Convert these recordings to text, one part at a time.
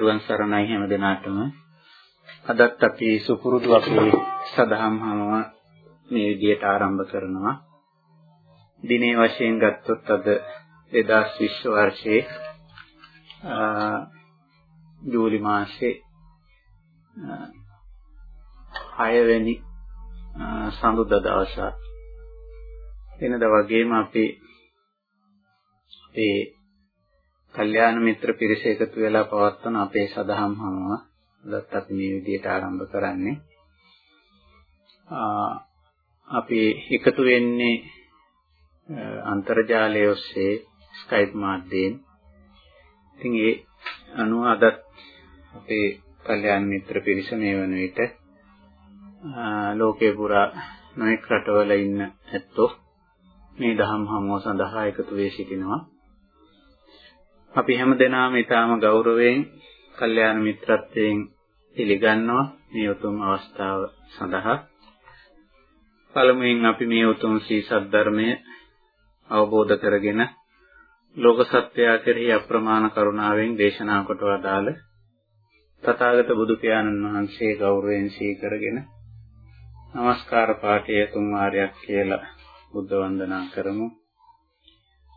තෙරුවන් සරණයි හැම දිනාටම. අදත් අපි සුපුරුදු අපේ සදහම් හමුව මේ විදියට ආරම්භ කරනවා. දිනේ වශයෙන් ගත්තොත් අද 2020 වර්ෂයේ ජූලි මාසයේ 6 වෙනි සඳුදා දවස වෙනද වගේම අපි ඒ කල්යාණ මිත්‍ර පිරිස එකතු වෙලා පවත්වන අපේ සදහම් හමුව අදත් අපි මේ විදිහට ආරම්භ කරන්නේ. අපි එකතු වෙන්නේ අන්තර්ජාලය ඔස්සේ ස්කයිප් මාධ්‍යයෙන්. ඉතින් ඒ අනුව අදත් අපේ කල්යාණ මිත්‍ර පිරිස මේ වන විට ලෝකේ පුරා නොඑක් රටවල ඉන්න ඇත්තෝ මේ දහම් හමුව සඳහා එකතු වී සිටිනවා. අපි හැම දෙනාම ඊටාම ගෞරවයෙන් කල්යාණ මිත්‍රත්වයෙන් පිළිගන්නවා මේ උතුම් අවස්ථාව සඳහා. පළමුවෙන් අපි මේ උතුම් සී සද්ධර්මය අවබෝධ කරගෙන ලෝක සත්‍යය කෙරෙහි අප්‍රමාණ කරුණාවෙන් දේශනා කොට වදාළ තථාගත බුදු පියාණන් වහන්සේ ගෞරවයෙන් සීකරගෙන নমස්කාර පාඨය තුන් වාරයක් කියලා බුද්ධ වන්දනා කරමු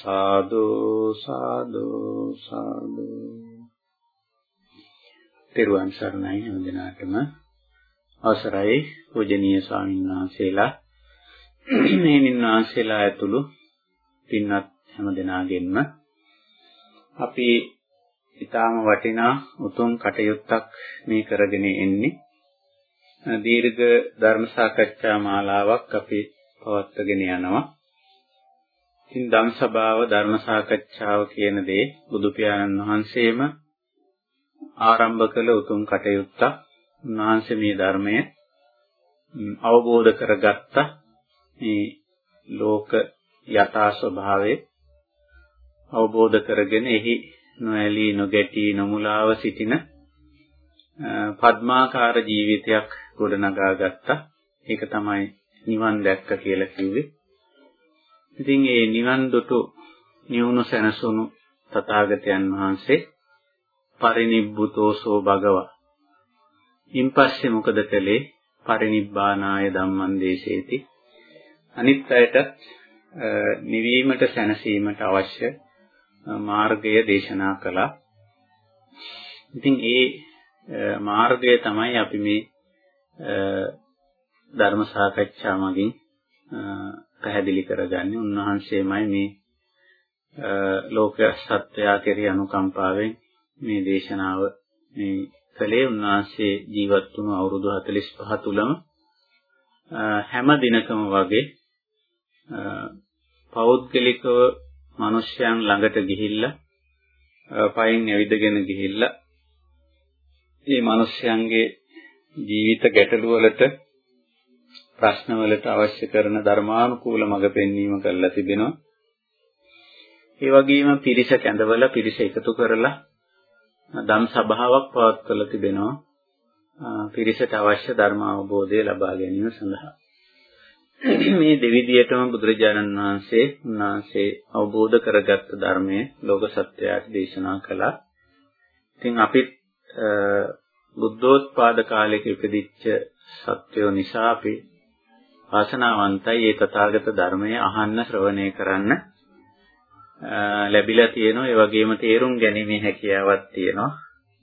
සාදු සාදු සාදු. තෙරුවන් සරණයි. හැම දිනාටම අවසරයි. පූජනීය ස්වාමීන් වහන්සේලා. මේනින් වහන්සේලා ඇතුළු පින්වත් හැම දිනාගෙන්ම අපි ඊටාම වටිනා උතුම් කටයුත්තක් මේ කරගෙන එන්නේ. දීර්ඝ ධර්ම සාකච්ඡා මාලාවක් අපි පවත්වාගෙන යනවා. ඉතින් ධම් සභාව ධර්ම සාකච්ඡාව කියන දේ බුදු පියාණන් වහන්සේම ආරම්භ කළ උතුම් කටයුත්තක්. උන්වහන්සේ මේ ධර්මය අවබෝධ කරගත්ත මේ ලෝක යථා ස්වභාවය අවබෝධ කරගෙන එහි නොඇලී නොගැටී නොමුලාව සිටින පద్මාකාර ජීවිතයක් ගොඩනගා ගත්තා. ඒක තමයි නිවන් දැක්ක කියලා කිව්වේ. ඉතින් ඒ නිවන් දුටු නිවුණු සැනසුණු තථාගතයන් වහන්සේ පරිනිබ්බුතෝසෝ භගවා. ඉන්පස්සේ මොකද කළේ? පරිනිබ්බානාය ධම්මං දේශේති. අනිත් අයටත් නිවීමට සැනසීමට අවශ්‍ය මාර්ගය දේශනා කළා. ඉතින් ඒ මාර්ගය තමයි අපි මේ ධර්ම සාකච්ඡා මගින් පැහැදිලි කරගන්නේ. උන්වහන්සේමයි මේ ලෝක සත්‍යය කෙරෙහි අනුකම්පාවෙන් මේ දේශනාව මේ කලේ උන්වහන්සේ ජීවත් වුණු අවුරුදු 45 තුලම හැම දිනකම වගේ පෞද්ගලිකව මිනිස්යන් ළඟට ගිහිල්ලා පයින් ඇවිදගෙන ගිහිල්ලා මේ මිනිස්යන්ගේ ජීවිත ගැටලු වලට ප්‍රශ්නවලට අවශ්‍ය කරන ධර්මානුකූල මඟ පෙන්වීම කරලා තිබෙනවා. ඒ වගේම පිරිස කැඳවල පිරිස එකතු කරලා ධම් සභාවක් පවත්වලා තිබෙනවා. පිරිසට අවශ්‍ය ධර්ම අවබෝධය ලබා ගැනීම සඳහා. මේ දෙවිදියටම බුදුරජාණන් වහන්සේ උන්වහන්සේ අවබෝධ කරගත් ධර්මයේ ලෝක සත්‍යයට දේශනා කළා. ඉතින් අපිත් බුද්ධෝත්පාද කාලයක ඉපදිච්ච සත්වයෝ නිසා අපි වාසනාවන්තයි. ඒ තථාගත ධර්මය අහන්න ශ්‍රවණය කරන්න. ලැබිලා තියෙනවා. ඒ වගේම තේරුම් ගැනීමේ හැකියාවක් තියෙනවා.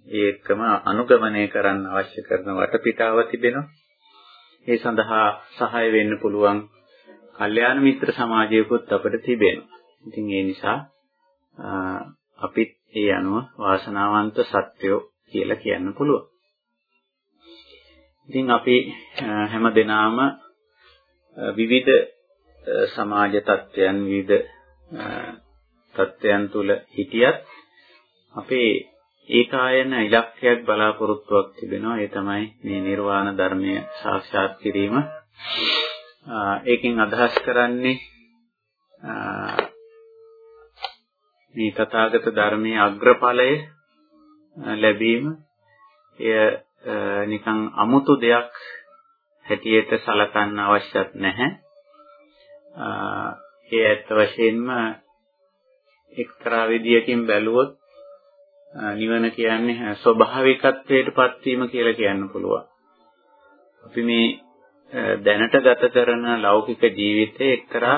ඒකම අනුගමනය කරන්න අවශ්‍ය කරන වටපිටාව තිබෙනවා. ඒ සඳහා සහාය වෙන්න පුළුවන් කල්යාණ මිත්‍ර සමාජයකුත් අපිට තිබෙනවා. ඉතින් ඒ නිසා අපිත් ඒ අනුව වාසනාවන්ත සත්වයෝ කියලා කියන්න පුළුවන්. ඉතින් අපි හැම දිනාම විවිධ සමාජ තත්ත්වයන් විවිධ තත්ත්වයන් තුල හිටියත් අපේ ඒකායන ඉලක්කයක් බලාපොරොත්තුවක් තිබෙනවා. ඒ තමයි මේ නිර්වාණ ධර්මය සාක්ෂාත් කිරීම. ඒකෙන් අදහස් කරන්නේ මේ තථාගත ධර්මයේ අග්‍රඵලය ලැබීම. එය නිකන් අමුතු දෙයක් හැටියට සලකන්න අවශ්‍යත් නැහැ. ඒ ඇත්ත වශයෙන්ම එක්තරා විදියකින් බැලුවොත් නිවන කියන්නේ ස්වභාවිකත්වයට පත්වීම කියලා කියන්න පුළුවන්. අපි මේ දැනට ගත කරන ලෞකික ජීවිතයේ එක්තරා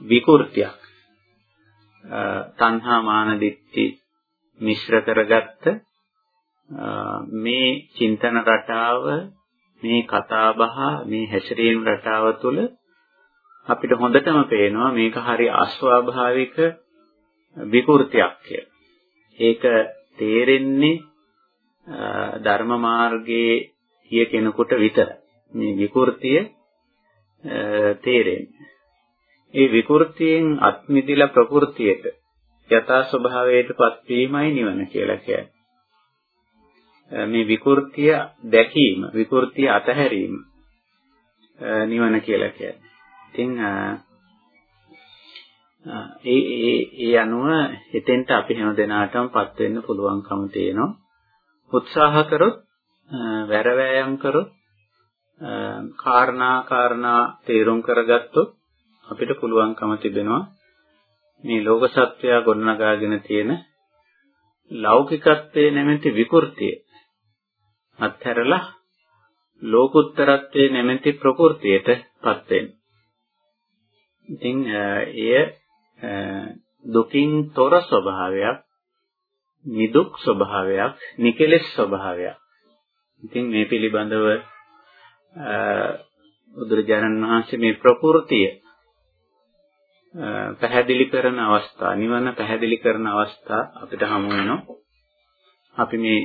විකෘතියක්. තණ්හා මාන දිට්ඨි මිශ්‍ර කරගත්ත මේ චින්තන රටාව මේ කතාබහ මේ හැසිරීම රටාව තුළ අපිට හොඳටම පේනවා මේක හරි අස්වාභාවික විකෘතියක් කියලා. ඒක තේරෙන්නේ ධර්ම මාර්ගයේ හිය කෙනෙකුට විතරයි. මේ විකෘතිය තේරෙන්නේ. ඒ විකෘතියෙන් අත්මිදිලා ප්‍රകൃතියට යථා ස්වභාවයට පත්වීමයි නිවන කියලා කියන්නේ. මේ විකෘතිය දැකීම, විකෘතිය අතහැරීම නිවන කියලා කියන්නේ. ඉතින් ඒ ඒ ඒ අනුව එතෙන්ට අපි හැම දිනාටමපත් වෙන්න පුළුවන්කම තියෙනවා. උත්සාහ කරොත්, වැර වෑයම් කරොත්, කාරණා කාරණා තේරුම් කරගත්තොත් අපිට පුළුවන්කම තිබෙනවා මේ ලෝක සත්‍යය ගොඩනගාගෙන තියෙන ලෞකිකත්වයේ නැමැති විකෘතිය අත්හැරලා ලෝකුත්තරත්වයේ නැමැති ප්‍රകൃතියටපත් වෙන්න. ඉතින් එය දුකින් තොර ස්වභාවයක්, නිදුක් ස්වභාවයක්, නිකලෙස් ස්වභාවයක්. ඉතින් මේ පිළිබඳව බුදුරජාණන් වහන්සේ මේ ප්‍රകൃතිය පැහැදිලි කරන අවස්ථා නිවන පැහැදිලි කරන අවස්ථා අපිට හමු වෙනවා. අපි මේ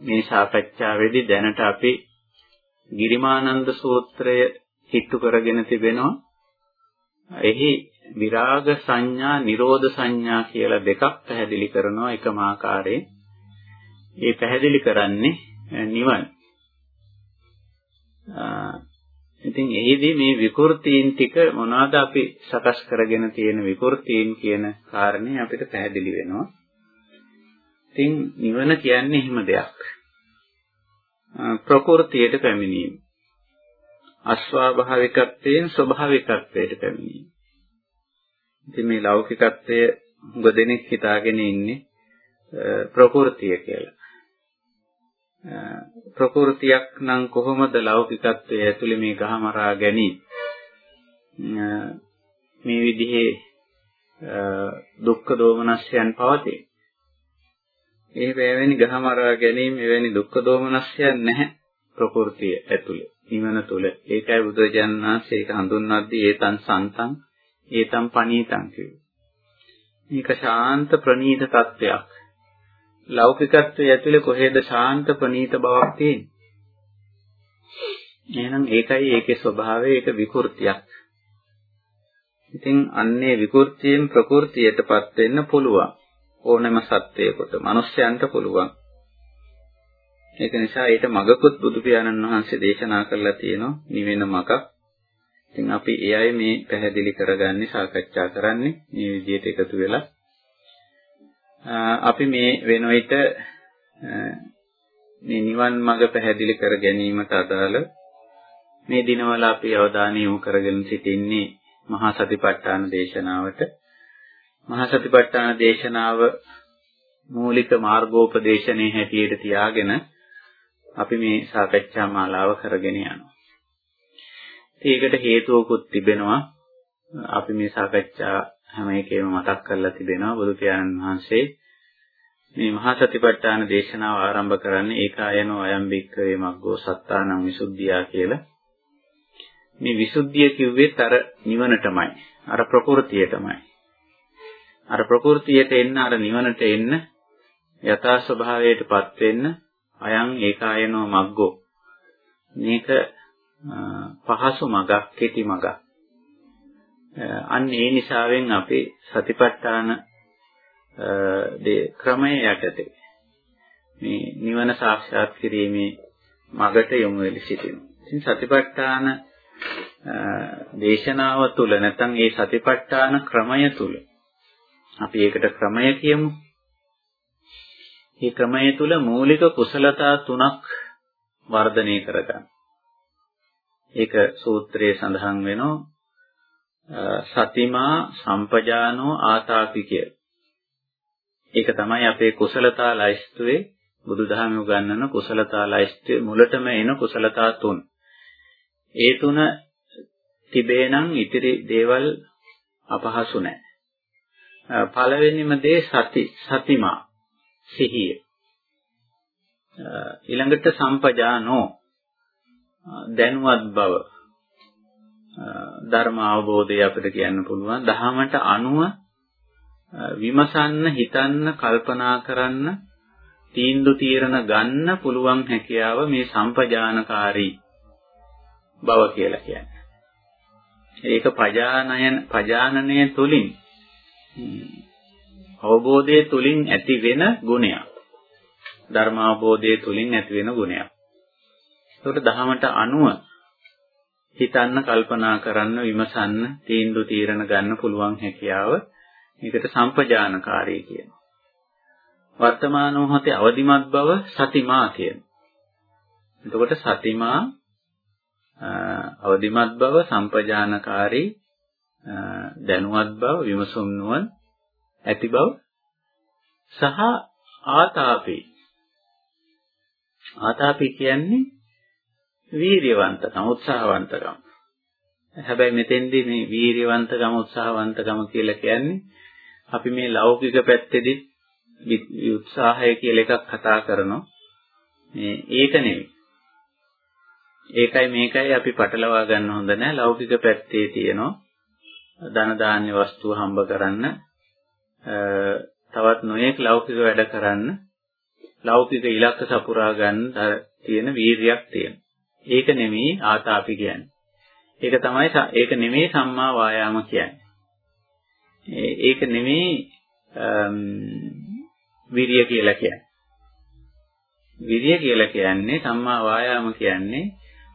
මේ සාකච්ඡාවේදී දැනට අපි ගිරිමානන්ද සූත්‍රය හිටු කරගෙන තිබෙනවා. එහි විරාග සංඥා, නිරෝධ සංඥා කියලා දෙකක් පැහැදිලි කරනවා එකම ආකාරයෙන්. ඒ පැහැදිලි කරන්නේ නිවන. ඉතින් එහිදී මේ විකෘතීන් ටික මොනවද අපි සකස් කරගෙන තියෙන විකෘතීන් කියන කාරණේ අපිට පැහැදිලි වෙනවා. ඉතින් නිවන කියන්නේ එහෙම දෙයක්. ප්‍රකෘතියට පැමිණීම. අස්වාභාවිකත්වයෙන් ස්වභාවිකත්වයට පැමිණීම. ඉතින් මේ ලෞකිකත්වය හුඟ දෙනෙක් හිතාගෙන ඉන්නේ ප්‍රකෘතිය කියලා. ප්‍රකෘතියක් නම් කොහොමද ලෞකිකත්වය ඇතුලේ මේ ගහමරා ගැනීම? මේ විදිහේ දුක්ඛ දෝමනස්යන් පවතී. ඒ වේවෙනි ගහමරා ගැනීම එවැනි දුක්ඛ දෝමනස්යන් නැහැ ප්‍රകൃතිය ඇතුලේ. නිවන තුල. ඒකයි බුදුරජාණන් වහන්සේ ඒක හඳුන්වද්දී ඒතන් සන්තං ඒතම් පනීතං කියුවේ. මේක ශාන්ත ප්‍රණීත තත්වයක්. ලෞකිකත්වයේ ඇතුලේ කොහෙද ශාන්ත ප්‍රණීත බවක් තියෙන්නේ? එහෙනම් ඒකයි ඒකේ ස්වභාවය ඒක විකෘතියක්. ඉතින් අන්නේ විකෘතියෙන් ප්‍රകൃතියටපත් වෙන්න පුළුවන්. ඕනෑම සත්වයකට, මිනිස්යන්ට පුළුවන්. ඒක නිසා ඊට මගකුත් බුදු පියාණන් වහන්සේ දේශනා කරලා තියෙනවා නිවෙන මගක්. ඉතින් අපි එයයි මේ පැහැදිලි කරගන්නේ සාකච්ඡා කරන්නේ මේ විදිහට එකතු වෙලා අපි මේ වෙන විට මේ නිවන් මඟ පැහැදිලි කර ගැනීමට අදාළ මේ දිනවල අපි අවධානය යොමු කරගෙන සිටින්නේ මහා සතිපට්ඨාන දේශනාවට මහා සතිපට්ඨාන දේශනාව මූලික මාර්ගෝපදේශනයේ හැටියට තියාගෙන අපි මේ සාකච්ඡා මාලාව කරගෙන යනවා. ඒකට හේතුවකුත් තිබෙනවා. අපි මේ සාකච්ඡා හැම එකේම මතක් කරලා තිබෙනවා බුදු පියාණන් වහන්සේ මේ මහා සතිපට්ඨාන දේශනාව ආරම්භ කරන්නේ ඒකායනෝ අයම් බික්කවේ මග්ගෝ සත්තානං විසුද්ධියා කියලා. මේ විසුද්ධිය කිව්වෙත් අර නිවනටමයි. අර ප්‍රകൃතියටමයි. අර ප්‍රകൃතියට එන්න අර නිවනට එන්න යථා ස්වභාවයටපත් වෙන්න අයං ඒකායනෝ මග්ගෝ. මේක පහසු මගක් කෙටි මගක්. අන්න ඒ නිසාවෙන් අපි සතිපට්ඨාන ක්‍රමය යටතේ. මේ නිවන සාක්ෂාත් කිරීමේ මගට යොමු වෙලි සිටිනවා. ඉතින් සතිපට්ඨාන දේශනාව තුළ නැත්නම් ඒ සතිපට්ඨාන ක්‍රමය තුළ අපි ඒකට ක්‍රමය කියමු. මේ ක්‍රමය තුළ මූලික කුසලතා තුනක් වර්ධනය කරගන්න. ඒක සූත්‍රයේ සඳහන් වෙනවා සතිමා සම්පජානෝ ආතාපි කිය. ඒක තමයි අපේ කුසලතා ලයිස්තුවේ බුදුදහම උගන්වන කුසලතා ලයිස්තුවේ මුලටම එන කුසලතා තුන. ඒ තුන තිබේ නම් ඉතිරි දේවල් අපහසු නැහැ. පළවෙනිම දේ සති සතිමා සිහිය. ඊළඟට සම්පජානෝ දැනුවත් බව ධර්ම අවබෝධය අපිට කියන්න පුළුවන් දහමට අනුව විමසන්න හිතන්න කල්පනා කරන්න තීන්දුව తీරන ගන්න පුළුවන් හැකියාව මේ සම්පජානකාරී බව කියලා කියන්නේ. ඒක පජානයන පජානනය තුලින් අවබෝධයේ තුලින් ඇති වෙන ගුණයක්. ධර්ම අවබෝධයේ තුලින් ඇති වෙන ගුණයක්. ඒකට දහමට අනුව හිතන්න කල්පනා කරන්න විමසන්න තීන්දුව తీරන ගන්න පුළුවන් හැකියාව මේකට සම්පජානකාරී කියනවා. වර්තමාන මොහොතේ අවදිමත් බව සතිමා කියනවා. එතකොට සතිමා අවදිමත් බව සම්පජානකාරී දැනුවත් බව විමසුම් නුවණ ඇති බව සහ ආතාපේ. ආතාපේ කියන්නේ වීරියවන්තකම උත්සාහවන්තකම. හැබැයි මෙතෙන්දී මේ වීරියවන්තකම උත්සාහවන්තකම කියලා කියන්නේ අපි මේ ලෞකික පැත්තේදී උත්සාහය කියලා එකක් කතා කරනවා. මේ ඒක නෙවෙයි. ඒකයි මේකයි අපි පටලවා ගන්න හොඳ නැහැ ලෞකික පැත්තේ තියෙනවා. ධන දාන්‍ය වස්තු හම්බ කරන්න තවත් නොයෙක් ලෞකික වැඩ කරන්න ලෞකික ඉලක්ක සපුරා ගන්න තියෙන වීරියක් තියෙනවා. ඒක නෙමෙයි ආතාපි කියන්නේ. ඒක තමයි ඒක නෙමෙයි සම්මා වායාම කියන්නේ. ඒක නෙමෙයි විරිය කියලා කියන්නේ. විරිය කියලා කියන්නේ සම්මා වායාම කියන්නේ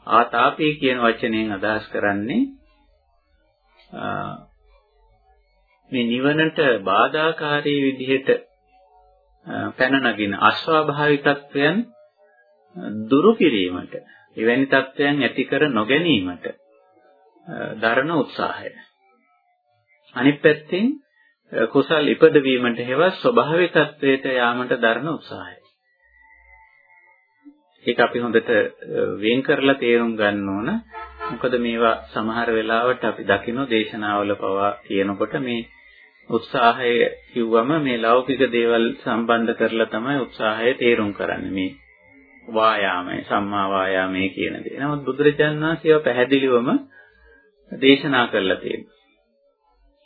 ආතාපි කියන වචනයෙන් අදහස් කරන්නේ මේ නිවනට බාධාකාරී විදිහට පැන නගින අස්වාභාවිකත්වයන් දුරු කිරීමට එවැනි තත්ත්වයන් ඇති කර නොගැනීමට දරන උත්සාහය. අනිත් පැත්තෙන් කුසල් ඉපදවීමට හේවත් ස්වභාවිකත්වයට යාමට දරන උත්සාහය. ඒක අපි හොඳට වෙන් කරලා තේරුම් ගන්න ඕන. මොකද මේවා සමහර වෙලාවට අපි දකින්න දේශනාවල පවා කියනකොට මේ උත්සාහය කිව්වම මේ ලෞකික දේවල් සම්බන්ධ කරලා තමයි උත්සාහය තේරුම් කරන්නේ මේ වායාමය සම්මා වායාමය කියන දේ. නමුත් බුදුරජාණන් වහන්සේ පැහැදිලිවම දේශනා කරලා තියෙනවා.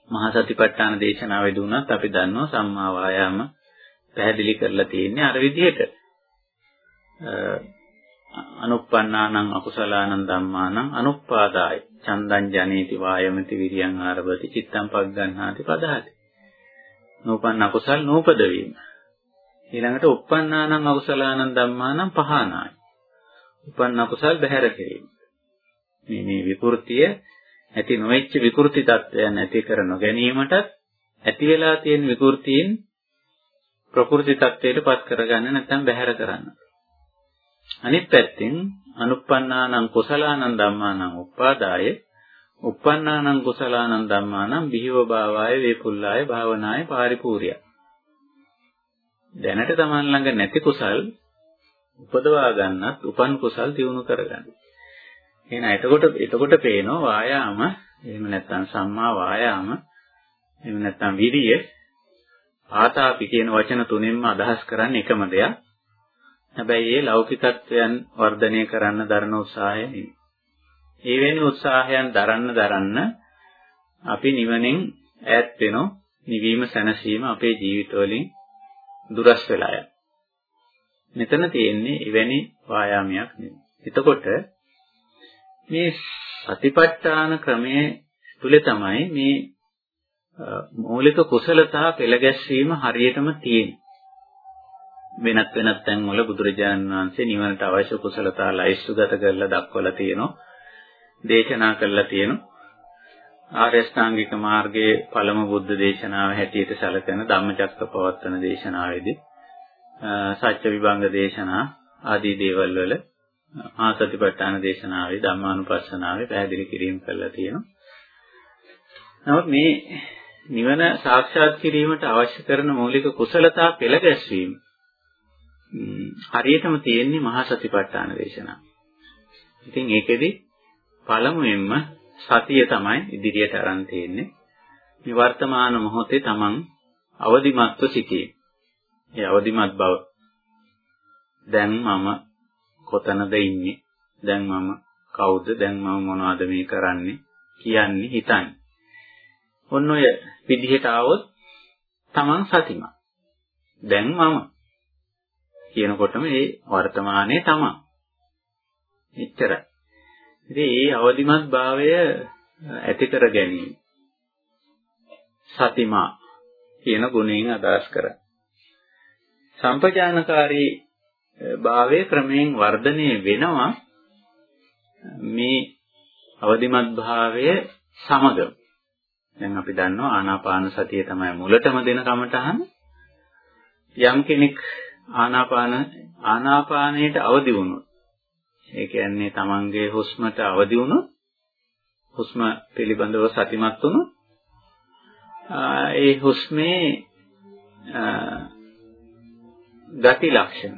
මහා සතිපට්ඨාන දේශනාවේදී උනත් අපි දන්නවා සම්මා වායාම පැහැදිලි කරලා තියෙන්නේ අර විදිහට. අනුප්පන්නානං අකුසලානං ධම්මානං අනුප්පාදාය. චන්දං ජනේති වායමති විරියං ආරභති චිත්තං පග්ගන්හාති පදහති. නූපන්න අකුසල් නූපද වීම ඊළඟට උප්පන්නානං අකුසලානං ධම්මානං පහනාය උපන්න අකුසල් බැහැර කිරීම. මේ මේ විකෘතිය ඇති නොවෙච්ච විකෘති තත්වයන් ඇති කර නොගැනීමටත් ඇති වෙලා තියෙන විකෘතීන් ප්‍රකෘති තත්වයට පත් කරගන්න නැත්නම් බැහැර කරන්න. අනිත් පැත්තෙන් අනුප්පන්නානං කුසලානං ධම්මානං උප්පාදාය උප්පන්නානං කුසලානං ධම්මානං බිහිව භාවාය වේපුල්ලාය භාවනාය පාරිපූර්ය දැනට Taman ළඟ නැති කුසල් උපදවා ගන්නත් උපන් කුසල් දිනු කරගන්න. එහෙනම් එතකොට එතකොට පේනවා වායාම එහෙම නැත්නම් සම්මා වායාම එහෙම නැත්නම් විරිය ආතාපි කියන වචන තුනෙන්ම අදහස් කරන්නේ එකම දෙයක්. හැබැයි ඒ ලෞකිකත්වයන් වර්ධනය කරන්න දරන උත්සාහය නෙවෙයි. ඒ වෙනි උත්සාහයන් දරන්න දරන්න අපි නිවනෙන් ඈත් වෙනෝ නිවීම සැනසීම අපේ ජීවිතවලින් දුරස් වෙලා යනවා. මෙතන තියෙන්නේ එවැනි වායාමයක් නෙවෙයි. එතකොට මේ සතිපට්ඨාන ක්‍රමයේ තුල තමයි මේ මූලික කුසලතා පෙළ ගැස්වීම හරියටම තියෙන. වෙනත් වෙනත් තැන්වල බුදුරජාණන් වහන්සේ නිවනට අවශ්‍ය කුසලතා ලයිස්තුගත කරලා දක්වලා තියෙනවා. දේශනා කළා තියෙනවා. ආර්ය ශ්‍රාංගික මාර්ගයේ පළමු බුද්ධ දේශනාව හැටියට සැලකෙන ධම්මචක්කපවත්තන දේශනාවේදී සත්‍ය විභංග දේශනා ආදී දේවල් වල මහා සතිපට්ඨාන දේශනාවේ ධම්මානුපස්සනාවේ පැහැදිලි කිරීම කරලා තියෙනවා. නමුත් මේ නිවන සාක්ෂාත් කිරීමට අවශ්‍ය කරන මූලික කුසලතා පෙළ ගැස්වීම හරියටම තියෙන්නේ මහා සතිපට්ඨාන දේශනාව. ඉතින් ඒකෙදි පළමුවෙන්ම සතිය තමයි ඉදිරියට අරන් තියෙන්නේ. මේ වර්තමාන මොහොතේ Taman අවදිමත්ව සිටීම. ඒ අවදිමත් බව දැන් මම කොතනද ඉන්නේ? දැන් මම කවුද? දැන් මම මොනවද මේ කරන්නේ? කියන්නේ හිතන්නේ. ඔන්න ඔය විදිහට ආවොත් Taman සතිමත්. දැන් මම කියනකොටම ඒ වර්තමානයේ Taman. එච්චරයි. ඉතින් ඒ අවදිමත් භාවය ඇති කර ගැනීම සතිමා කියන ගුණයෙන් අදහස් කරා. සම්පජානකාරී භාවයේ ක්‍රමයෙන් වර්ධනය වෙනවා මේ අවදිමත් භාවය සමග. දැන් අපි දන්නවා ආනාපාන සතිය තමයි මුලටම දෙන කමටහන්. යම් කෙනෙක් ආනාපාන ආනාපානයට අවදි වුණොත් ඒ කියන්නේ තමන්ගේ හුස්මට අවදි වුණොත් හුස්ම පිළිබඳව සතිමත් වුණොත් ඒ හුස්මේ ගති ලක්ෂණ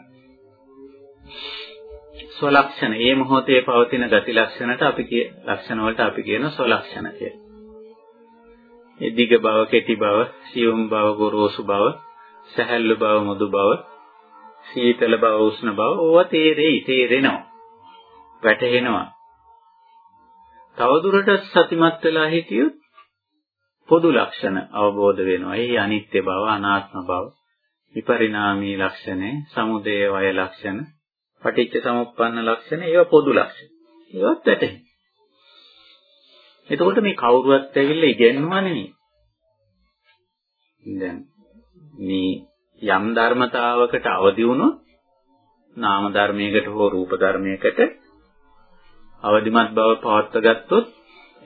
ස්වලක්ෂණ මේ මොහොතේ පවතින ගති ලක්ෂණට අපි කිය ලක්ෂණ වලට අපි කියන ස්වලක්ෂණ කියලා. ඒ දිග බව, කෙටි බව, සියුම් බව, ගොරෝසු බව, සැහැල්ලු බව, මෘදු බව, සීතල බව, උෂ්ණ බව ඕවා තේරෙයි, තේරෙනවා. වැටහෙනවා. තවදුරටත් සතිමත් වෙලා හිටියොත් පොදු ලක්ෂණ අවබෝධ වෙනවා. ඒ අනිත්‍ය බව, අනාත්ම බව, විපරිණාමී ලක්ෂණ, සමුදය වය ලක්ෂණ, පටිච්ච සමුප්පන්න ලක්ෂණ ඒවා පොදු ලක්ෂණ. ඒවත් වැටහෙනවා. එතකොට මේ කවුරුවත් ඇවිල්ලා ඉගෙනුවා නෙමෙයි. දැන් මේ යම් ධර්මතාවකට අවදි වුණොත් නාම ධර්මයකට හෝ රූප ධර්මයකට අවදිමත් බව පවත්ව ගත්තොත්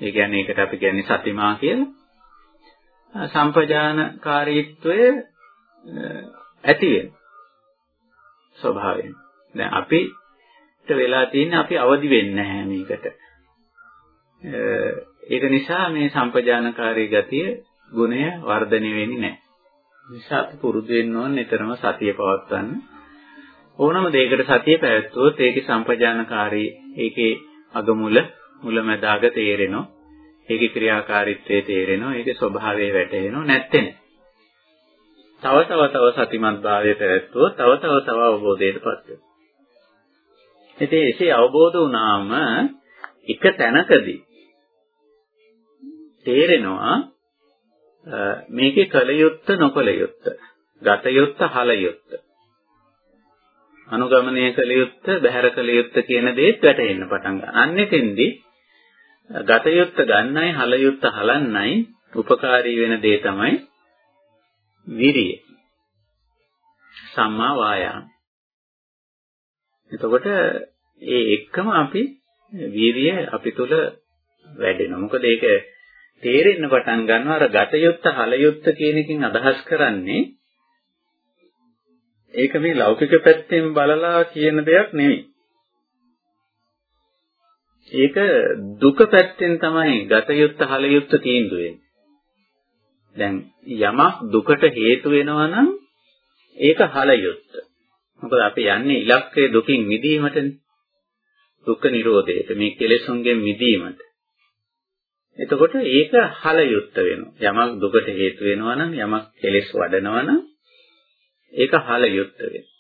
ඒ කියන්නේ ඒකට අපි කියන්නේ සතිමා කියලා සම්පජානකාරීත්වය ඇති වෙන ස්වභාවයෙන්. දැන් අපිට වෙලා තියෙන්නේ අපි අවදි වෙන්නේ නැහැ මේකට. ඒක නිසා මේ සම්පජානකාරී ගතිය ගුණය වර්ධනය වෙන්නේ නැහැ. නිසා අපි පුරුදු වෙන්න ඕන නිතරම සතිය පවත්වන්න ඕනම දෙයකට සතිය පැවැත්වුවොත් ඒකේ සම්පජානකාරී ඒකේ අගමුල මුලැමැදාග තේරෙනවා. ඒකේ ක්‍රියාකාරීත්වය තේරෙනවා. ඒකේ ස්වභාවය වැටහෙනවා නැත්තේ තව තව තව සතිමත් භාවය පැවැත්වුවොත් තව තව තව අවබෝධයටපත් වෙනවා. ඉතින් එසේ අවබෝධ වුණාම එක තැනකදී තේරෙනවා මේකේ කල යුත්ත නොකල යුත්ත ගත යුත්ත හල යුත්ත අනුගමනය කළ යුත්ත බැහැර කළ යුත්ත කියන දේත් වැටෙන්න පටන් ගන්නවා. අන්නෙතෙන්දී ගත යුත්ත ගන්නයි හල යුත්ත හලන්නයි උපකාරී වෙන දේ තමයි විරිය. සම්මා වායාම. එතකොට ඒ එක්කම අපි වීරිය අපි තුල වැඩෙනවා. මොකද ඒක තේරෙන්න පටන් ගන්නවා අර ගත යුත්ත හල යුත්ත කියන එකෙන් අදහස් කරන්නේ ඒක මේ ලෞකික පැත්තෙන් බලලා කියන දෙයක් නෙවෙයි. ඒක දුක පැත්තෙන් තමයි ගත යුත්ත හල යුත්ත තීන්දුව වෙන්නේ. දැන් යමක් දුකට හේතු වෙනවා නම් ඒක හල යුත්ත. මොකද අපි යන්නේ ඉලක්කය දුකින් මිදීමටනේ. දුක්ඛ නිරෝධයට මේ කෙලෙසුන්ගෙන් මිදීමට. එතකොට ඒක හල යුත්ත වෙනවා. යමක් දුකට හේතු වෙනවා නම් යමක් කෙලෙස් වඩනවා නම් ඒක හල යුක්ත වෙනවා.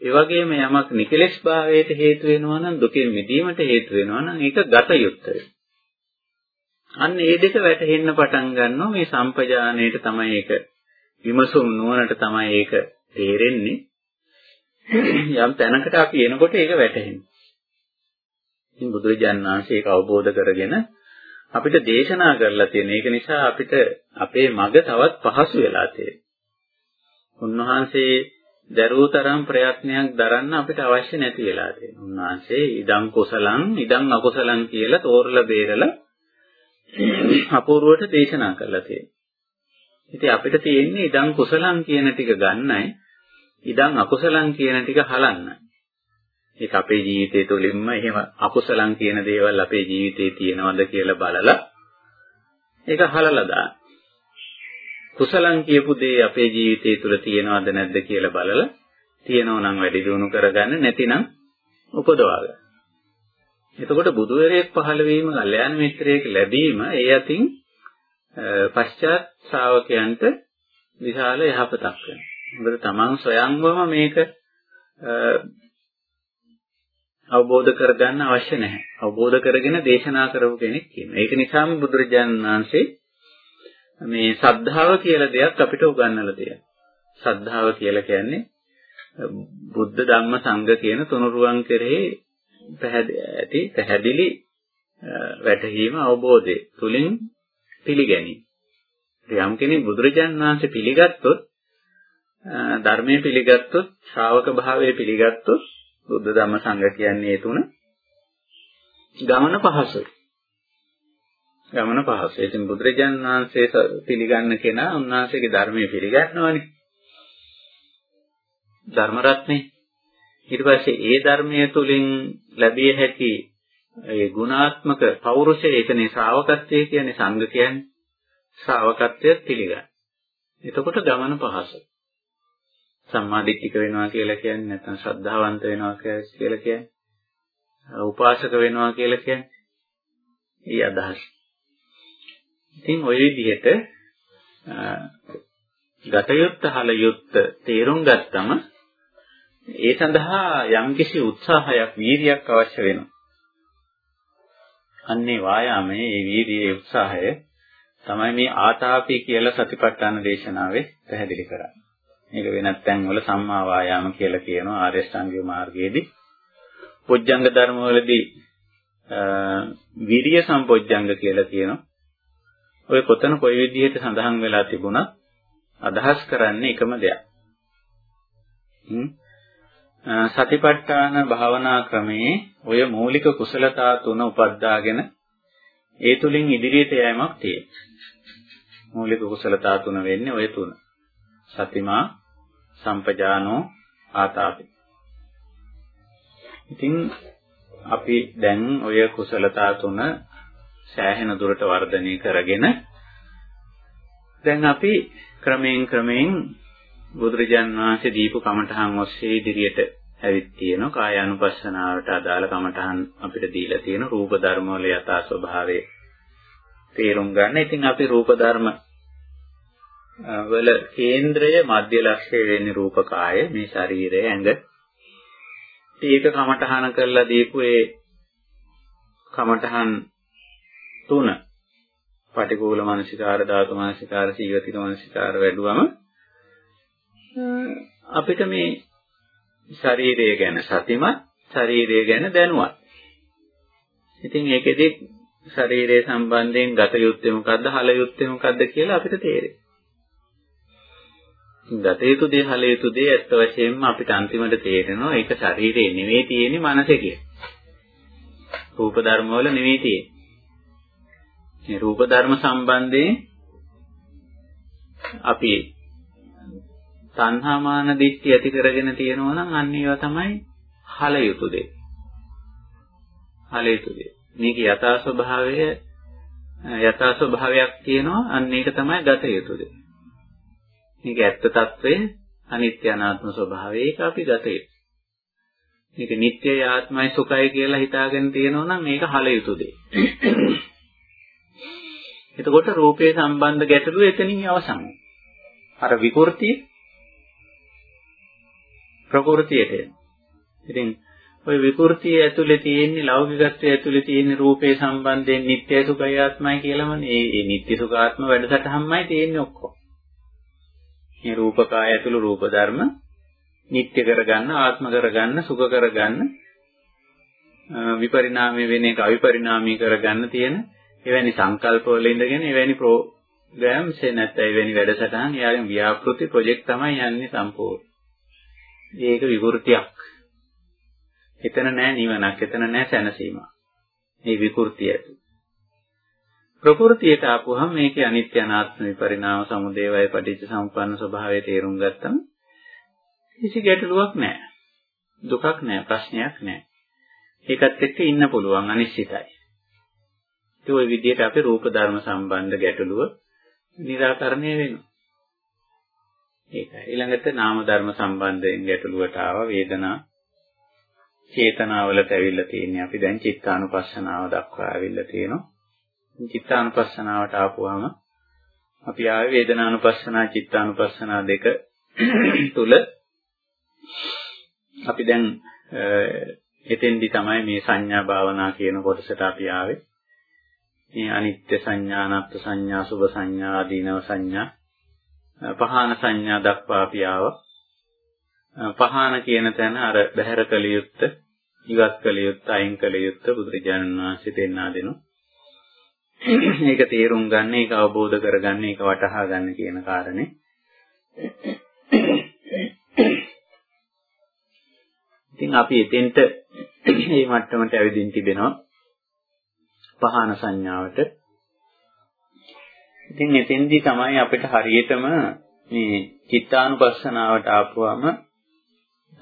ඒ වගේම යමක් නිකලෙස් භාවයට හේතු වෙනවා නම් දුකින් මිදීමට හේතු වෙනවා නම් ඒක ගත යුක්ත වෙනවා. අන්න ඒ දෙක වැටහෙන්න පටන් ගන්නවා මේ සම්පජානයේට තමයි ඒක විමසුම් නුවණට තමයි ඒක තේරෙන්නේ. යම් තැනකට අපි එනකොට ඒක වැටහෙනවා. ඉතින් බුදුරජාණන් වහන්සේ ඒක අවබෝධ කරගෙන අපිට දේශනා කරලා තියෙන. ඒක නිසා අපිට අපේ මග තවත් පහසු වෙලා තියෙනවා. උන්වහන්සේ දරූ තරම් ප්‍රයත්නයක් දරන්න අපිට අවශ්‍ය නැති වෙලා තියෙනවා. උන්වහන්සේ ඉදං කුසලං ඉදං අකුසලං කියලා තෝරලා බේරලා අපූර්වට දේශනා කරලා තියෙනවා. ඉතින් අපිට තියෙන්නේ ඉදං කුසලං කියන ටික ගන්නයි ඉදං අකුසලං කියන ටික හලන්නයි. ඒක අපේ ජීවිතය තුළින්ම එහෙම අකුසලං කියන දේවල් අපේ ජීවිතේ තියෙනවද කියලා බලලා ඒක හලලා දාන්න. කුසලං කියපු දේ අපේ ජීවිතය තුළ තියෙනවද නැද්ද කියලා බලලා තියෙනවා නම් වැඩි දියුණු කරගන්න නැතිනම් උපදවා ගන්න. එතකොට බුදුවරයෙක් පහළ වීම, කල්යාණ මිත්‍රයෙක් ලැබීම ඒ අතින් පශ්චාත් ශ්‍රාවකයන්ට විශාල යහපතක් වෙනවා. මොකද තමන් ස්වයංවම මේක අවබෝධ කරගන්න අවශ්‍ය නැහැ. අවබෝධ කරගෙන දේශනා කරපු කෙනෙක් කියනවා. ඒක නිසාම බුදුරජාණන් වහන්සේ මේ සද්ධාව කියලා දෙයක් අපිට උගන්වලා තියෙනවා. සද්ධාව කියලා කියන්නේ බුද්ධ ධම්ම සංඝ කියන තුනුරුවන් කෙරෙහි ඇති පැහැදිලි වැටහීම අවබෝධය තුලින් පිළිගැනීම. යම් කෙනෙක් බුදුරජාණන් වහන්සේ පිළිගත්තොත් ධර්මයේ පිළිගත්තොත් ශ්‍රාවක භාවයේ පිළිගත්තොත් බුද්ධ ධම්ම සංඝ කියන්නේ ඒ තුන ගමන පහසුයි. ගමන පහසුයි. ඉතින් බුදුරජාණන් වහන්සේ පිළිගන්න කෙනා උන්වහන්සේගේ ධර්මයේ පිළිගන්නවනේ. ධර්ම රත්නේ. ඊට පස්සේ ඒ ධර්මයේ තුලින් ලැබිය හැකි ඒ ගුණාත්මක පෞරුෂය ඒකනේ ශ්‍රාවකත්වයේ කියන්නේ සංඝ කියන්නේ ශ්‍රාවකත්වය පිළිගන්න. එතකොට ගමන පහසුයි. සම්මාදිට්ඨික වෙනවා කියලා කියන්නේ නැත්නම් ශ්‍රද්ධාවන්ත වෙනවා කියලා කියන්නේ උපාසක වෙනවා කියලා කියන්නේ ඊ අදහස්. ඉතින් ওই විදිහට ගතයුත්ත හලයුත්ත තේරුම් ගත්තම ඒ සඳහා යම්කිසි උත්සාහයක් වීරියක් අවශ්‍ය වෙනවා. අන්නේ වායාමයේ ඒ වීරියේ උත්සාහය තමයි මේ ආතාපි කියලා සතිපට්ඨාන දේශනාවේ පැහැදිලි කරන්නේ. මේක වෙනත් තැන්වල සම්මා වායාම කියලා කියනවා ආර්ය ශ්‍රාංගික මාර්ගයේදී. පොජ්ජංග ධර්ම වලදී විරිය සම්පොජ්ජංග කියලා කියනවා. ඔය කොතන කොයි විදිහට සඳහන් වෙලා තිබුණත් අදහස් කරන්නේ එකම දෙයක්. සතිපට්ඨාන භාවනා ක්‍රමයේ ඔය මූලික කුසලතා තුන උපද්දාගෙන ඒ තුලින් ඉදිරියට යෑමක් තියෙනවා. මූලික කුසලතා තුන වෙන්නේ ඔය තුන. සතිමා සම්පජානෝ ආතාපි. ඉතින් අපි දැන් ඔය කුසලතා තුන සෑහෙන දුරට වර්ධනය කරගෙන දැන් අපි ක්‍රමයෙන් ක්‍රමයෙන් බුදුරජාන් වහන්සේ දීපු කමඨහන් ඔස්සේ ඉදිරියට ඇවිත් තියෙනවා කායානුපස්සනාවට අදාළ කමඨහන් අපිට දීලා තියෙන රූප ධර්ම වල යථා ස්වභාවය තේරුම් ගන්න. ඉතින් අපි රූප ධර්ම වල කේන්ද්‍රය මධ්‍ය ලක්ෂ්‍ය වෙන්නේ රූපකාය මේ ශරීරය ඇඟ. ඒක කමඨහන කරලා දීපු ඒ කමඨහන් තුන පටිකූල මනසිකාර ධාතු මනසිකාර සීවතික මනසිකාර වැඩුවම අපිට මේ ශරීරය ගැන සතිමත් ශරීරය ගැන දැනුවත්. ඉතින් ඒකෙදි ශරීරය සම්බන්ධයෙන් ගත යුත්තේ මොකද්ද හල යුත්තේ මොකද්ද කියලා අපිට තේරෙයි. ගත යුතු දේ හල යුතු දේ ඇත්ත වශයෙන්ම අපිට අන්තිමට තේරෙනවා ඒක ශරීරේ නෙවෙයි තියෙන්නේ මනසේ කියලා. රූප ධර්ම වල නෙවෙයි තියෙන්නේ. මේ රූප ධර්ම සම්බන්ධයෙන් අපි තණ්හාමාන දිට්ඨිය ඇති කරගෙන තියෙනවා නම් අන්න ඒවා තමයි හල යුතු දේ. හල යුතු දේ. මේක යථා ස්වභාවය යථා ස්වභාවයක් තියෙනවා අන්න ඒක තමයි ගත යුතු දේ. මේක ඇත්ත తත්වය අනිත්‍ය අනාත්ම ස්වභාවය ඒක අපි ගත යුතුයි. මේක නිට්ටයයි ආත්මයි සුඛයි කියලා හිතාගෙන තියෙනවා නම් මේක හල යුතු දෙයක්. එතකොට රූපේ සම්බන්ධ ගැටලුව එතනින් අවසන්. අර විකෘතිය ප්‍රകൃතියට එන. ඉතින් ওই විකෘතිය ඇතුලේ තියෙන ලෞකිකත්වය ඇතුලේ තියෙන රූපේ සම්බන්ධයෙන් නිට්ටය සුඛය ආත්මයි කියලාමනේ. ඒ නිට්ටය සුඛාත්ම වැඩසටහනමයි තියෙන්නේ ඔක්කොම. මේ රූපකාය ඇතුළු රූප ධර්ම නිට්ටය කරගන්න, ආත්ම කරගන්න, සුඛ කරගන්න විපරිණාමය වෙන එක අවිපරිණාමී කරගන්න තියෙන එවැනි සංකල්පවල ඉඳගෙන එවැනි ප්‍රෝග්‍රෑම්ස් නැත්නම් එවැනි වැඩසටහන් එයාගේ ව්‍යාපෘති ප්‍රොජෙක්ට් තමයි යන්නේ සම්පූර්ණ. ඒක විකෘතියක්. එතන නෑ නිවනක්, එතන නෑ සැනසීමක්. මේ විකෘතිය ඇති. ප්‍රകෘතියට ආපුවහම මේකේ අනිත්‍ය අනාත්ම විපරිණාම සමුදේවය පටිච්ච සම්පන්න ස්වභාවය තේරුම් ගත්තම කිසි ගැටලුවක් නැහැ. දුකක් නැහැ, ප්‍රශ්නයක් නැහැ. ඒකත් එක්ක ඉන්න පුළුවන් අනිශ්චිතයි. ඒ ඔය විදිහට අපේ රූප ධර්ම සම්බන්ධ ගැටලුව निराකරණය වෙනවා. ඒකයි. ඊළඟට නාම ධර්ම සම්බන්ධයෙන් ගැටලුවට ආව වේදනා චේතනාවලට ඇවිල්ලා තියෙන්නේ අපි දැන් චිත්තානුපස්සනාව දක්වා ඇවිල්ලා තියෙනවා. චිත්තානුපස්සනාවට ආපුවාම අපි ආවේ වේදනානුපස්සනා චිත්තානුපස්සනා දෙක තුල අපි දැන් එතෙන්දි තමයි මේ සංඥා භාවනා කියන කොටසට අපි ආවේ. මේ අනිත්‍ය සංඥා, අනාත්ම සංඥා, සුභ සංඥා, ආදීනව සංඥා, පහාන සංඥා දක්වා අපි ආවා. පහාන කියන තැන අර බහැර කළ යුත්ත, ඉවත් කළ යුත්ත, අයින් කළ යුත්ත බුදුරජාණන් වහන්සේ දෙන්නා දෙනවා. ඒක තේරුම් ගන්න, ඒක අවබෝධ කරගන්න, ඒක වටහා ගන්න කියන කාරණේ. ඉතින් අපි එතෙන්ට මේ මට්ටමට ඇවිදින් තිබෙනවා. පහන සංඥාවට. ඉතින් එතෙන්දී තමයි අපිට හරියටම මේ චිත්තානුපස්සනාවට ආපුවම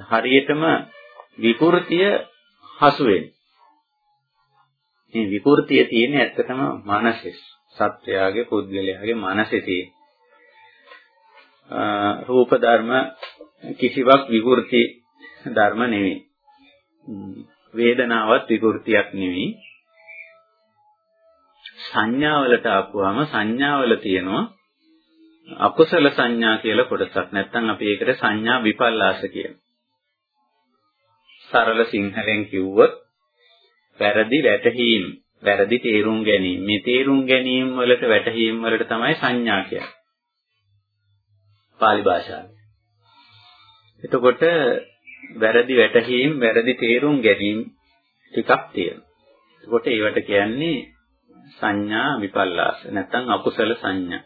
හරියටම විකෘතිය හසු වෙන්නේ. මේ විකෘතිය තියෙන්නේ ඇත්තටම මනසේ. සත්‍යයාගේ පුද්ගලයාගේ මනසේ තියෙන. රූප ධර්ම කිසිවක් විකෘති ධර්ම නෙවෙයි. වේදනාවත් විකෘතියක් නෙවෙයි. සංඥාවලට ආපුවාම සංඥාවල තියෙනවා අකුසල සංඥා කියලා කොටසක්. නැත්නම් අපි ඒකට සංඥා විපල්ලාස කියනවා. සරල සිංහලෙන් කිව්වොත් වැරදි වැටහීම්, වැරදි තේරුම් ගැනීම. මේ තේරුම් ගැනීම වලට වැටහීම් වලට තමයි සංඥා කියන්නේ. pāli භාෂාවේ. එතකොට වැරදි වැටහීම්, වැරදි තේරුම් ගැනීම ටිකක් තියෙනවා. එතකොට ඒවට කියන්නේ සංඥා විපල්ලාස නැත්නම් අකුසල සංඥා.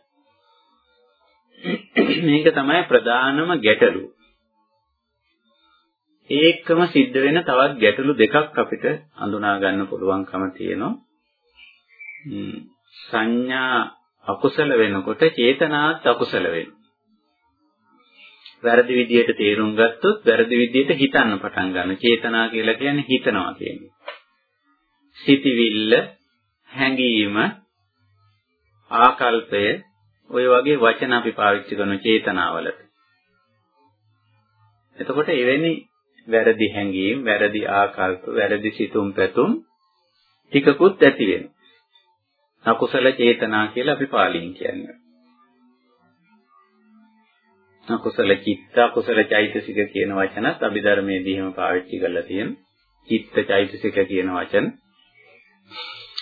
මේක තමයි ප්‍රධානම ගැටලුව. ඒකම සිද්ධ වෙන තවත් ගැටලු දෙකක් අපිට අඳුනා ගන්න පුළුවන්කම තියෙනවා. සංඥා අකුසල වෙනකොට චේතනාත් අකුසල වෙනවා. වැරදි විදියට තේරුම් ගත්තොත් වැරදි විදියට හිතන්න පටන් ගන්න. චේතනා කියලා කියන්නේ හිතනවා කියන්නේ. සිතිවිල්ල හැඟීම ආකල්පය ඔය වගේ වචන අපි පාවිච්චි කරන චේතනාවලට. එතකොට එවැනි වැරදි හැඟීම්, වැරදි ආකල්ප, වැරදි සිතුම් පැතුම් ටිකකුත් ඇති වෙනවා. අකුසල චේතනා කියලා අපි පාලියෙන් කියන්නේ. අකුසල චිත්ත, අකුසල චෛතසික කියන වචනත් අභිධර්මයේදී එහෙම පාවිච්චි කරලා තියෙනවා. චිත්ත චෛතසික කියන වචන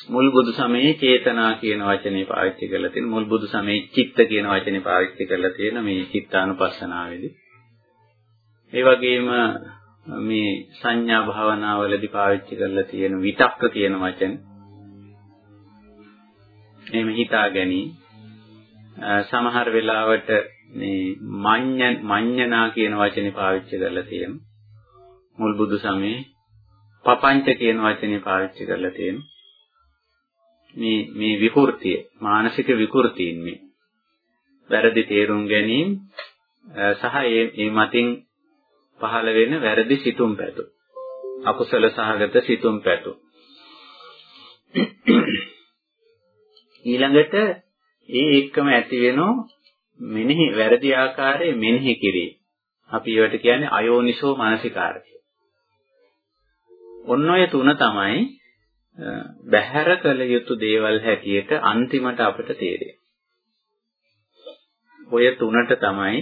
මුල් බුදු සමයේ චේතනා කියන වචනේ පාවිච්චි කරලා තියෙන මුල් බුදු සමයේ චිත්ත කියන වචනේ පාවිච්චි කරලා තියෙන මේ චිත්තානුපස්සනාවේදී ඒ වගේම මේ සංඥා භාවනාවලදී පාවිච්චි කරලා තියෙන විතක්ක කියන වචන. එහෙම හිතා ගැනීම. සමහර වෙලාවට මේ මඤ්ඤ මඤ්ඤනා කියන වචනේ පාවිච්චි කරලා තියෙනවා මුල් බුදු සමයේ පපංච කියන වචනේ පාවිච්චි කරලා තියෙනවා මේ මේ විකෘතිය මානසික විකෘතීන් මේ. වැරදි තේරුම් ගැනීම සහ ඒ මේ මතින් පහළ වෙන වැරදි සිතුම් පැතු. අකුසල සහගත සිතුම් පැතු. ඊළඟට ඒ එක්කම ඇති වෙනෝ මෙනෙහි වැරදි ආකාරයේ මෙනෙහි කිරීම. අපි ඒවට කියන්නේ අයෝනිසෝ මානසිකාරය ඔන්න ඔය තුන තමයි බැහැර කළ යුතු දේවල් හැටියට අන්තිමට අපිට තේරෙන්නේ. ඔය තුනට තමයි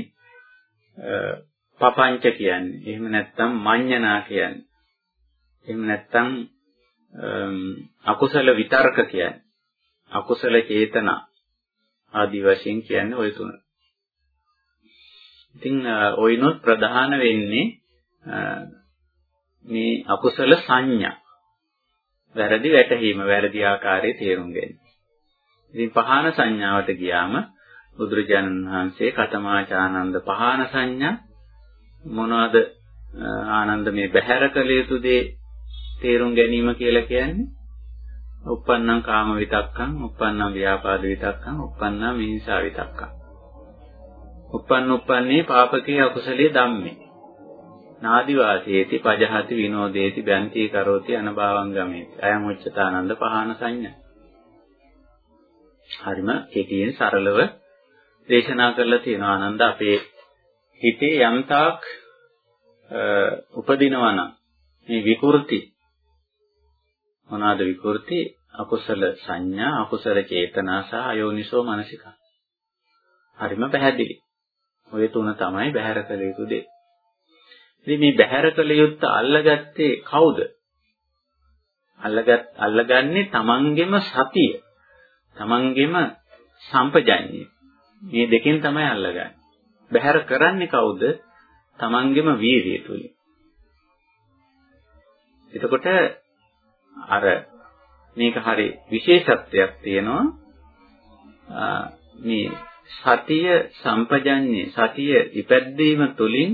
පපංච කියන්නේ. එහෙම නැත්නම් මඤ්ඤණා කියන්නේ. එහෙම නැත්නම් අකුසල විතර්ක කියන්නේ. අකුසල චේතනා ආදි වශයෙන් කියන්නේ ওই තුන. ඉතින් ඔයිනොත් ප්‍රධාන වෙන්නේ මේ අකුසල සංඥා වැරදි වැටහීම වැරදි ආකාරයේ තේරුම් ගැනීම. ඉතින් පහන සංඥාවට ගියාම බුදුරජාණන් වහන්සේ කතමාචානන්ද පහන සංඥා මොනවද ආනන්ද මේ බහැර කළ යුතු දේ තේරුම් ගැනීම කියලා කියන්නේ? uppannam කාම විතක්කං uppannam ව්‍යාපාද විතක්කං uppannam මිහිංසා විතක්කං. uppන්න uppන්නේ පාපකේ අකුසලයේ ධම්මේ. නාදි වාසයේති පජහති විනෝදේති බන්ති කරෝති අනභවං ගමේති. අයං උච්චතානන්ද පහන සංඥා. හරිම කෙටියෙන් සරලව දේශනා කරලා තියෙනවා. ආනන්ද අපේ හිතේ යම්තාක් උපදිනවා නම් මේ විකෘති මොනවාද විකෘති? අකුසල සංඥා අකුසල චේතනා සහ අයෝනිසෝ මනසික. හරිම පැහැදිලි. ඔය තුන තමයි බහැර කළ යුතු දේ. ඉතින් මේ බහැර කළ යුත්ත අල්ලගත්තේ කවුද? අල්ලගත් අල්ලගන්නේ තමන්ගෙම සතිය. තමන්ගෙම සම්පජඤ්ඤය. මේ දෙකෙන් තමයි අල්ලගන්නේ. බහැර කරන්නේ කවුද? තමන්ගෙම වීර්යය තුලින්. එතකොට අර මේක හරි විශේෂත්වයක් තියෙනවා. මේ සතිය සම්පජඤ්ඤේ සතිය ඉපැද්දීම තුලින්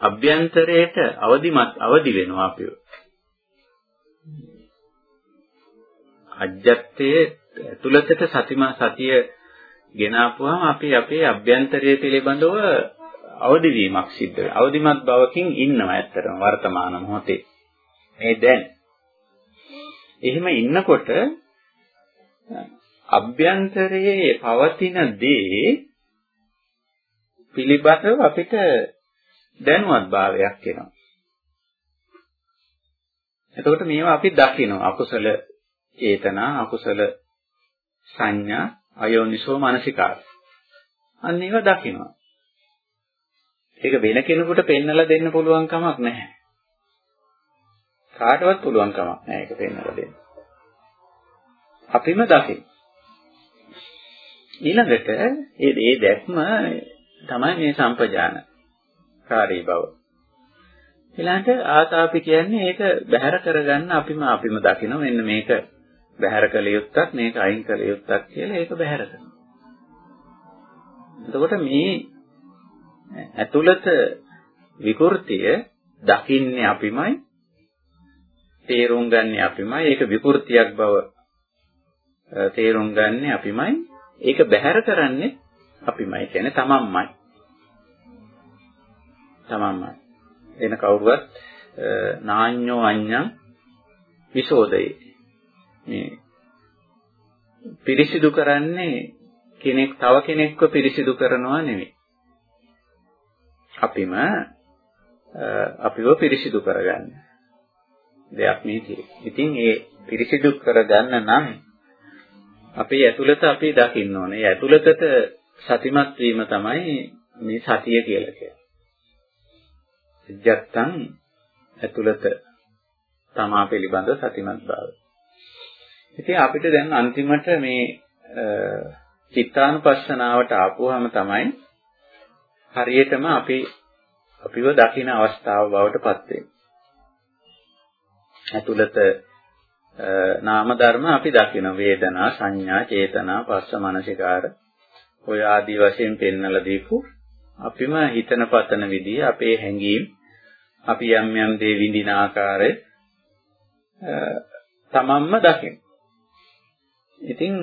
අභ්‍යන්තරයට අවදිමත් අවදි වෙනවා අපිව. අජ්ජත්තයේ ඇතුළතට සතිම සතිය ගෙනාපුවාම අපි අපේ අභ්‍යන්තරය පිළිබඳව අවදි වීමක් සිද්ධ වෙනවා. අවදිමත් බවකින් ඉන්නවා ඇත්තටම වර්තමාන මොහොතේ. මේ දැන්. එහෙම ඉන්නකොට අභ්‍යන්තරයේ පවතින දේ පිළිබඳව අපිට දැනුවත් භාවයක් එනවා. එතකොට මේවා අපි දකිනවා අකුසල චේතනා අකුසල සංඥා අයෝනිසෝ මානසිකාර. අන්න ඒවා දකිනවා. ඒක වෙන කෙනෙකුට පෙන්නලා දෙන්න පුළුවන් කමක් නැහැ. කාටවත් පුළුවන් කමක් නැහැ ඒක පෙන්නලා දෙන්න. අපිම දකින්න. ඊළඟට ඒ ඒ දැක්ම තමයි මේ සම්පජාන කාරී බව. ඊළඟට ආතාපි කියන්නේ ඒක බැහැර කරගන්න අපිම අපිම දකින්න මෙන්න මේක බැහැර කළ යුත්තක් මේක අයින් කළ යුත්තක් කියලා ඒක බැහැර කරනවා. එතකොට මේ ඇතුළත විකෘතිය දකින්නේ අපිමයි තේරුම් ගන්න අපිමයි ඒක විකෘතියක් බව තේරුම් ගන්න අපිමයි ඒක බැහැර කරන්නේ අපිමයි. කියන්නේ තමන්මයි තමන්මයි එන කවුරුවත් නාඤ්ඤෝ අඤ්ඤං විසෝදේ. මේ පිරිසිදු කරන්නේ කෙනෙක් තව කෙනෙක්ව පිරිසිදු කරනවා නෙවෙයි අපිම අපිව පිරිසිදු කරගන්න දෙයක් මේ තියෙන්නේ. ඉතින් ඒ පිරිසිදු කරගන්න නම් අපේ ඇතුළත අපි දකින්න ඕනේ. ඒ ඇතුළතට සතිමත් වීම තමයි මේ සතිය කියලා කියන්නේ. සිද්ධත්තං ඇතුළත තමා පිළිබඳ සතිමත් බව. ඉතින් අපිට දැන් අන්තිමට මේ චිත්තානුපස්සනාවට ආපුවාම තමයි හරියටම අපි අපිව දකින අවස්ථාව බවට පත් වෙන්නේ. ඇතුළත නාම ධර්ම අපි දකින වේදනා සංඥා චේතනා පස්ස මනසිකාර ඔය ආදී වශයෙන් පෙන්වලා දීපු අපිම හිතන පතන විදිය අපේ හැඟීම් අපි යම් යම් දේ විඳින ආකාරය තමන්ම දකින. ඉතින්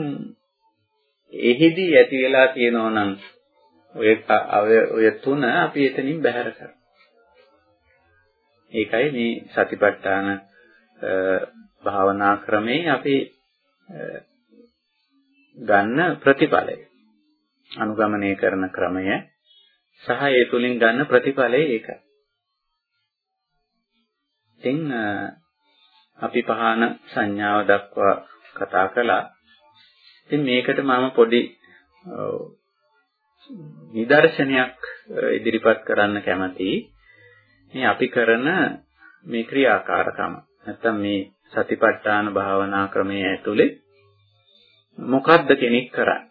එහිදී ඇති වෙලා තියෙනවා නම් ඔය ඔය තුන අපි එතනින් බැහැර කරනවා. ඒකයි මේ සතිපට්ඨාන භාවනා ක්‍රමේ අපි ගන්න ප්‍රතිඵලය. අනුගමනය කරන ක්‍රමය සහ ඒ තුලින් ගන්න ප්‍රතිඵලය ඒකයි. ඉතින් අපි පහන සංඥාව දක්වා කතා කළා. ඉතින් මේකට මම පොඩි නිදර්ශනයක් ඉදිරිපත් කරන්න කැමතියි. මේ අපි කරන මේ ක්‍රියාකාරකම. නැත්තම් මේ සතිපට්ඨාන භාවනා ක්‍රමයේ ඇතුලේ මොකද්ද කෙනෙක් කරන්නේ?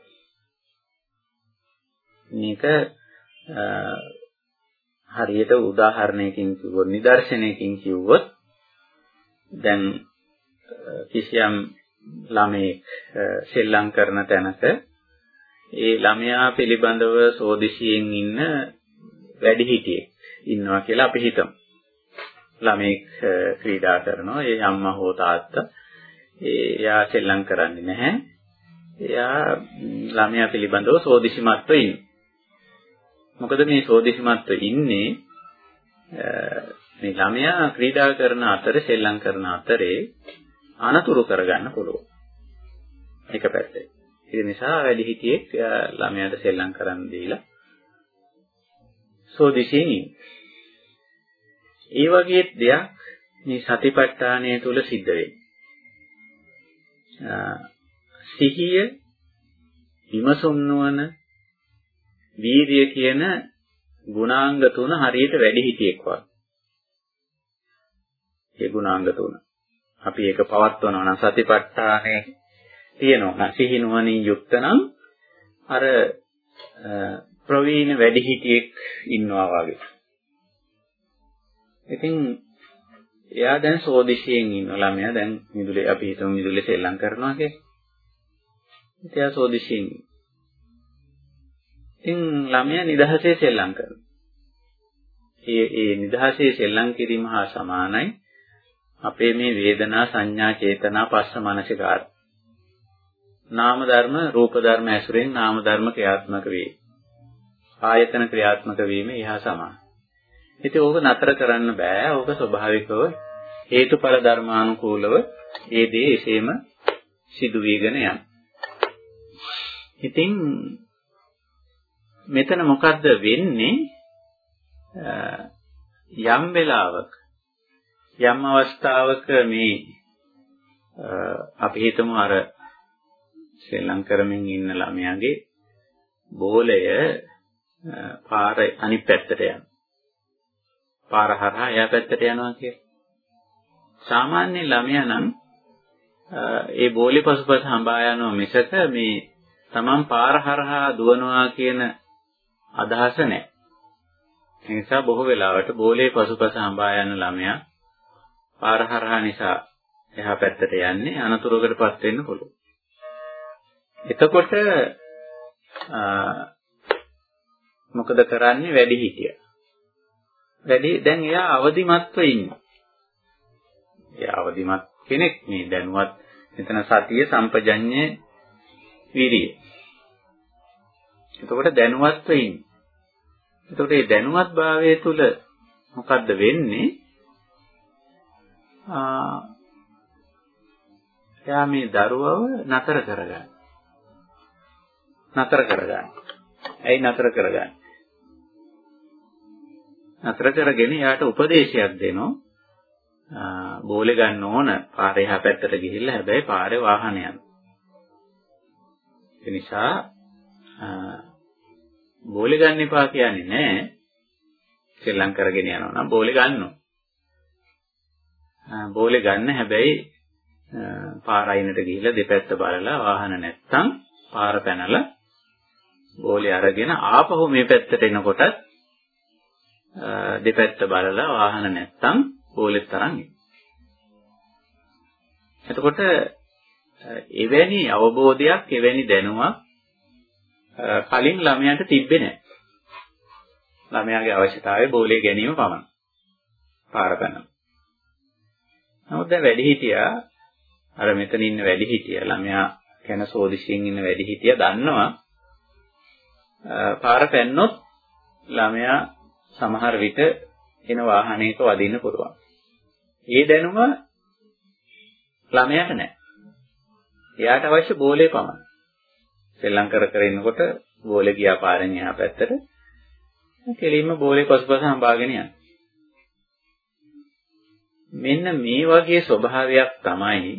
මේක හරියට උදාහරණයකින් කිව්වොත් නිදර්ශනයකින් කිව්වොත් දැන් කිසියම් ළමයෙක් සෙල්ලම් කරන තැනක ඒ ළමයා පිළිබඳව සෝදිසියෙන් ඉන්න වැඩිහිටියෙක් ඉන්නවා කියලා අපි හිතමු. ළමෙක් ක්‍රීඩා කරනවා. ඒ අම්මා හෝ තාත්තා එයා සෙල්ලම් කරන්නේ නැහැ. එයා ළමයා පිළිබඳව සෝදිසිමත්ව ඉන්නේ. මොකද මේ සෝදිසිමත්ව ඉන්නේ මේ ළමයා ක්‍රීඩා කරන අතරේ සෙල්ලම් කරන අතරේ අනතුරු කරගන්න පුළුවන්. එක පැත්තේ. ඒ නිසා වැඩිහිටියෙක් ළමයාට සෙල්ලම් කරන්න දීලා සෝදිසියෙන් ඉන්නේ. ඒ වගේ දෙයක් මේ සතිපට්ඨානය තුල සිද්ධ වෙන්නේ. සිහිය, විමසුම් නොවන, වීරිය කියන ගුණාංග තුන හරියට වැඩි හිටියෙක් වගේ. ඒ ගුණාංග තුන. අපි ඒක පවත්වනවා නම් සතිපට්ඨානේ තියෙනවා නම් සිහි නුවණින් යුක්ත නම් අර ප්‍රවීණ වැඩිහිටියෙක් ඉන්නවා වගේ. ඉතින් එයා දැන් සෝදිසියෙන් ඉන්න ළමයා දැන් මිදුලේ අපි හිතමු මිදුලේ සෙල්ලම් කරනවා කියලා. ඉතින් එයා සෝදිසියෙන්. ඉතින් ළමයා නිදහසේ සෙල්ලම් කරනවා. ඒ ඒ නිදහසේ සෙල්ලම් කිරීම හා සමානයි අපේ මේ වේදනා සංඥා චේතනා පස්ස මනසිකාර. නාම ධර්ම රූප ධර්ම ඇසුරෙන් නාම ධර්ම ක්‍රියාත්මක වේ. ආයතන ක්‍රියාත්මක වීම එහා සමානයි. ඉතින් ඕක නතර කරන්න බෑ. ඕක ස්වභාවිකව හේතුඵල ධර්මානුකූලව ඒ දේ එසේම සිදු වීගෙන යනවා. ඉතින් මෙතන මොකද්ද වෙන්නේ? යම් වෙලාවක යම් අවස්ථාවක මේ අපි හිතමු අර ශ්‍රී ලංකරමින් ඉන්න ළමයාගේ බෝලය පාර අනිත් පැත්තට යනවා. පාර හරහා එයා පැත්තට යනවා කියලා. සාමාන්‍ය ළමයා නම් ඒ බෝලි පසුපස හඹා යනවා මිසක මේ Taman පාර හරහා දුවනවා කියන අදහස නැහැ. ඒ නිසා බොහෝ වෙලාවට බෝලේ පසුපස හඹා යන ළමයා පාර හරහා නිසා එහා පැත්තට යන්නේ අනතුරකටපත් වෙන්න පුළුවන්. එතකොට මොකද කරන්නේ වැඩි හිටියා. වැඩි දැන් එයා අවදිමත්ව ඉන්නවා. එයා අවදිමත් කෙනෙක් මේ දැනුවත් මෙතන සතිය සම්පජඤ්ඤය විරිය. එතකොට දැනුවත්ව ඉන්නේ. එතකොට මේ දැනුවත් භාවය තුල මොකද්ද වෙන්නේ? ආ එයා මේ දරුවව නතර කරගන්න. නතර කරගන්න. ඇයි නතර කරගන්නේ? නතර කරගෙන යාට උපදේශයක් දෙනවා බෝලේ ගන්න ඕන පාරේ එහා පැත්තට ගිහිල්ලා හැබැයි පාරේ වාහන යන. ඒ නිසා බෝලේ ගන්න එපා කියන්නේ නැහැ. සෙල්ලම් කරගෙන යනවා නම් බෝලේ ගන්නවා. බෝලේ ගන්න හැබැයි පාර අයිනට ගිහිල්ලා දෙපැත්ත බලලා වාහන නැත්තම් පාර පැනලා බෝලේ අරගෙන ආපහු මේ පැත්තට එනකොටත් දෙපැත්ත බලලා වාහන නැත්තම් පොලෙත් තරම් එතකොට එවැනි අවබෝධයක් එවැනි දැනුමක් කලින් ළමයාට තිබ්බේ නැහැ. ළමයාගේ අවශ්‍යතාවය බෝලේ ගැනීම පමණයි. පාර පැනන. නමුත් දැන් වැඩිහිටියා අර මෙතන ඉන්න වැඩිහිටියා ළමයා ගැන සෝදිසියෙන් ඉන්න වැඩිහිටියා දන්නවා පාර පැන්නොත් ළමයා සමහර විට එන වාහනයක වදින්න පුළුවන්. ඒ දැනුම ළමයාට නැහැ. එයාට අවශ්‍ය බෝලේ පමණයි. සෙල්ලම් කර කර ඉන්නකොට බෝලේ ගියා පාරෙන් එහා පැත්තට කෙලින්ම බෝලේ පසුපස හඹාගෙන යනවා. මෙන්න මේ වගේ ස්වභාවයක් තමයි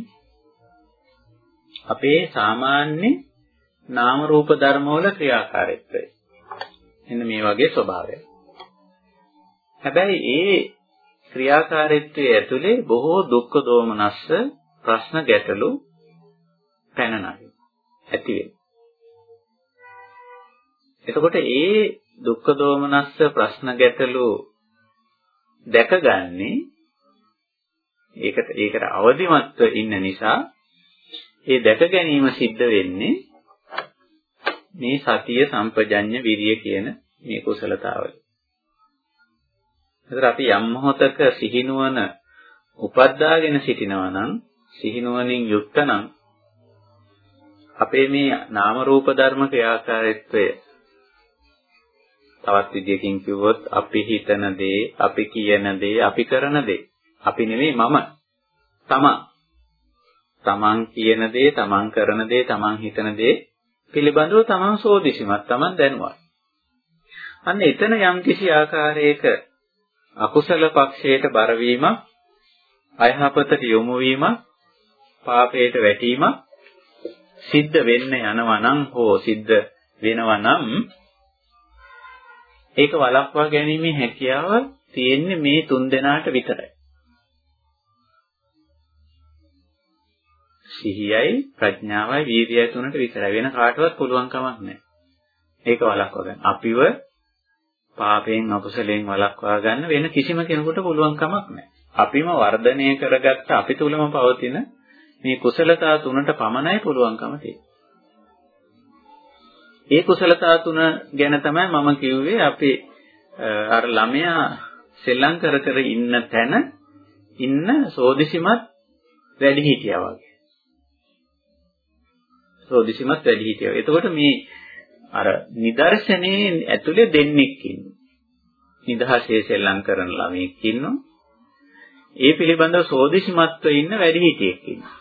අපේ සාමාන්‍ය නාම රූප ධර්මවල ක්‍රියාකාරීත්වය. මෙන්න මේ වගේ ස්වභාවයක්. හැබැයි ඒ ක්‍රියාකාරීත්වයේ ඇතුලේ බොහෝ දුක්ඛ දෝමනස්ස ප්‍රශ්න ගැටලු පැන නගින ඇති වෙනවා. එතකොට ඒ දුක්ඛ දෝමනස්ස ප්‍රශ්න ගැටලු දැකගන්නේ ඒකට ඒකට අවදිමත්ව ඉන්න නිසා ඒ දැක ගැනීම සිද්ධ වෙන්නේ මේ සතිය සම්පජඤ්ඤ විරිය කියන මේ කුසලතාවල. ඒතර අපි යම් මොහතක සිහිනුවන උපද්දාගෙන සිටිනවා නම් සිහිනුවනින් යුක්ත නම් අපේ මේ නාම රූප ධර්ම ක්‍රියාකාරීත්වය තවත් විදියකින් කිව්වොත් අපි හිතන දේ, අපි කියන දේ, අපි කරන දේ. අපි නෙවෙයි මම. තමන්. තමන් කියන දේ, තමන් කරන දේ, තමන් හිතන දේ පිළිබඳව තමන් සෝදිසිමත්, තමන් දැනුවත්. අන්න එතන යම්කිසි ආකාරයක අකුසල පක්ෂයට බර වීමක්, අයහපතට යොමු වීමක්, පාපයට වැටීමක් සිද්ධ වෙන්න යනවා නම් හෝ සිද්ධ වෙනවා නම් ඒක වළක්වා ගැනීමේ හැකියාව තියෙන්නේ මේ තුන් දෙනාට විතරයි. සිහියයි ප්‍රඥාවයි වීර්යයයි තුනට විතරයි වෙන කාටවත් පුළුවන් කමක් නැහැ. ඒක වළක්වා ගන්න. අපිව පාපයෙන් අකුසලයෙන් වළක්වා ගන්න වෙන කිසිම කෙනෙකුට පුළුවන් කමක් නැහැ. අපිම වර්ධනය කරගත්ත අපි තුලම පවතින මේ කුසලතා තුනට පමණයි පුළුවන්කම තියෙන්නේ. ඒ කුසලතා තුන ගැන තමයි මම කිව්වේ අපි අර ළමයා සෙල්ලම් කර කර ඉන්න තැන ඉන්න සෝදිසිමත් වැඩි හිටියා වගේ. සෝදිසිමත් වැඩි හිටියා. එතකොට මේ අර නිදර්ශනයේ ඇතුලේ දෙන්නෙක් ඉන්නවා. නිදහසේ සෙල්ලම් කරන ළමයෙක් ඉන්නවා. ඒ පිළිබඳව සෝදිසිමත්ව ඉන්න වැඩි හිටියෙක් ඉන්නවා.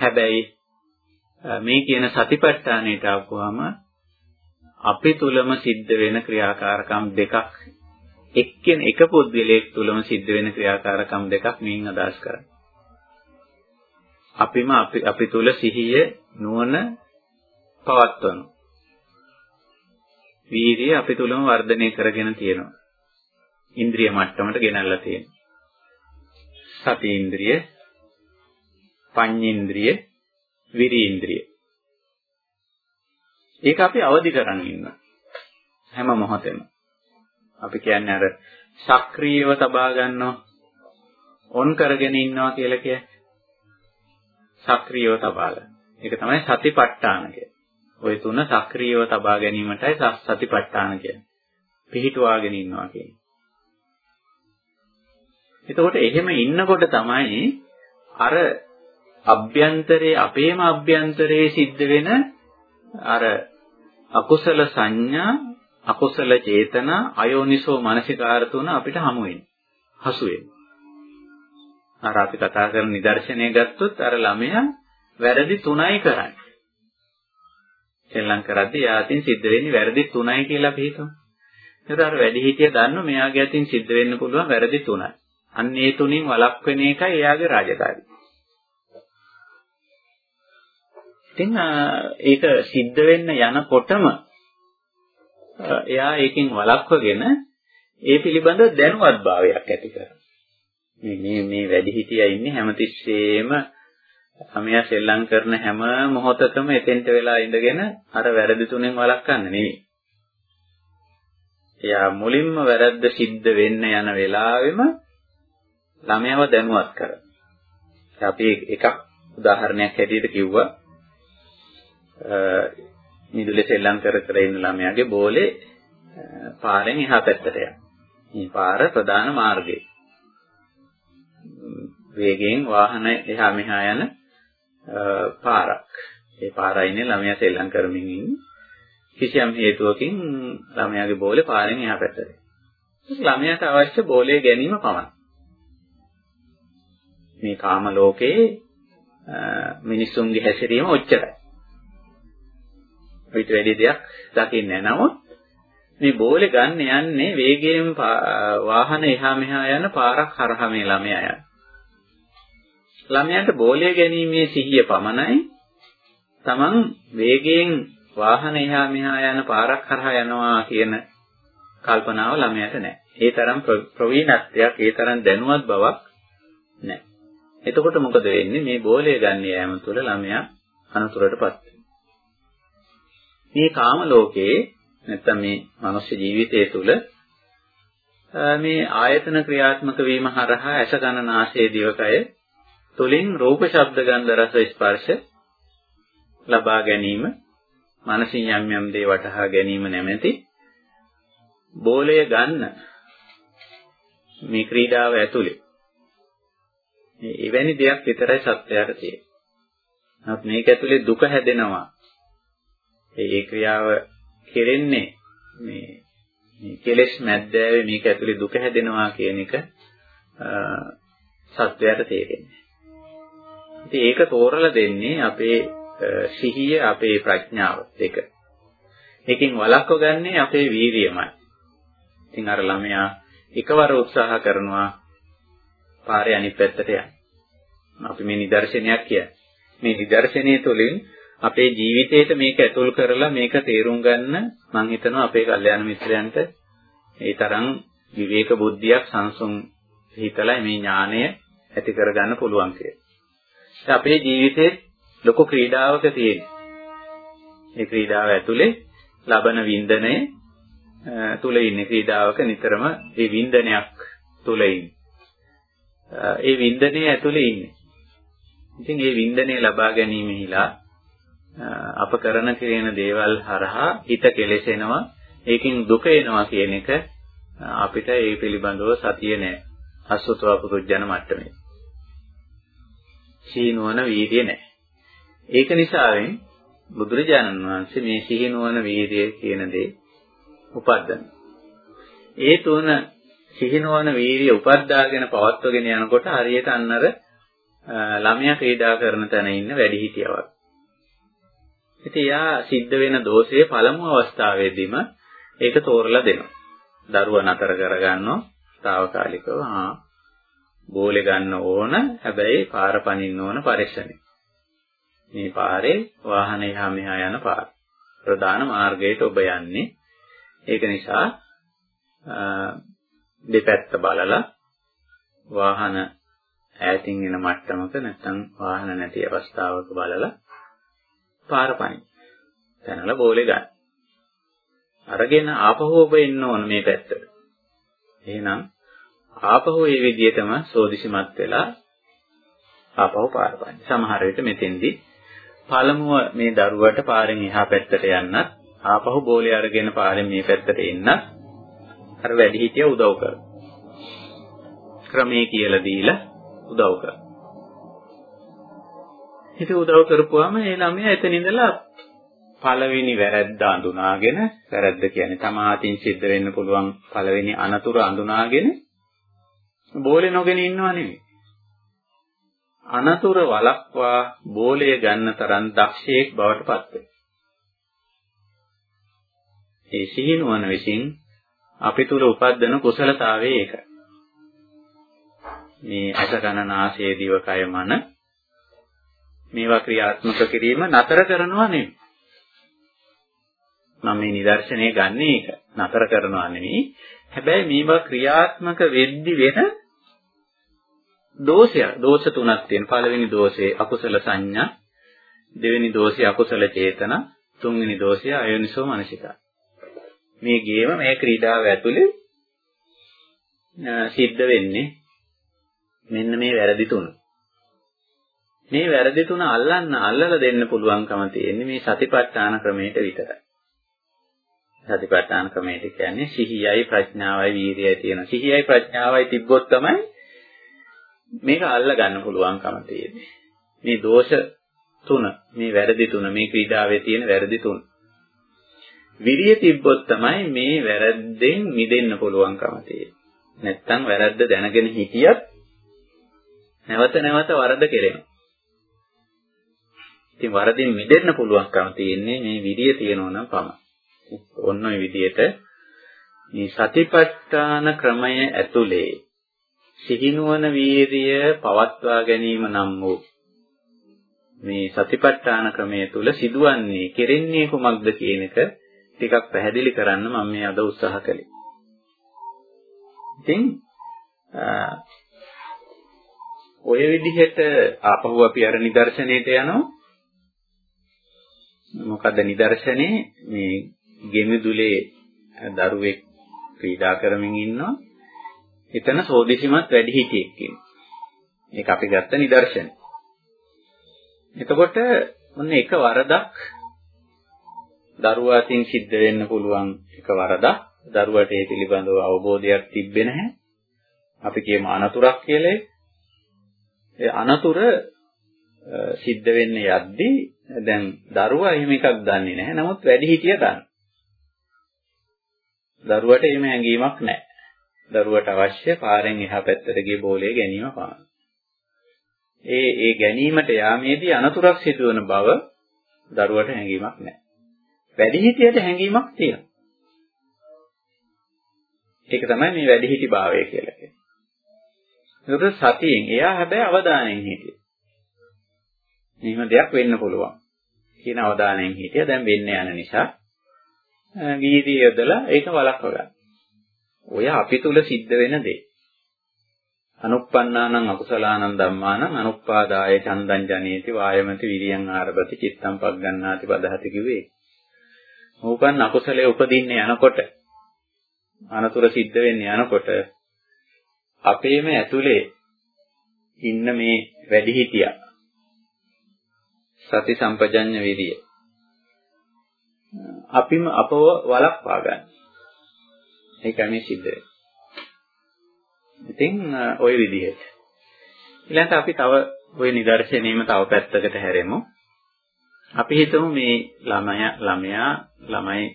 හැබැයි මේ කියන සතිපට්ඨානයට ආවම අපි තුලම සිද්ධ වෙන ක්‍රියාකාරකම් දෙකක් එක්කෙන එක පුද්ගලයෙක් තුලම සිද්ධ වෙන ක්‍රියාකාරකම් දෙකක් මේන් අදහස් කරන්නේ. අපිම අපි අපි තුල සිහිය නුවණ පවත්වනවා. වීර්යය අපි තුලම වර්ධනය කරගෙන තියෙනවා. ඉන්ද්‍රිය මට්ටමට ගෙනල්ලා තියෙනවා. සති ඉන්ද්‍රිය පඤ්ඤේන්ද්‍රිය, විරීන්ද්‍රිය. ඒක අපි අවදි කරන් ඉන්න. හැම මොහොතෙම. අපි කියන්නේ අර සක්‍රීයව තබා ගන්නවා, ඔන් කරගෙන ඉන්නවා කියලා කියන්නේ. සක්‍රීයව තබා ගන්න. ඒක තමයි සතිපට්ඨාන කියන්නේ. ওই තුන සක්‍රීයව තබා ගැනීමටයි සතිපට්ඨාන කියන්නේ. පිහිටුවාගෙන ඉන්නවා කියන්නේ. එතකොට එහෙම ඉන්නකොට තමයි අර අභ්‍යන්තරයේ අපේම අභ්‍යන්තරයේ සිද්ධ වෙන අර අකුසල සංඥා අකුසල චේතනා අයෝනිසෝ මනසිකාර තුන අපිට හමු වෙන්නේ හසු වෙන්නේ අර අපි කතා කරන නිදර්ශනය ගත්තොත් අර ළමයා වැරදි 3යි කරන්නේ. සෙල්ලම් කරද්දී යාතින් සිද්ධ වෙන්නේ වැරදි 3යි කියලා අපි හිතමු. ඒතර අර වැඩිහිටිය දන්නෝ මෙයාගේ අතින් සිද්ධ වෙන්න පුළුවන් වැරදි 3යි. අන්න ඒ තුنين වළක්වෙන එකයි එයාගේ රාජකාරිය. ඉතින් ඒක සිද්ධ වෙන්න යනකොටම එයා ඒකෙන් වළක්වගෙන ඒ පිළිබඳ දැනුවත්භාවයක් ඇති කරනවා. මේ මේ මේ වැඩි හිටියා ඉන්නේ හැමතිස්සෙම සමයා සෙල්ලම් කරන හැම මොහොතකම එතෙන්ට වෙලා ඉඳගෙන අර වැරදි තුනෙන් වළක්වන්න නෙවෙයි. එයා මුලින්ම වැරද්ද සිද්ධ වෙන්න යන වෙලාවෙම ළමයාව දැනුවත් කරනවා. අපි එකක් උදාහරණයක් හැටියට කිව්වා මිදුලේ සෙල්ලම් කර කර ඉන්න ළමයාගේ බෝලේ පාරෙන් එහා පැත්තට යනවා. මේ පාර ප්‍රධාන මාර්ගය. වේගයෙන් වාහන එහා මෙහා යන පාරක්. ඒ පාරයි ඉන්නේ ළමයා සෙල්ලම් කරමින් ඉන්නේ. කිසියම් හේතුවකින් ළමයාගේ බෝලේ පාරෙන් එහා පැත්තට. ළමයාට අවශ්‍ය බෝලේ ගැනීම පමණයි. මේ කාම ලෝකයේ මිනිසුන්ගේ හැසිරීම ඔච්චරයි. ඊට වැඩි දෙයක් දකින්නේ නමුත් මේ බෝලේ ගන්න යන්නේ වේගයෙන් වාහන එහා මෙහා යන පාරක් හරහා මේ ළමයා යන. ළමයාට බෝලය ගැනීමේ සිහිය පමණයි. Taman වේගයෙන් වාහන එහා මෙහා යන පාරක් හරහා යනවා කියන කල්පනාව ළමයාට නැහැ. ඒ තරම් ප්‍රවීණත්වයක්, ඒ තරම් දැනුවත් බවක් නැහැ. එතකොට මොකද වෙන්නේ? මේ බෝලය ගන්න යාම තුළ ළමයා අනතුරටපත් මේ කාම ලෝකයේ නැත්තම් මේ මනුෂ්‍ය ජීවිතය තුළ මේ ආයතන ක්‍රියාත්මක වීම හරහා ඇස කන නාසය දිවකය තුලින් රූප ශබ්ද ගන්ධ රස ස්පර්ශ ලබා ගැනීම මනසින් යම් යම් දේ වටහා ගැනීම නැමැති බෝලය ගන්න මේ ක්‍රීඩාව ඇතුලේ මේ එවැනි දෙයක් විතරයි සත්‍යයට තියෙන්නේ. නමුත් මේක ඇතුලේ දුක හැදෙනවා. ඒ ක්‍රියාව කෙරෙන්නේ මේ මේ කෙලෙස් මැද්දෑවේ මේක ඇතුලේ දුක හැදෙනවා කියන එක සත්‍යයට තේරෙන්නේ. ඉතින් ඒක තෝරලා දෙන්නේ අපේ සිහිය අපේ ප්‍රඥාව දෙක. එකකින් වළක්ව ගන්නේ අපේ වීරියමයි. ඉතින් අර ළමයා එකවර උත්සාහ කරනවා පාරේ අනිත් පැත්තට යන්න. අපි මේ නිදර්ශනයක් කියන්නේ. මේ නිදර්ශනය තුළින් අපේ ජීවිතේට මේක ඇතුල් කරලා මේක තේරුම් ගන්න මම හිතනවා අපේ කල්යාණ මිත්‍රයන්ට ඒ තරම් විවේක බුද්ධියක් සංසුන් හිතලා මේ ඥානය ඇති කරගන්න පුළුවන් කියලා. අපේ ජීවිතේ ලොකු ක්‍රීඩාවක තියෙන. මේ ක්‍රීඩාව ඇතුලේ ලබන වින්දනය තුල ඉන්නේ ක්‍රීඩාවක නිතරම ඒ වින්දනයක් තුල ඉන්නේ. ඒ වින්දනයේ ඇතුලේ ඉන්නේ. ඉතින් මේ වින්දනය ලබා ගැනීමෙහිලා අප කරන කියන දේවල් හරහා හිත කෙලෙසෙනවා ඒකින් දුක එනවා කියන එක අපිට ඒ පිළිබඳව සතිය නැහැ. අසුතව පුදුජන මට්ටමේ. සීනුවන වීර්ය නැහැ. ඒක නිසාවෙන් බුදුරජාණන් වහන්සේ මේ සිහිනුවන වීර්ය කියන දේ උපද්දන. ඒ තුන සිහිනුවන වීර්ය උපද්දාගෙන පවත්වගෙන යනකොට හරියට අන්නර ළමයා ක්‍රීඩා කරන තැන ඉන්න වැඩිහිටියවක්. ඉතින් යා සිද්ධ වෙන දෝෂයේ පළමු අවස්ථාවේදීම ඒක තෝරලා දෙනවා. දරුවා නතර කරගන්නවා. తాවකාලිකව ආ බෝලේ ගන්න ඕන හැබැයි පාර පනින්න ඕන පරිස්සමෙන්. මේ පාරේ වාහන එහා මෙහා යන පාර. ප්‍රධාන මාර්ගයට ඔබ යන්නේ. ඒක නිසා දෙපැත්ත බලලා වාහන ඈතින් එන මට්ටමක නැත්නම් වාහන නැති අවස්ථාවක බලලා පාර පනින්න. දැනලා බෝලේ ගන්න. අරගෙන ආපහු ඔබ එන්න ඕන මේ පැත්තට. එහෙනම් ආපහු මේ විදිහටම සෝදිසිමත් වෙලා ආපහු පාර පනින්න. සමහර විට මෙතෙන්දී පළමුව මේ දරුවට පාරෙන් එහා පැත්තට යන්නත් ආපහු බෝලේ අරගෙන පාරෙන් මේ පැත්තට එන්නත් අර වැඩිහිටිය උදව් කරනවා. ක්‍රමයේ කියලා දීලා උදව් කරනවා. ඉතින් උදව් කරපුවාම ඒ ළමයා එතන ඉඳලා පළවෙනි වැරැද්ද අඳුනාගෙන වැරැද්ද කියන්නේ තමාටින් සිද්ධ වෙන්න පුළුවන් පළවෙනි අනතුරු අඳුනාගෙන බෝලේ නොගෙන ඉන්නව නෙමෙයි. අනතුර වළක්වා බෝලය ගන්න තරම් දක්ෂයෙක් බවට පත් වෙනවා. ඒ සිහිනුවන විසින් අපි තුල උපද්දන කුසලතාවය ඒකයි. මේ අස ගණනාසය දිවකය මන මේවා ක්‍රියාත්මක කිරීම නතර කරනවා නෙමෙයි. මම මේ නිදර්ශනය ගන්න එක නතර කරනවා නෙමෙයි. හැබැයි මේවා ක්‍රියාත්මක වෙද්දි වෙන දෝෂය දෝෂ තුනක් තියෙන. පළවෙනි දෝෂේ අකුසල සංඥා, දෙවෙනි දෝෂේ අකුසල චේතන, තුන්වෙනි දෝෂය අයෝනිසෝ මනසිකා. මේ ගේම මේ ක්‍රීඩාව ඇතුලේ සිද්ධ වෙන්නේ මෙන්න මේ වැරදි තුන. මේ වැරදි තුන අල්ලන්න අල්ලලා දෙන්න පුළුවන්කම තියෙන්නේ මේ සතිපට්ඨාන ක්‍රමයට විතරයි. සතිපට්ඨාන ක්‍රමයට කියන්නේ සිහියයි ප්‍රඥාවයි වීර්යයයි තියෙන. සිහියයි ප්‍රඥාවයි තිබ්බොත් තමයි මේක අල්ල ගන්න පුළුවන්කම තියෙන්නේ. මේ දෝෂ තුන, මේ වැරදි තුන, මේ ක්‍රීඩාවේ තියෙන වැරදි තුන. විරිය තිබ්බොත් තමයි මේ වැරද්දෙන් මිදෙන්න පුළුවන්කම තියෙන්නේ. නැත්තම් වැරද්ද දැනගෙන හිටියත් නැවත නැවත වරද කෙරෙනවා. ඉතින් වරදින් මිදෙන්න පුළුවන්කම තියෙන්නේ මේ විරිය තියෙනවා නම් පමණයි. ඔන්න ඔය විදිහට මේ සතිපට්ඨාන ක්‍රමය ඇතුලේ සිහිනුවන වීරිය පවත්වා ගැනීම නම් වූ මේ සතිපට්ඨාන ක්‍රමය තුල සිදුවන්නේ කෙරෙන්නේ කුමක්ද කියන එක ටිකක් පැහැදිලි කරන්න මම මේ අද උත්සාහ කළේ. ඉතින් ඔය විදිහට ආපහු අපි අර නිදර්ශනයට යනවා. මොකද නිදර්ශනේ මේ ගෙමිදුලේ දරුවෙක් ක්‍රීඩා කරමින් ඉන්නවා. එතන සෝදිසිමත් වැඩි හිටියෙක් ඉන්නවා. ඒක අපි ගත්ත නිදර්ශනය. එතකොට මොන එක වරදක් දරුවා අතින් සිද්ධ වෙන්න පුළුවන් එක වරදක් දරුවට ඒ පිළිබඳව අවබෝධයක් තිබෙන්නේ නැහැ. අපි කියමු අනතුරක් කියලා. ඒ අනතුර සිද්ධ වෙන්න යද්දී දැන් දරුවා එහෙම එකක් දන්නේ නැහැ. නමුත් වැඩිහිටිය දන්නවා. දරුවට එහෙම හැඟීමක් නැහැ. දරුවට අවශ්‍ය පාරෙන් එහා පැත්තට ගිය බෝලේ ගැනීම පමණයි. ඒ ඒ ගැනීමට යාමේදී අනතුරක් සිදුවන බව දරුවට හැඟීමක් නැහැ. වැඩිහිටියට හැඟීමක් තියෙනවා. ඒක තමයි මේ වැඩිහිටි භාවය කියලා කියන්නේ. ඒකට සතියෙන් එයා හැබැයි අවධානයෙන් හිටියේ. මෙහෙම දෙයක් වෙන්න පුළුවන්. කියන අවධානයෙන් හිටියා. දැන් වෙන්න යන නිසා වීර්යය යොදලා ඒක වළක්ව ගන්න. ඔය අපි තුල සිද්ධ වෙන දේ. අනුප්පන්නානං අකුසලානං ධම්මානං අනුප්පාදාය චන්දං ජනේති වායමති විරියං ආරභති චිත්තං පග්ගණ්ණාති පදහති කිව්වේ. උපන් අකුසලයේ උපදින්නේ යනකොට අනතුර සිද්ධ වෙන්නේ යනකොට අපේම ඇතුලේ ඉන්න මේ වැඩිහිටියා සති සම්පජඤ්ඤ විරිය අපිම අපව වළක්වා ගන්න. ඒකයි මේ සිද්ධ වෙන්නේ. ඉතින් ওই විදිහට. ඊළඟට අපි තව ওই නිදර්ශනෙම තව පැත්තකට හැරෙමු. අපි හිතමු මේ ළමයා ළමයා ළමයි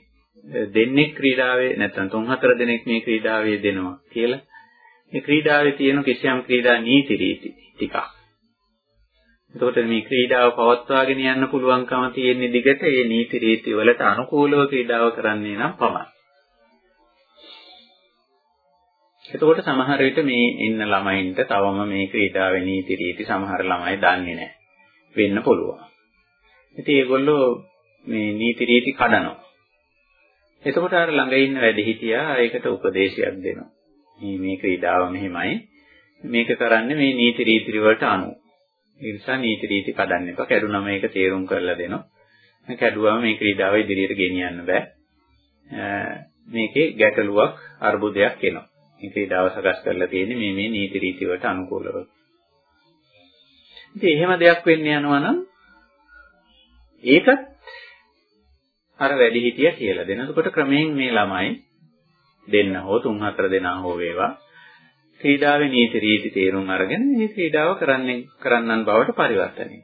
දෙන්නෙක් ක්‍රීඩාවේ නැත්නම් තුන් හතර දෙනෙක් මේ ක්‍රීඩාවේ දෙනවා කියලා. මේ ක්‍රීඩාවේ තියෙන කිසියම් ක්‍රීඩා නීති රීති ටිකක්. එතකොට මේ ක්‍රීඩාව පවත්වාගෙන යන්න පුළුවන්කම තියෙන දිගට මේ නීති රීති වලට අනුකූලව ක්‍රීඩාව කරන්නේ නම් පමණයි. එතකොට සමහර විට මේ ඉන්න ළමයින්ට තවම මේ ක්‍රීඩාවේ නීති රීති සමහර ළමයි දන්නේ නැහැ. වෙන්න පුළුවන්. ඉතින් ඒගොල්ලෝ මේ නීති රීති කඩනවා. එතකොට අර ළඟ ඉන්න වැඩිහිටියා ඒකට උපදේශයක් දෙනවා. මේ මේ ක්‍රීඩාව මෙහෙමයි. මේක කරන්නේ මේ නීති රීති වලට අනුව. ඒ නිසා නීති රීති කඩන්න එපා. කැඩුනම ඒක තේරුම් කරලා දෙනවා. කැඩුවම මේ ක්‍රීඩාව ඉදිරියට ගෙනියන්න බෑ. මේකේ ගැටලුවක් අර්බුදයක් එනවා. මේ ක්‍රීඩාව සකස් කරලා තියෙන්නේ මේ මේ නීති රීති වලට අනුකූලව. ඉතින් එහෙම දෙයක් වෙන්න යනවා නම් ඒකත් අර වැඩි හිටිය කියලා දෙන. එතකොට ක්‍රමයෙන් මේ ළමයි දෙන්න හෝ තුන් හතර දෙනා හෝ වේවා ක්‍රීඩාවේ නීති රීති තේරුම් අරගෙන මේ ක්‍රීඩාව කරන්නේ කරන්නන් බවට පරිවර්තනය.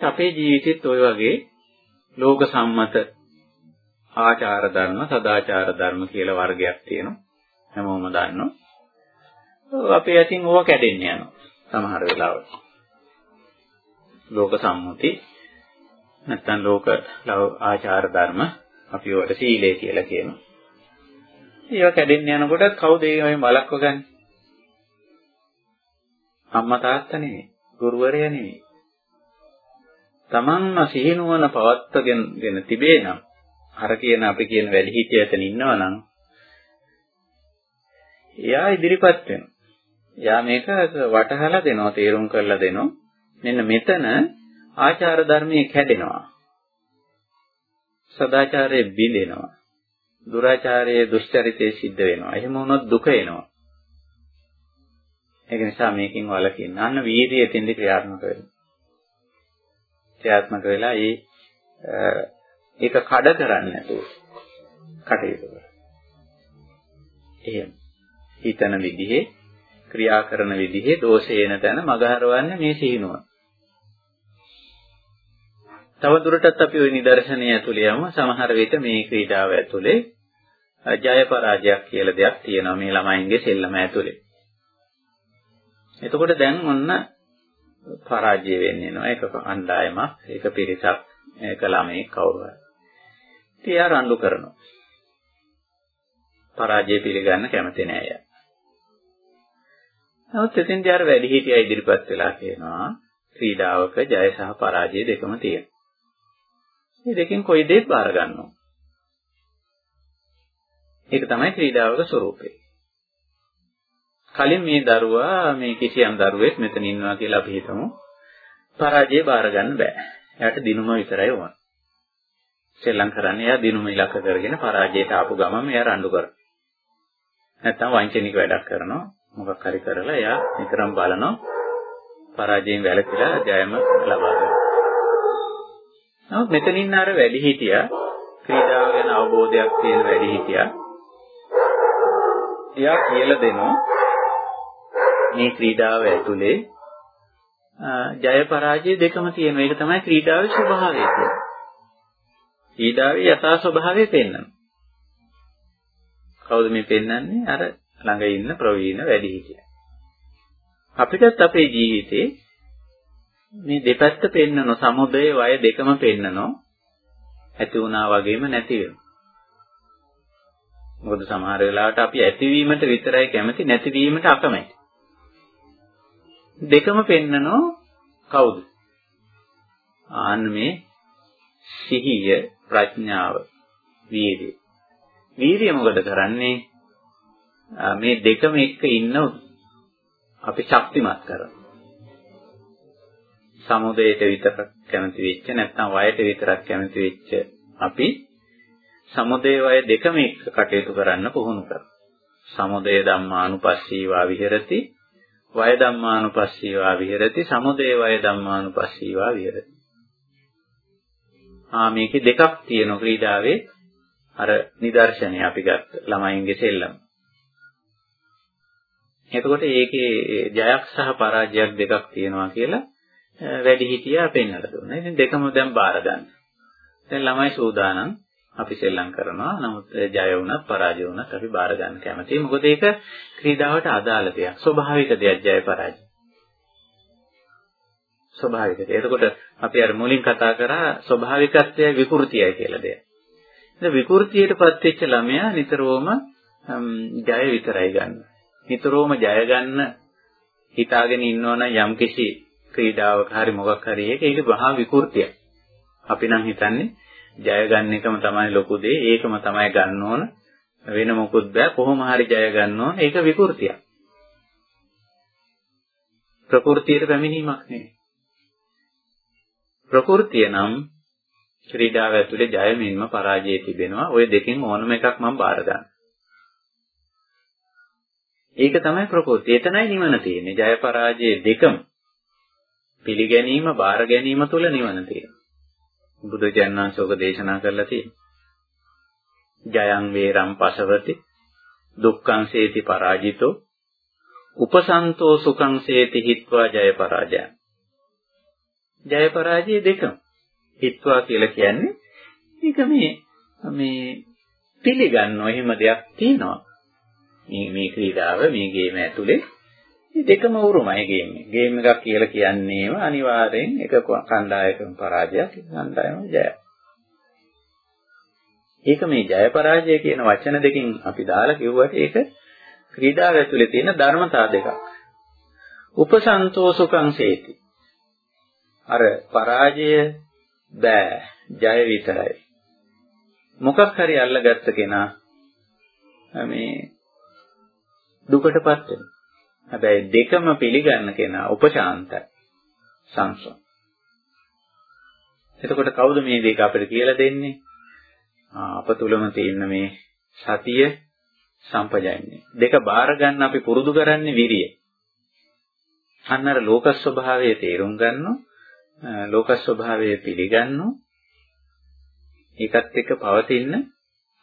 අපේ ජීවිතෙත් ওই වගේ ලෝක සම්මත ආචාර ධර්ම, සදාචාර ධර්ම කියලා වර්ගයක් තියෙනවා. හැමෝම දන්නවා. අපේ අතින් ඕවා කැඩෙන්න යනවා සමහර වෙලාවට. ලෝක සම්මුති නැත්නම් ලෝක ආචාර ධර්ම අපි ඒවට සීලය කියලා කියනවා. ඒවා කැඩෙන්න යනකොට කවුද ඒවෙන් බලක්ව ගන්න? අම්මා තාත්තා නෙවෙයි, ගුරුවරයා නෙවෙයි. තමන්ම සිහිනුවන පවත්වගෙන තිබේ නම් අර කියන අපි කියන වැඩිහිටිය එතන ඉන්නවා නම් එයා ඉදිරිපත් වෙනවා. එයා මේක වටහලා දෙනවා, තේරුම් කරලා දෙනවා. මෙන්න මෙතන ආචාර ධර්මයේ කැඩෙනවා. සදාචාරයේ බිඳෙනවා. දුරාචාරයේ දුෂ්චරිතයේ සිද්ධ වෙනවා. එහෙම වුණොත් දුක එනවා. ඒක නිසා මේකෙන් වළකින්න. අන්න වීර්යය එතෙන්ද ක්‍රියාත්මක වෙනවා. ක්‍රියාත්මක වෙලා ඒ ඒක කඩ කරන්නේ නැතුව කටයුතු කරනවා. එහෙම. හිතන විදිහේ ක්‍රියා කරන විදිහේ දෝෂේන තැන මගහරවන්නේ මේ සිහිනුවන. තව දුරටත් අපි ওই නිදර්ශනය ඇතුළේ යමු. සමහර විට මේ ක්‍රීඩාව ඇතුළේ ජය පරාජයක් කියලා දෙයක් තියෙනවා මේ ළමයින්ගේ සෙල්ලම ඇතුළේ. එතකොට දැන් ඔන්න පරාජය වෙන්නේ නෝ ඒක අණ්ඩායමක් ඒක පිරිසක් ඒක ළමයි කවුරු හරි. ඉතින් එයා රණ්ඩු කරනවා. පරාජය පිළිගන්න කැමති නෑ එයා. නමුත් එතෙන්දී අර වැඩිහිටියා ඉදිරිපත් වෙලා කියනවා ක්‍රීඩාවක ජය සහ පරාජය දෙකම තියෙනවා. මේ දෙකෙන් කොයි දෙයක් බාර ගන්නවද? ඒක තමයි ක්‍රීඩාවක ස්වરૂපය. කලින් මේ දරුවා මේ කිසියම් දරුවෙක් මෙතන ඉන්නවා කියලා අපි හිතමු. පරාජය බාර ගන්න බෑ. එයාට දිනුම විතරයි ඕන. සෙල්ලම් කරන්නේ එයා දිනුම ඉලක්ක කරගෙන පරාජයට ආපු ගමන් එයා රණ්ඩු කරනවා. නැත්තම් වංචනික වැඩක් කරනවා. මොකක් හරි කරලා එයා නිතරම බලනවා පරාජයෙන් වැළකීලා ජයම ලබා ගන්න. නමුත් මෙතනින් අර වැඩි හිටියා ක්‍රීඩාව ගැන අවබෝධයක් තියෙන වැඩි හිටියා. එයා කියලා දෙනවා මේ ක්‍රීඩාව ඇතුලේ ජය පරාජය දෙකම තියෙනවා. ඒක තමයි ක්‍රීඩාවේ ස්වභාවය කියන්නේ. ක්‍රීඩාවේ යථා ස්වභාවය පෙන්වනවා. කවුද මේ පෙන්වන්නේ? අර ළඟ ඉන්න ප්‍රවීණ වැඩිහිටියා. අපිටත් අපේ ජීවිතේ මේ දෙපැත්ත පෙන්නන සමුදය වය දෙකම පෙන්නනෝ ඇති වුණා වගේම නැති වෙනවා. මොකද සමහර වෙලාවට අපි ඇතිවීමට විතරයි කැමති නැතිවීමට අකමැති. දෙකම පෙන්නනෝ කවුද? ආන්න මේ සිහිය ප්‍රඥාව වීර්යය. වීර්යය මොකද කරන්නේ? මේ දෙකම එක්ක ඉන්න අපි ශක්තිමත් කරනවා. සමුදයට විතරක් කැමති වෙච්ච නැත්නම් වයට විතරක් කැමති වෙච්ච අපි සමුදේ වය දෙකම එක්ක කටයුතු කරන්න පුහුණු කරනවා. සමුදය ධම්මානුපස්සීවා විහෙරති වය ධම්මානුපස්සීවා විහෙරති සමුදය වය ධම්මානුපස්සීවා විහෙරති. ආ මේකේ දෙකක් තියෙන ක්‍රීඩාවේ අර නිදර්ශනය අපි ගත්ත ළමයින්ගේ සෙල්ලම. එතකොට ඒකේ ජයක් සහ පරාජයක් දෙකක් තියෙනවා කියලා වැඩි හිටියා පෙන්වලා දුන්නා. ඉතින් දෙකම දැන් බාර ගන්න. දැන් ළමයි සූදානම් අපි සෙල්ලම් කරනවා. නමුත් ජය වුණත් පරාජය වුණත් අපි බාර ගන්න කැමතියි. මොකද ඒක ක්‍රීඩාවට අදාළ දෙයක්. ස්වභාවික දෙයක් ජය පරාජය. ස්වභාවික දෙයක්. එතකොට අපි අර මුලින් කතා කරා ස්වභාවිකත්වය විකෘතියයි කියලා දෙයක්. ඉතින් විකෘතියටපත් වෙච්ච ළමයා නිතරම ජය විතරයි ගන්න. නිතරම ජය ගන්න හිතාගෙන ඉන්නවනම් යම්කිසි ක්‍රීඩාවක හරි මොකක් හරි ඒක ඒක මහා විකෘතියක්. අපි නම් හිතන්නේ ජය ගන්න එකම තමයි ලොකු දේ. ඒකම තමයි ගන්න ඕන. වෙන මොකුත් බෑ. කොහොම හරි ජය ගන්න ඕන. ඒක විකෘතියක්. ප්‍රകൃතියට පැමිණීමක් නෙවෙයි. ප්‍රകൃතිය නම් ක්‍රීඩාව ඇතුලේ ජය මෙන්ම පරාජය තිබෙනවා. ওই දෙකෙන් ඕනම එකක් මම බාර ගන්නවා. ඒක තමයි ප්‍රකෘති. එතනයි නිවන තියෙන්නේ. ජය පරාජය දෙකම පිළිගැනීම, බාර ගැනීම තුල නිවන තියෙනවා. බුදුජානනාංශ ඔබ දේශනා කරලා තියෙනවා. ජයං වේරම් පසවති දුක්ඛං සේති පරාජිතෝ උපසන්තෝ සුඛං සේති හිත්වා ජය පරාජය. ජය පරාජය දෙකම. හිත්වා කියලා කියන්නේ මේක මේ මේ පිළිගන්න එහෙම දෙයක් තියෙනවා. මේ මේ ක්‍රීඩාව මේ ගේම ඇතුලේ දෙකම උරුමයි ගේම් එක. ගේම් එකක් කියලා කියන්නේම අනිවාර්යෙන් එක කණ්ඩායමක පරාජයක් කණ්ඩායම ජයයි. ඒක මේ ජය පරාජය කියන වචන දෙකෙන් අපි දාලා කිව්වට ඒක ක්‍රීඩාව ඇතුලේ තියෙන ධර්මතා දෙකක්. උපසන්තෝසුකං සේති. අර පරාජය බෑ ජය විතරයි. මොකක් හරි අල්ලගත්ත කෙනා මේ දුකටපත් වෙනවා. හැබැයි දෙකම පිළිගන්න කෙනා උපශාන්තයි. සංසම්. එතකොට කවුද මේ දෙක අපිට කියලා දෙන්නේ? අප තුලම තියෙන මේ සතිය සම්පජයන්නේ. දෙක බාර ගන්න අපි පුරුදු කරන්නේ විරිය. අන්න අර ලෝක ස්වභාවය තේරුම් ගන්නෝ, ලෝක ස්වභාවය පිළිගන්නෝ, ඒකත් එක්ක පවතින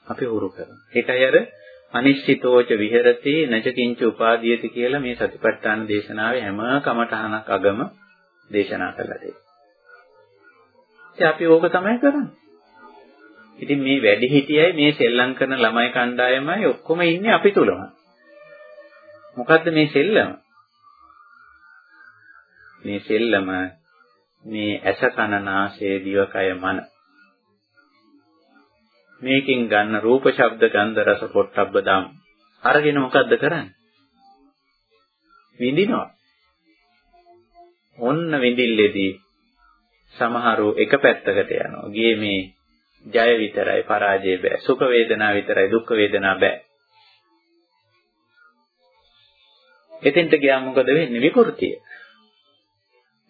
අපි හුරු කරනවා. ඒකයි අර අනිශ්චිතෝච විහෙරති නචකින්ච උපාදීයති කියලා මේ සතිපට්ඨාන දේශනාවේ හැම කමඨහනක් අගම දේශනා කළා දෙයක්. ඉතින් අපි ඕක තමයි කරන්නේ. ඉතින් මේ වැඩි හිටියයි මේ සෙල්ලම් කරන ළමයි කණ්ඩායමයි ඔක්කොම ඉන්නේ අපි තුලම. මොකද්ද මේ සෙල්ලම? මේ සෙල්ලම මේ ඇස කන නාසය දිවකය මන මේකෙන් ගන්න රූප ශබ්ද ගන්ධ රස පොට්ටබ්බ ධම් අරගෙන මොකද්ද කරන්නේ? විඳිනවා. ඔන්න විඳිල්ලේදී සමහරව එක පැත්තකට යනවා. ගේ මේ ජය විතරයි පරාජය බෑ. සුඛ වේදනා විතරයි දුක් වේදනා බෑ. එතෙන්ට ගියාම මොකද වෙන්නේ? විකෘතිය.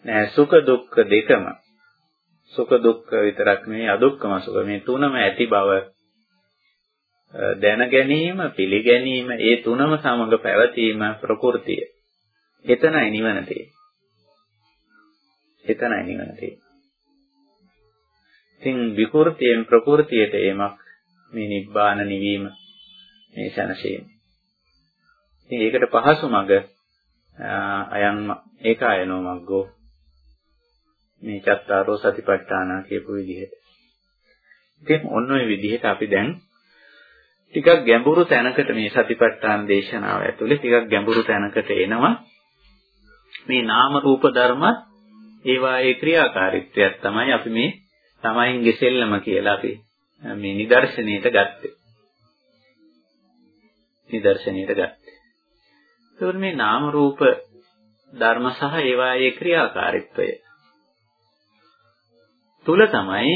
නෑ සුඛ දුක්ඛ දෙකම සුඛ දුක්ඛ විතරක් නෙවෙයි අදුක්ඛම සුඛ මේ තුනම ඇති බව දැන ගැනීම, පිළිගැනීම, ඒ තුනම සමග පැවතීම ප්‍රകൃතිය. එතනයි නිවන තියෙන්නේ. එතනයි නිවන තියෙන්නේ. ඉතින් විකෘතියෙන් ප්‍රകൃතියට එමක් මේ නිබ්බාන නිවීම මේ සැනසීම. ඉතින් ඒකට පහසු මඟ අයන් ඒකායනෝ මග්ගෝ මේ චත්තාරෝ සතිපට්ඨාන කියපු විදිහට. ඉතින් ඔන්න ඔය විදිහට අපි දැන් ටිකක් ගැඹුරු තැනකට මේ සතිපට්ඨාන දේශනාව ඇතුලේ ටිකක් ගැඹුරු තැනකට එනවා. මේ නාම රූප ධර්මත් ඒවායේ ක්‍රියාකාරීත්වයක් තමයි අපි මේ තමයින්ගේ සෙල්ලම කියලා අපි මේ නිදර්ශනයට ගත්තේ. නිදර්ශනයට ගත්තේ. ඒකෝර මේ නාම රූප ධර්ම සහ ඒවායේ ක්‍රියාකාරීත්වය තුල තමයි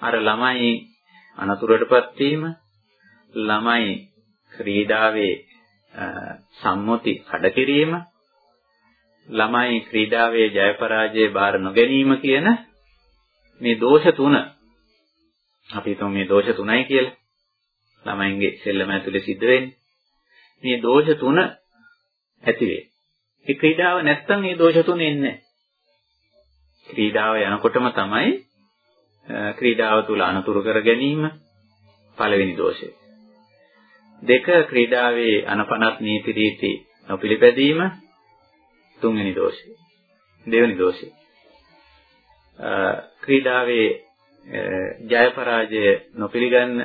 අර ළමයි අනතුරටපත් වීම ළමයි ක්‍රීඩාවේ සම්මුති කඩකිරීම ළමයි ක්‍රීඩාවේ ජය පරාජය බාර නොගැනීම කියන මේ දෝෂ තුන. අපි හිතමු මේ දෝෂ තුනයි කියලා. ළමයින්ගේ සෙල්ලම ඇතුලේ සිද්ධ වෙන්නේ. මේ දෝෂ තුන ඇති වේ. මේ ක්‍රීඩාව නැත්තම් මේ දෝෂ තුන එන්නේ ක්‍රීඩාව යනකොටම තමයි ක්‍රීඩාව තුල අනුතුරු කර ගැනීම පළවෙනි දෝෂය. දෙක ක්‍රීඩාවේ අනපනත් නීති රීති නොපිළිපැදීම තුන්වෙනි දෝෂය. දෙවෙනි දෝෂය. ක්‍රීඩාවේ ජය පරාජය නොපිළිගන්න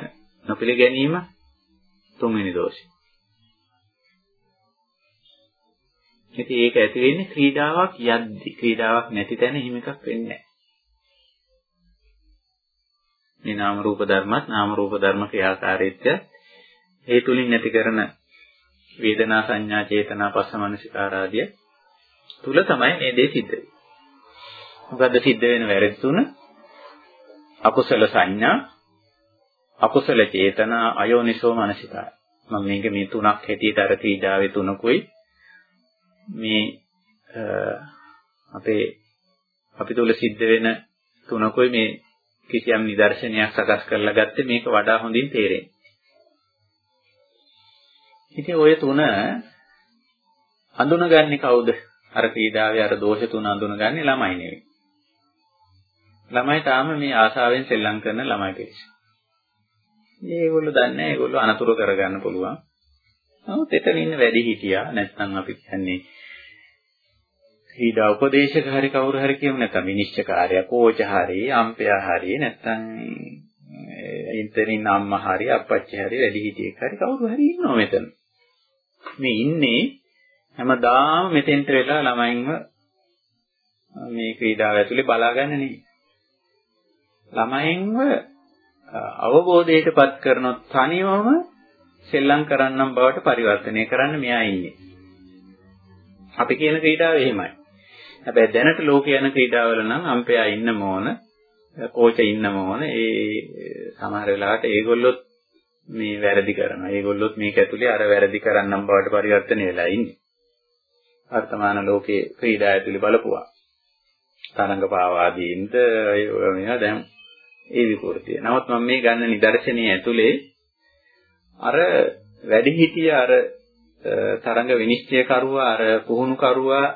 නොපිළිගැනීම තුන්වෙනි දෝෂය. ඉතින් ඒක ඇති වෙන්නේ ක්‍රීඩාවක් යද්දි. ක්‍රීඩාවක් නැති තැන එහෙම එකක් වෙන්නේ නැහැ. මේ නාම රූප ධර්මත් නාම රූප ධර්ම ක්‍රියාකාරීත්වය ඒ තුලින් නැති කරන වේදනා සංඥා චේතනා පස්සමනසිකාරාදිය තුල තමයි මේ දේ සිද්ධ වෙන්නේ. මොකද්ද සිද්ධ වෙන වැරදි තුන? අකුසල සංඥා, අකුසල චේතනා, අයෝනිසෝ මනසිකාර. මම මේක මේ තුනක් හැටියට අර ක්‍රීඩාවේ තුනකුයි මේ අපේ අපි තුල සිද්ධ වෙන තුනකුයි මේ කිසියම් නිදර්ශනයක් සකස් කරලා ගත්තේ මේක වඩා හොඳින් තේරෙන්නේ. ඉතින් ඔය තුන අඳුනගන්නේ කවුද? අර ක්‍රීඩාවේ අර දෝෂ තුන අඳුනගන්නේ ළමයි නෙවෙයි. ළමයි තාම මේ ආසාවෙන් සෙල්ලම් කරන ළමයි පිරිස. මේගොල්ලෝ දන්නේ ඒගොල්ලෝ අනතුරු කරගන්න පුළුවන්. නමුත් එතන ඉන්න වැඩි හිටියා. නැත්නම් අපි කියන්නේ ක්‍රීඩා උපදේශක හරි කවුරු හරි කියමු නැත්නම් විනිශ්චයකාරයා කෝච හරි අම්පයා හරි නැත්නම් ඉන්ටරින් අම්මා හරි අප්පච්චි හරි වැඩි හිටියෙක් හරි කවුරු හරි ඉන්නවා මෙතන. මේ ඉන්නේ හැමදාම මෙතෙන්ට වෙලා ළමයින්ව මේ ක්‍රීඩාව ඇතුලේ බලාගන්න නෙවෙයි ළමයින්ව අවබෝධයටපත් කරනොත් තනියම සෙල්ලම් කරන්නම් බවට පරිවර්තනය කරන්න මෙයා ඉන්නේ. අපි කියන ක්‍රීඩාව එහෙමයි. හැබැයි දැනට ලෝකේ යන ක්‍රීඩාවල නම් අම්පයා ඉන්නම ඕන, කෝච් ඉන්නම ඕන. ඒ සමහර වෙලාවට ඒගොල්ලොත් මේ වැරදි කරනවා. ඒගොල්ලොත් මේක ඇතුලේ අර වැරදි කරන්නම් බවට පරිවර්තනය වෙලා ඉන්නේ. වර්තමාන ලෝකේ ක්‍රීඩා ඇතුලේ බලපුවා. තරංග පාවාදීන්ද මේවා දැන් ඒ විකෘතිය. නමුත් මම මේ ගන්න නිදර්ශනයේ ඇතුලේ අර වැඩිහිටිය අර තරංග විනිශ්චය කරුවා අර පුහුණු කරුවා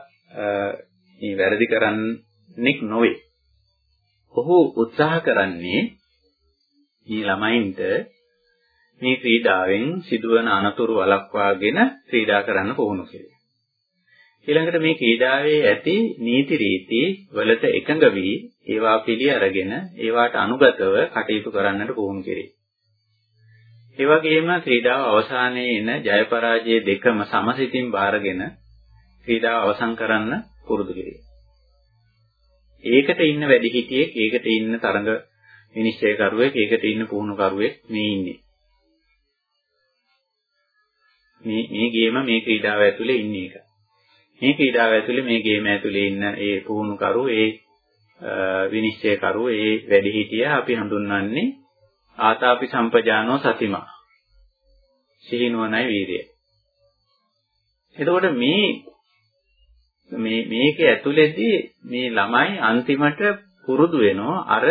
මේ වැරදි කරන්නෙක් නොවේ. ඔහු උත්සාහ කරන්නේ මේ ළමයින්ට මේ ක්‍රීඩාවෙන් සිදුවන අනතුරු වළක්වාගෙන ක්‍රීඩා කරන්න පුහුණු කෙරේ. ඊළඟට මේ ක්‍රීඩාවේ ඇති නීති රීති වලට එකඟ වී ඒවා පිළි අරගෙන ඒවාට අනුගතව කටයුතු කරන්නට පුහුණු කෙරේ. ඒ වගේම ක්‍රීඩාව අවසානයේ එන ජය පරාජය දෙකම සමසිතින් බාරගෙන ක්‍රීඩාව අවසන් කරන්න පුරුදු කිරීම. ඒකට ඉන්න වැඩි හිටියෙක්, ඒකට ඉන්න තරඟ විනිශ්චයකරුවෙක්, ඒකට ඉන්න පුහුණුකරුවෙක් මේ ඉන්නේ. මේ මේ ගේම මේ ක්‍රීඩාව ඇතුලේ ඉන්නේ එක. මේ ක්‍රීඩාව ඇතුලේ මේ ගේම ඇතුලේ ඉන්න ඒ පුහුණුකරු, ඒ විනිශ්චයකරු, ඒ වැඩි හිටිය අපි හඳුන්වන්නේ ආතාපි සම්පජානෝ සතිමා. සිහිනුවණයි වීරිය. එතකොට මේ මේ මේකේ ඇතුළේදී මේ ළමයි අන්තිමට පුරුදු වෙනවා අර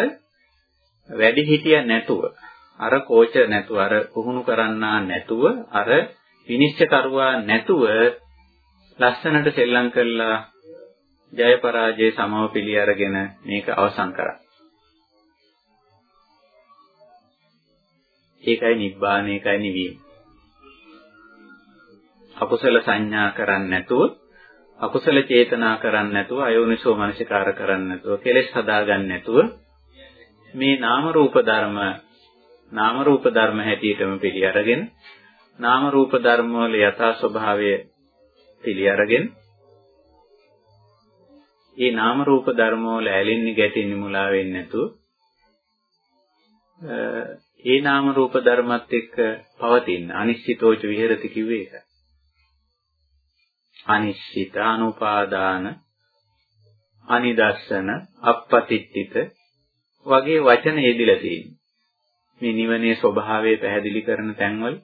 වැඩි හිටිය නැතුව අර කෝච නැතුව අර පුහුණු කරන්නා නැතුව අර විනිශ්චයකරුවා නැතුව ලස්සනට සෙල්ලම් කරලා ජය පරාජය සමව පිළි අරගෙන මේක අවසන් කරා. ඒකයි නිබ්බාන ඒකයි නිවීම. අකුසල සංඥා කරන්නේ නැතුව අකුසල චේතනා කරන්නේ නැතුව අයෝනිසෝ මනසිකාර කරන්නේ නැතුව කෙලෙස් හදාගන්නේ නැතුව මේ නාම රූප ධර්ම නාම රූප ධර්ම හැටියටම පිළි අරගෙන නාම රූප ධර්ම වල යථා ස්වභාවය පිළි අරගෙන ඒ නාම රූප ධර්ම වල ඇලෙන්නේ ගැටෙන්නේ මුලා වෙන්නේ නැතුව ඒ නාම රූප ධර්මත් එක්ක පවතින අනිශ්චිතෝච විහෙරති කිව්වේ ඒකයි. අනිශ්චිත අනුපාදාන අනිදස්සන අපපතිත්තිත වගේ වචන යෙදිලා තියෙනවා. මේ නිවනේ ස්වභාවය පැහැදිලි කරන තැන්වල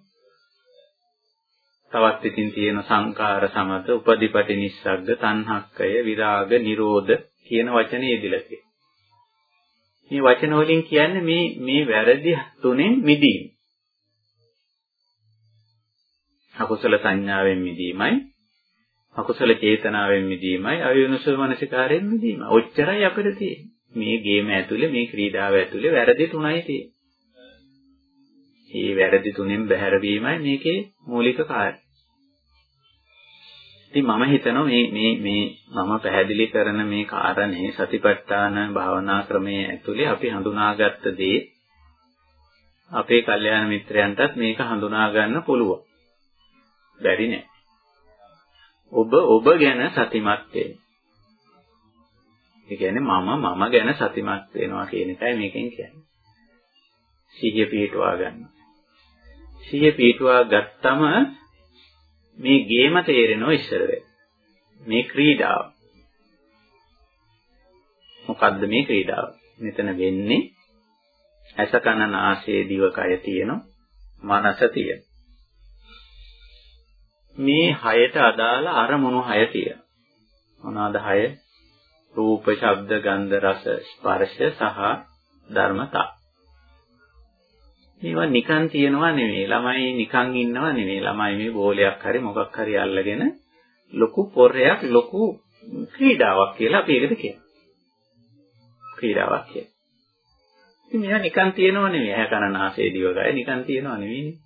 තවත් ඉතින් තියෙන සංකාර සමත, උපදිපටි නිස්සග්ග, තණ්හක්කය, විරාග, නිරෝධ කියන වචන යෙදිලා තියෙනවා. මේ වචන වලින් කියන්නේ මේ මේ වැරදි තුනෙන් මිදීම. අකුසල සංඥාවෙන් මිදීමයි අකුසල චේතනාවෙන් මිදීමයි අයෝනිසෝ මනසිකාරයෙන් මිදීම. ඔච්චරයි අපිට තියෙන්නේ. මේ ගේම ඇතුලේ මේ ක්‍රීඩාව ඇතුලේ වැරදි තුනයි තියෙන්නේ. මේ වැරදි තුනෙන් බැහැර වීමයි මේකේ මූලික කාර්යය. ඉතින් මම හිතනවා මේ මේ මේ මම පැහැදිලි කරන මේ කාරණේ සතිපට්ඨාන භාවනා ක්‍රමයේ ඇතුලේ අපි හඳුනාගත්ත දේ අපේ කල්යාණ මිත්‍රයන්ටත් මේක හඳුනා ගන්න පුළුවන්. බැරි නෑ. ඔබ ඔබ ගැන සතිමත් වෙන්න. ඒ කියන්නේ මම මම ගැන සතිමත් වෙනවා කියන එකයි මේකෙන් කියන්නේ. සිහිය පිටවා ගන්න. සිහිය පිටවා ගත්තම මේ ගේම තේරෙනවා ඉස්සර මේ ක්‍රීඩාව. මොකද්ද මේ ක්‍රීඩාව? මෙතන වෙන්නේ ඇස කන නාසය දිව කය තියෙනවා මනස තියෙනවා. මේ හයට අදාළ අරමුණු හය තියෙනවා. මොනවාද හය? රූප, ශබ්ද, ගන්ධ, රස, ස්පර්ශ සහ ධර්මතා. මේවා නිකන් තියනවා නෙවෙයි. ළමයි නිකන් ඉන්නවා නෙවෙයි. ළමයි මේ බෝලයක් හරි මොකක් හරි අල්ලගෙන ලොකු පොරයක් ලොකු ක්‍රීඩාවක් කියලා අපි ඒකට කියනවා. ක්‍රීඩාවක් කියලා. ඉතින් මේවා නිකන් තියනව නෙවෙයි. ඇහැ කන නාසය දිවකය නිකන් තියනව නෙවෙයිනේ.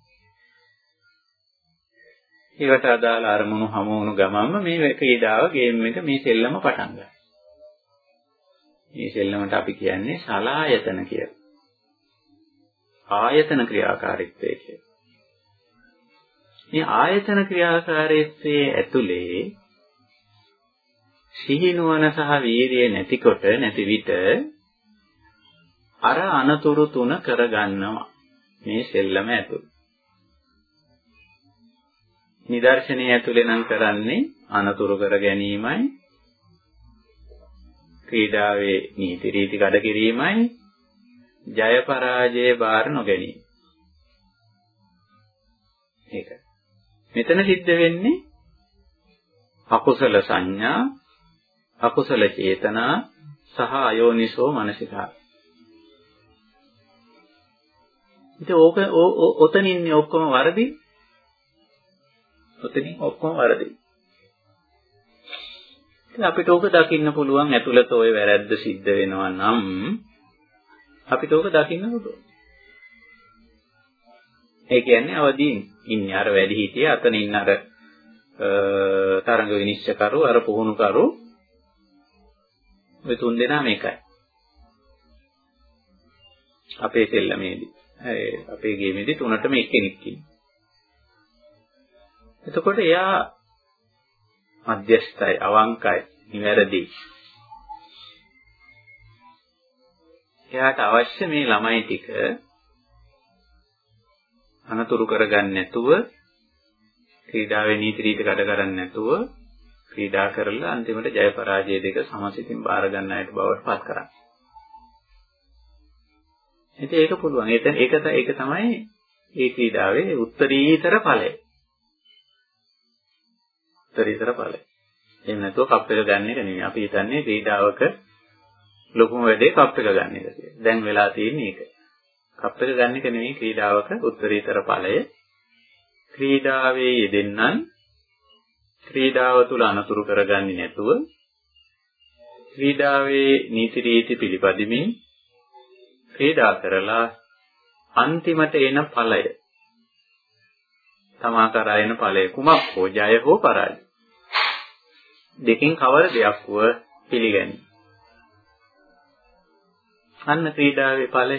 ඒවට අදාළ අරමුණු හමු වුණු ගමන්ම මේ ක්‍රීඩාව ගේම් එක මේ සෙල්ලම පටන් ගන්නවා. මේ සෙල්ලමට අපි කියන්නේ සලායතන කියලා. ආයතන ක්‍රියාකාරීත්වය කියලා. මේ ආයතන ක්‍රියාකාරීත්වයේ ඇතුලේ සිහිනුවන සහ වීරිය නැතිකොට නැති විට අර අනතුරු තුන කරගන්නවා මේ සෙල්ලම ඇතුළේ. නිදර්ශනයේ ඇතුලේ නම් කරන්නේ අනතුරු කර ගැනීමයි ක්‍රීඩාවේ නීති රීති කඩ කිරීමයි ජය පරාජය බාර නොගැනීම. ඒක. මෙතන සිද්ධ වෙන්නේ අකුසල සංඥා, අකුසල චේතනා සහ අයෝනිසෝ මනසිකා. ඉතින් ඕක ඔතනින්නේ ඔක්කොම වරදි. ඔතනින් ඔක්කොම වරදි. ඉතින් අපිට ඕක දකින්න පුළුවන් ඇතුළත ওই වැරද්ද සිද්ධ වෙනවා නම් අපිට ඕක දකින්න පුළුවන්. ඒ කියන්නේ අවදීන් ඉන්නේ අර වැඩි හිටිය අතන ඉන්න අර තරංග විනිශ්චයකරු අර පුහුණු කරු ඔය තුන් දෙනා මේකයි. අපේ සෙල්ලමේදී අපේ ගේමේදී තුනටම එක්කෙනෙක් ඉන්නේ. එතකොට එයා මධ්‍යස්ථයි අවංකයි නිවැරදි එයාට අවශ්‍ය මේ ළමයි ටික අනතුරු කරගන්න නැතුව ක්‍රීඩාවේ නීති රීති කඩ කරන්නේ නැතුව ක්‍රීඩා කරලා අන්තිමට ජය පරාජය දෙක සමසිතින් බාර ගන්න අයට බවට පත් කරන්නේ. ඉතින් ඒක පුළුවන්. ඒක ඒක ඒක තමයි ඒ ක්‍රීඩාවේ උත්තරීතර ඵලය. උත්තරීතර ඵලය. එහෙම නැතුව කප් එක ගන්න එක නෙමෙයි. අපි හිතන්නේ ක්‍රීඩාවක ලොකුම වැඩේ කප් එක ගන්න එක කියලා. දැන් වෙලා තියෙන්නේ ඒක. කප් එක ගන්න එක නෙවෙයි ක්‍රීඩාවක උත්තරීතර ඵලය. ක්‍රීඩාවේ යෙදෙන්නන් ක්‍රීඩාව තුල අනතුරු කරගන්නේ නැතුව ක්‍රීඩාවේ නීති රීති පිළිපදිමින් ක්‍රීඩා කරලා අන්තිමට එන ඵලය තමා කරා එන ඵලය කුමක් හෝ ජය හෝ පරාජය දෙකින් කවර දෙයක් වුව පිළිගන්නේ අන්න ක්‍රීඩාවේ ඵලය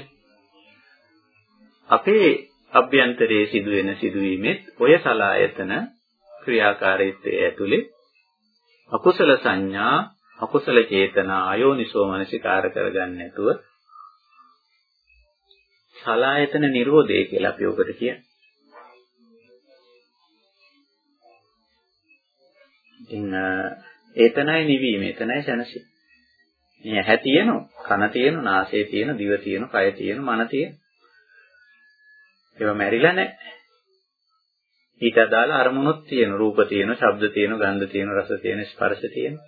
අපේ අභ්‍යන්තරයේ සිදුවෙන සිදුවීමෙත් ඔය සලායතන ක්‍රියාකාරීත්වයේ ඇතුලේ අකුසල සංඥා අකුසල චේතනා අයෝනිසෝ මනසිකාර කරගන්න නැතුව සලායතන නිරෝධය කියලා අපි ඔකට කියන්නේ. ඉතින් ඒතනයි නිවීම, ඒතනයි සැනසීම. මේ ඇහැ තියෙනවා, කන තියෙනවා, නාසය තියෙනවා, දිව තියෙනවා, කය තියෙනවා, මන තියෙනවා. ඒවා මැරිලා නැහැ. ඊට අදාළ අරමුණුත් තියෙන රූප තියෙන, ශබ්ද තියෙන, ගන්ධ තියෙන, රස තියෙන, ස්පර්ශ තියෙන.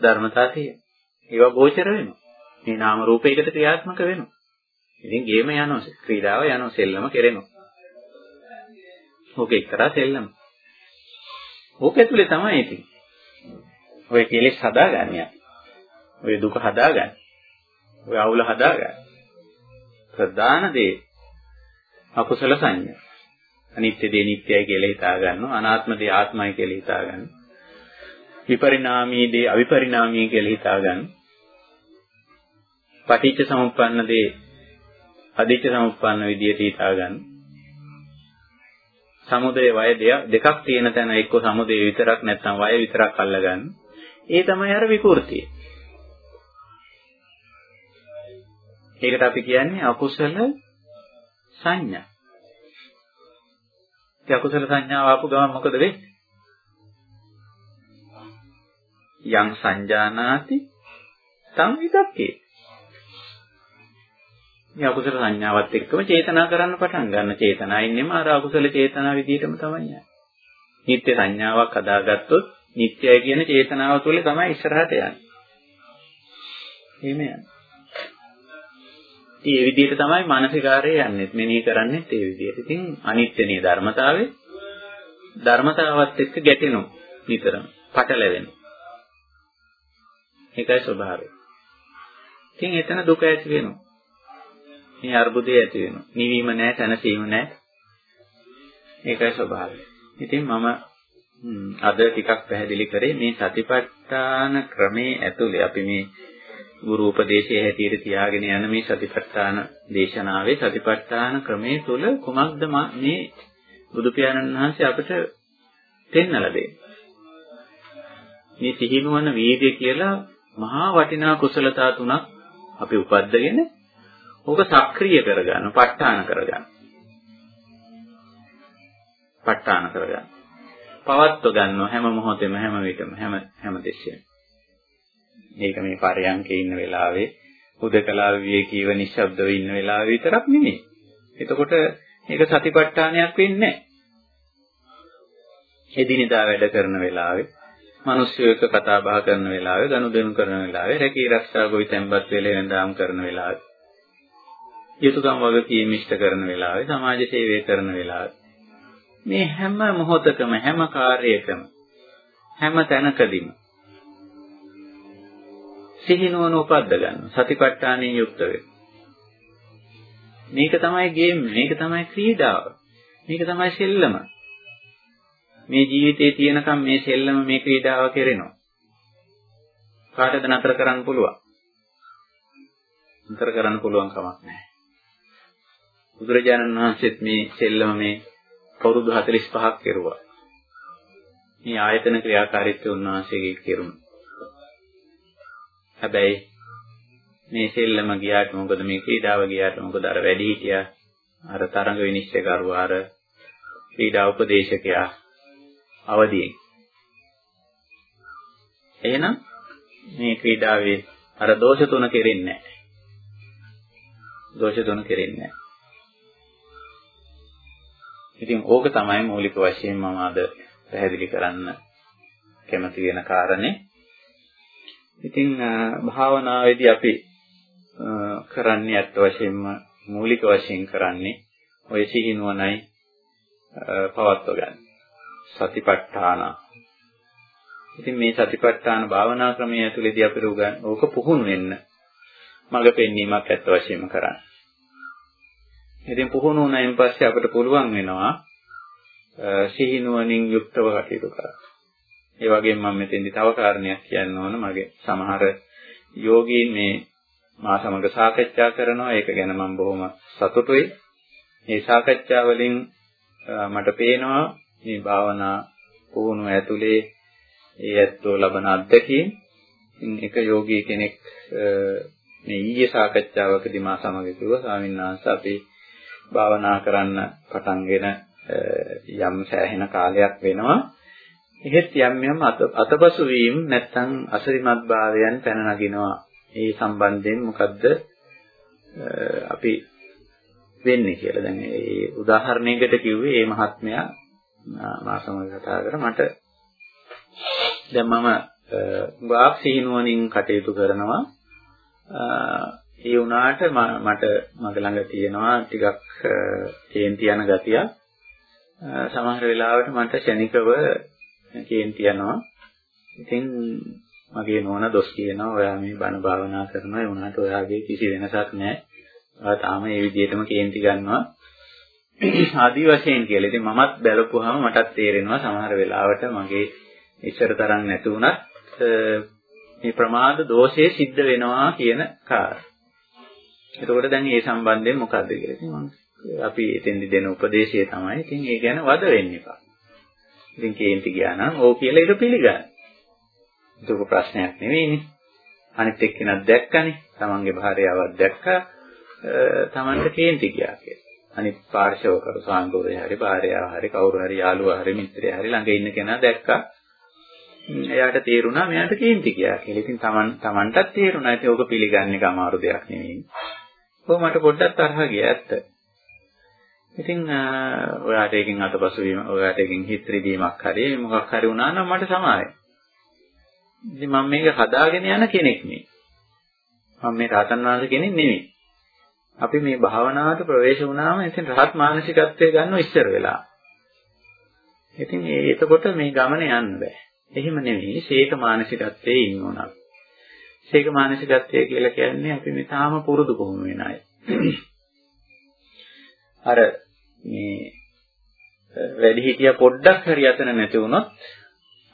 ධර්මතා තියෙන. ඒවා ගෝචර වෙනවා. මේ නාම රූපයකට ක්‍රියාත්මක වෙනවා. ඉතින් ගේම යනවා, ක්‍රීඩාව යනවා, සෙල්ලම කෙරෙනවා. ඕක එක්තරා සෙල්ලම. ඕක ඇතුලේ තමයි ඉතින්. ඔය කෙලෙස් හදාගන්නේ. ඔය දුක හදාගන්නේ. ඔය අවුල හදාගන්නේ. ප්‍රධාන දේ අකුසල සංඥා. අනිත්‍ය දේ නිට්ටයයි කියලා හිතා ගන්නවා. අනාත්ම දේ ආත්මයි කියලා හිතා ගන්නවා. විපරිණාමී දේ අවිපරිණාමී කියලා හිතා ගන්නවා. පටිච්ච සමුප්පන්න දේ අදිච්ච සමුප්පන්න විදියට හිතා ගන්නවා. සමුදය වය දෙකක් තියෙන තැන එක්ක සමුදය විතරක් නැත්නම් වය විතරක් අල්ලගන්න. ඒ තමයි අර විකෘතිය. ඒකට අපි කියන්නේ අකුසල සංඥා. ඒ අකුසල සංඥාව ආපු ගමන් මොකද වෙන්නේ? යං සංජානාති තං විදක්කේ. මේ අකුසල සංඥාවත් එක්කම චේතනා කරන්න පටන් ගන්න. චේතනායින්නෙම අර අකුසල චේතනා විදිහටම තමයි යන්නේ. නිත්‍ය සංඥාවක් හදාගත්තොත් නිත්‍යයි කියන චේතනාව තුළ තමයි ඉස්සරහට යන්නේ. එහෙම යන්නේ. ඉතින් ඒ විදිහට තමයි මානසිකාරය යන්නේ. මෙනෙහි කරන්නේත් ඒ විදිහට. ඉතින් අනිත්‍යනේ ධර්මතාවය ධර්මතාවත් එක්ක ගැටෙනවා නිතරම. පටලැවෙනවා. ඒකයි ස්වභාවය. ඉතින් එතන දුක ඇති වෙනවා. මේ අර්බුදය ඇති වෙනවා. නිවීම නැහැ, තනසීම නැහැ. ඒකයි ස්වභාවය. ඉතින් මම අද ටිකක් පැහැදිලි කරේ මේ සතිපට්ඨාන ක්‍රමේ ඇතුලේ අපි මේ ගුරු උපදේශයේ හැටියට තියාගෙන යන මේ සතිපට්ඨාන දේශනාවේ සතිපට්ඨාන ක්‍රමයේ තුල කුමක්ද මේ බුදු පියාණන් වහන්සේ අපිට පෙන්වලා දෙන්නේ. මේ සිහිනුවන වීර්ය කියලා මහා වටිනා කුසලතා තුනක් අපි උපද්දගෙන ඕක සක්‍රිය කරගන්න, ප ဋ ාණ කරගන්න. ප ဋ ාණ කරගන්න. පවත්ව ගන්නවා හැම මොහොතෙම හැම විටම හැම හැම දෙස්සෙම. මේක මේ පරයන්කේ ඉන්න වෙලාවේ උදකලා විවේකීව නිශ්ශබ්දව ඉන්න වෙලාවේ විතරක් නෙමෙයි. එතකොට මේක සතිපට්ඨානයක් වෙන්නේ නැහැ. එදිනෙදා වැඩ කරන වෙලාවේ, මිනිස්සු එක්ක කතා බහ කරන වෙලාවේ, ගනුදෙනු කරන වෙලාවේ, රැකී ආරක්ෂා ගොවි තැන්පත් වෙලේ වෙනදාම් කරන වෙලාවේ, යුතුයකම් වගකීම් ඉෂ්ට කරන වෙලාවේ, සමාජ සේවය කරන වෙලාවේ මේ හැම මොහොතකම හැම කාර්යයකම හැම තැනකදීම සිහිනුවන උපද්ද ගන්න සතිපට්ඨානෙන් යුක්ත වෙන්න. මේක තමයි ගේම් මේක තමයි ක්‍රීඩාව මේක තමයි සෙල්ලම. මේ ජීවිතේ තියෙනකම් මේ සෙල්ලම මේ ක්‍රීඩාව කෙරෙනවා. කාටද නතර කරන්න පුළුවන්? නතර කරන්න පුළුවන් කමක් නැහැ. බුදුරජාණන් වහන්සේත් මේ සෙල්ලම මේ අවුරුදු 45ක් කෙරුවා. මේ ආයතන ක්‍රියාකාරීත්වය උන්වහන්සේගේ කෙරුණා. හැබැයි මේ සෙල්ලම ගියාට මොකද මේ ක්‍රීඩාව ගියාට මොකද අර වැඩි හිටියා අර තරඟ විනිශ්චයකරුවා අර ක්‍රීඩා උපදේශකයා අවදියෙන් එහෙනම් මේ ක්‍රීඩාවේ අර දෝෂ තුන කෙරෙන්නේ නැහැ. දෝෂ තුන කෙරෙන්නේ නැහැ. ඉතින් ඕක තමයි මූලික වශයෙන් මම අද පැහැදිලි කරන්න කැමති වෙන කාරණේ. ඉතින් භාවනාවේදී අපි කරන්නේ අත් වශයෙන්ම මූලික වශයෙන් කරන්නේ ඔය සිහිනුවණයි පවත්ව ගන්න. සතිපට්ඨාන. ඉතින් මේ සතිපට්ඨාන භාවනා ක්‍රමය ඇතුළේදී අපිට උගන් ඕක පුහුණු වෙන්න මඟ පෙන්වීමක් ඇත්ත වශයෙන්ම කරන්න. ඉතින් පුහුණු වුණායින් පස්සේ අපිට පුළුවන් වෙනවා සිහිනුවණින් යුක්තව කටයුතු කරන්න. ඒ වගේම මම මෙතෙන්දි තව කාරණයක් කියන්න ඕන මගේ සමහර යෝගීන් මේ මා සමග සාකච්ඡා කරනවා ඒක ගැන මම බොහොම සතුටුයි. මේ සාකච්ඡා වලින් මට පේනවා මේ භාවනා පුහුණුව ඇතුලේ ඒ ඇත්තෝ ලබන අත්දැකීම් එක යෝගී කෙනෙක් මේ ඊයේ සාකච්ඡාවකදී මා සමග කිව්වා ස්වාමීන් වහන්සේ අපි භාවනා කරන්න පටන්ගෙන යම් සෑහෙන කාලයක් වෙනවා. එහෙත් යම් යම් අතපසු වීම නැත්නම් අසරිමත් භාවයන් පැන නගිනවා. ඒ සම්බන්ධයෙන් මොකද්ද අපි වෙන්නේ කියලා. දැන් ඒ උදාහරණයකට කිව්වේ මේ මහත්මයා මා සමග කතා කර මට දැන් මම ගාක් සිහිනුවණින් කටයුතු කරනවා. ඒ වුණාට මට මගේ ළඟ තියෙනවා ටිකක් කේන්ති යන ගතියක්. සමහර වෙලාවට මට ෂණිකව කේන්ති යනවා. ඉතින් මගේ නෝන දොස් කියනවා ඔයා මේ බණ භාවනා කරනවා ඒ වුණාට ඔයාගේ කිසි වෙනසක් නැහැ. ඔයා තාම මේ විදිහටම කේන්ති ගන්නවා. ආදි වශයෙන් කියලා. ඉතින් මමත් බැලුවාම මටත් තේරෙනවා සමහර වෙලාවට මගේ ඉස්සර තරම් නැති වුණත් මේ ප්‍රමාද දෝෂයේ සිද්ධ වෙනවා කියන කාරණා. එතකොට දැන් මේ සම්බන්ධයෙන් මොකද්ද කියලා ඉතින් මම අපි එතෙන්දි දෙන උපදේශය තමයි ඉතින් ඒ ගැන වද වෙන්න එපා. ඉතින් කේන්ති ගියා නම් ඕ කියලා ඒක පිළිගන්න. ඒක ප්‍රශ්නයක් නෙවෙයිනේ. අනිත් එක්කෙනක් දැක්කනේ. තමන්ගේ භාර්යාවක් දැක්කා. තමන්ට කේන්ති ගියා කියලා. අනිත් පාර්ශවකරු සාන්දෝරේ හරි භාර්යාව හරි කවුරු හරි යාළුවා හරි මිත්‍රයා හරි ළඟ ඉන්න කෙනා දැක්කා. එයාට තේරුණා මෙයාට කේන්ති ගියා කියලා. ඉතින් තමන් තමන්ටත් තේරුණා. ඒක ඔබ පිළිගන්න එක අමාරු දෙයක් නෙවෙයි. ඔව් මට පොඩ්ඩක් තරහ ගියා ඇත්ත. ඉතින් ඔයාට එකකින් අතපසු වීම ඔයාට එකකින් හිත රිදීමක් හරි මොකක් හරි වුණා නම් මට සමායයි. ඉතින් මම මේක හදාගෙන යන කෙනෙක් නේ. මම මේ රහතන් වහන්සේ කෙනෙක් නෙමෙයි. අපි මේ භාවනාවට ප්‍රවේශ වුණාම ඉතින් රහත් මානසිකත්වයේ ගන්නව ඉස්සර වෙලා. ඉතින් ඒ එතකොට මේ ගමන යන්න බෑ. එහෙම නෙවෙයි ශේක මානසිකත්වයේ ඉන්න ඕන. ශේක මානසිකත්වය කියලා කියන්නේ අපි මේ තාම පුරුදු පුහුණු වෙන අය. අර මේ වැඩි හිටියා පොඩ්ඩක් හරි යතන නැති වුණොත්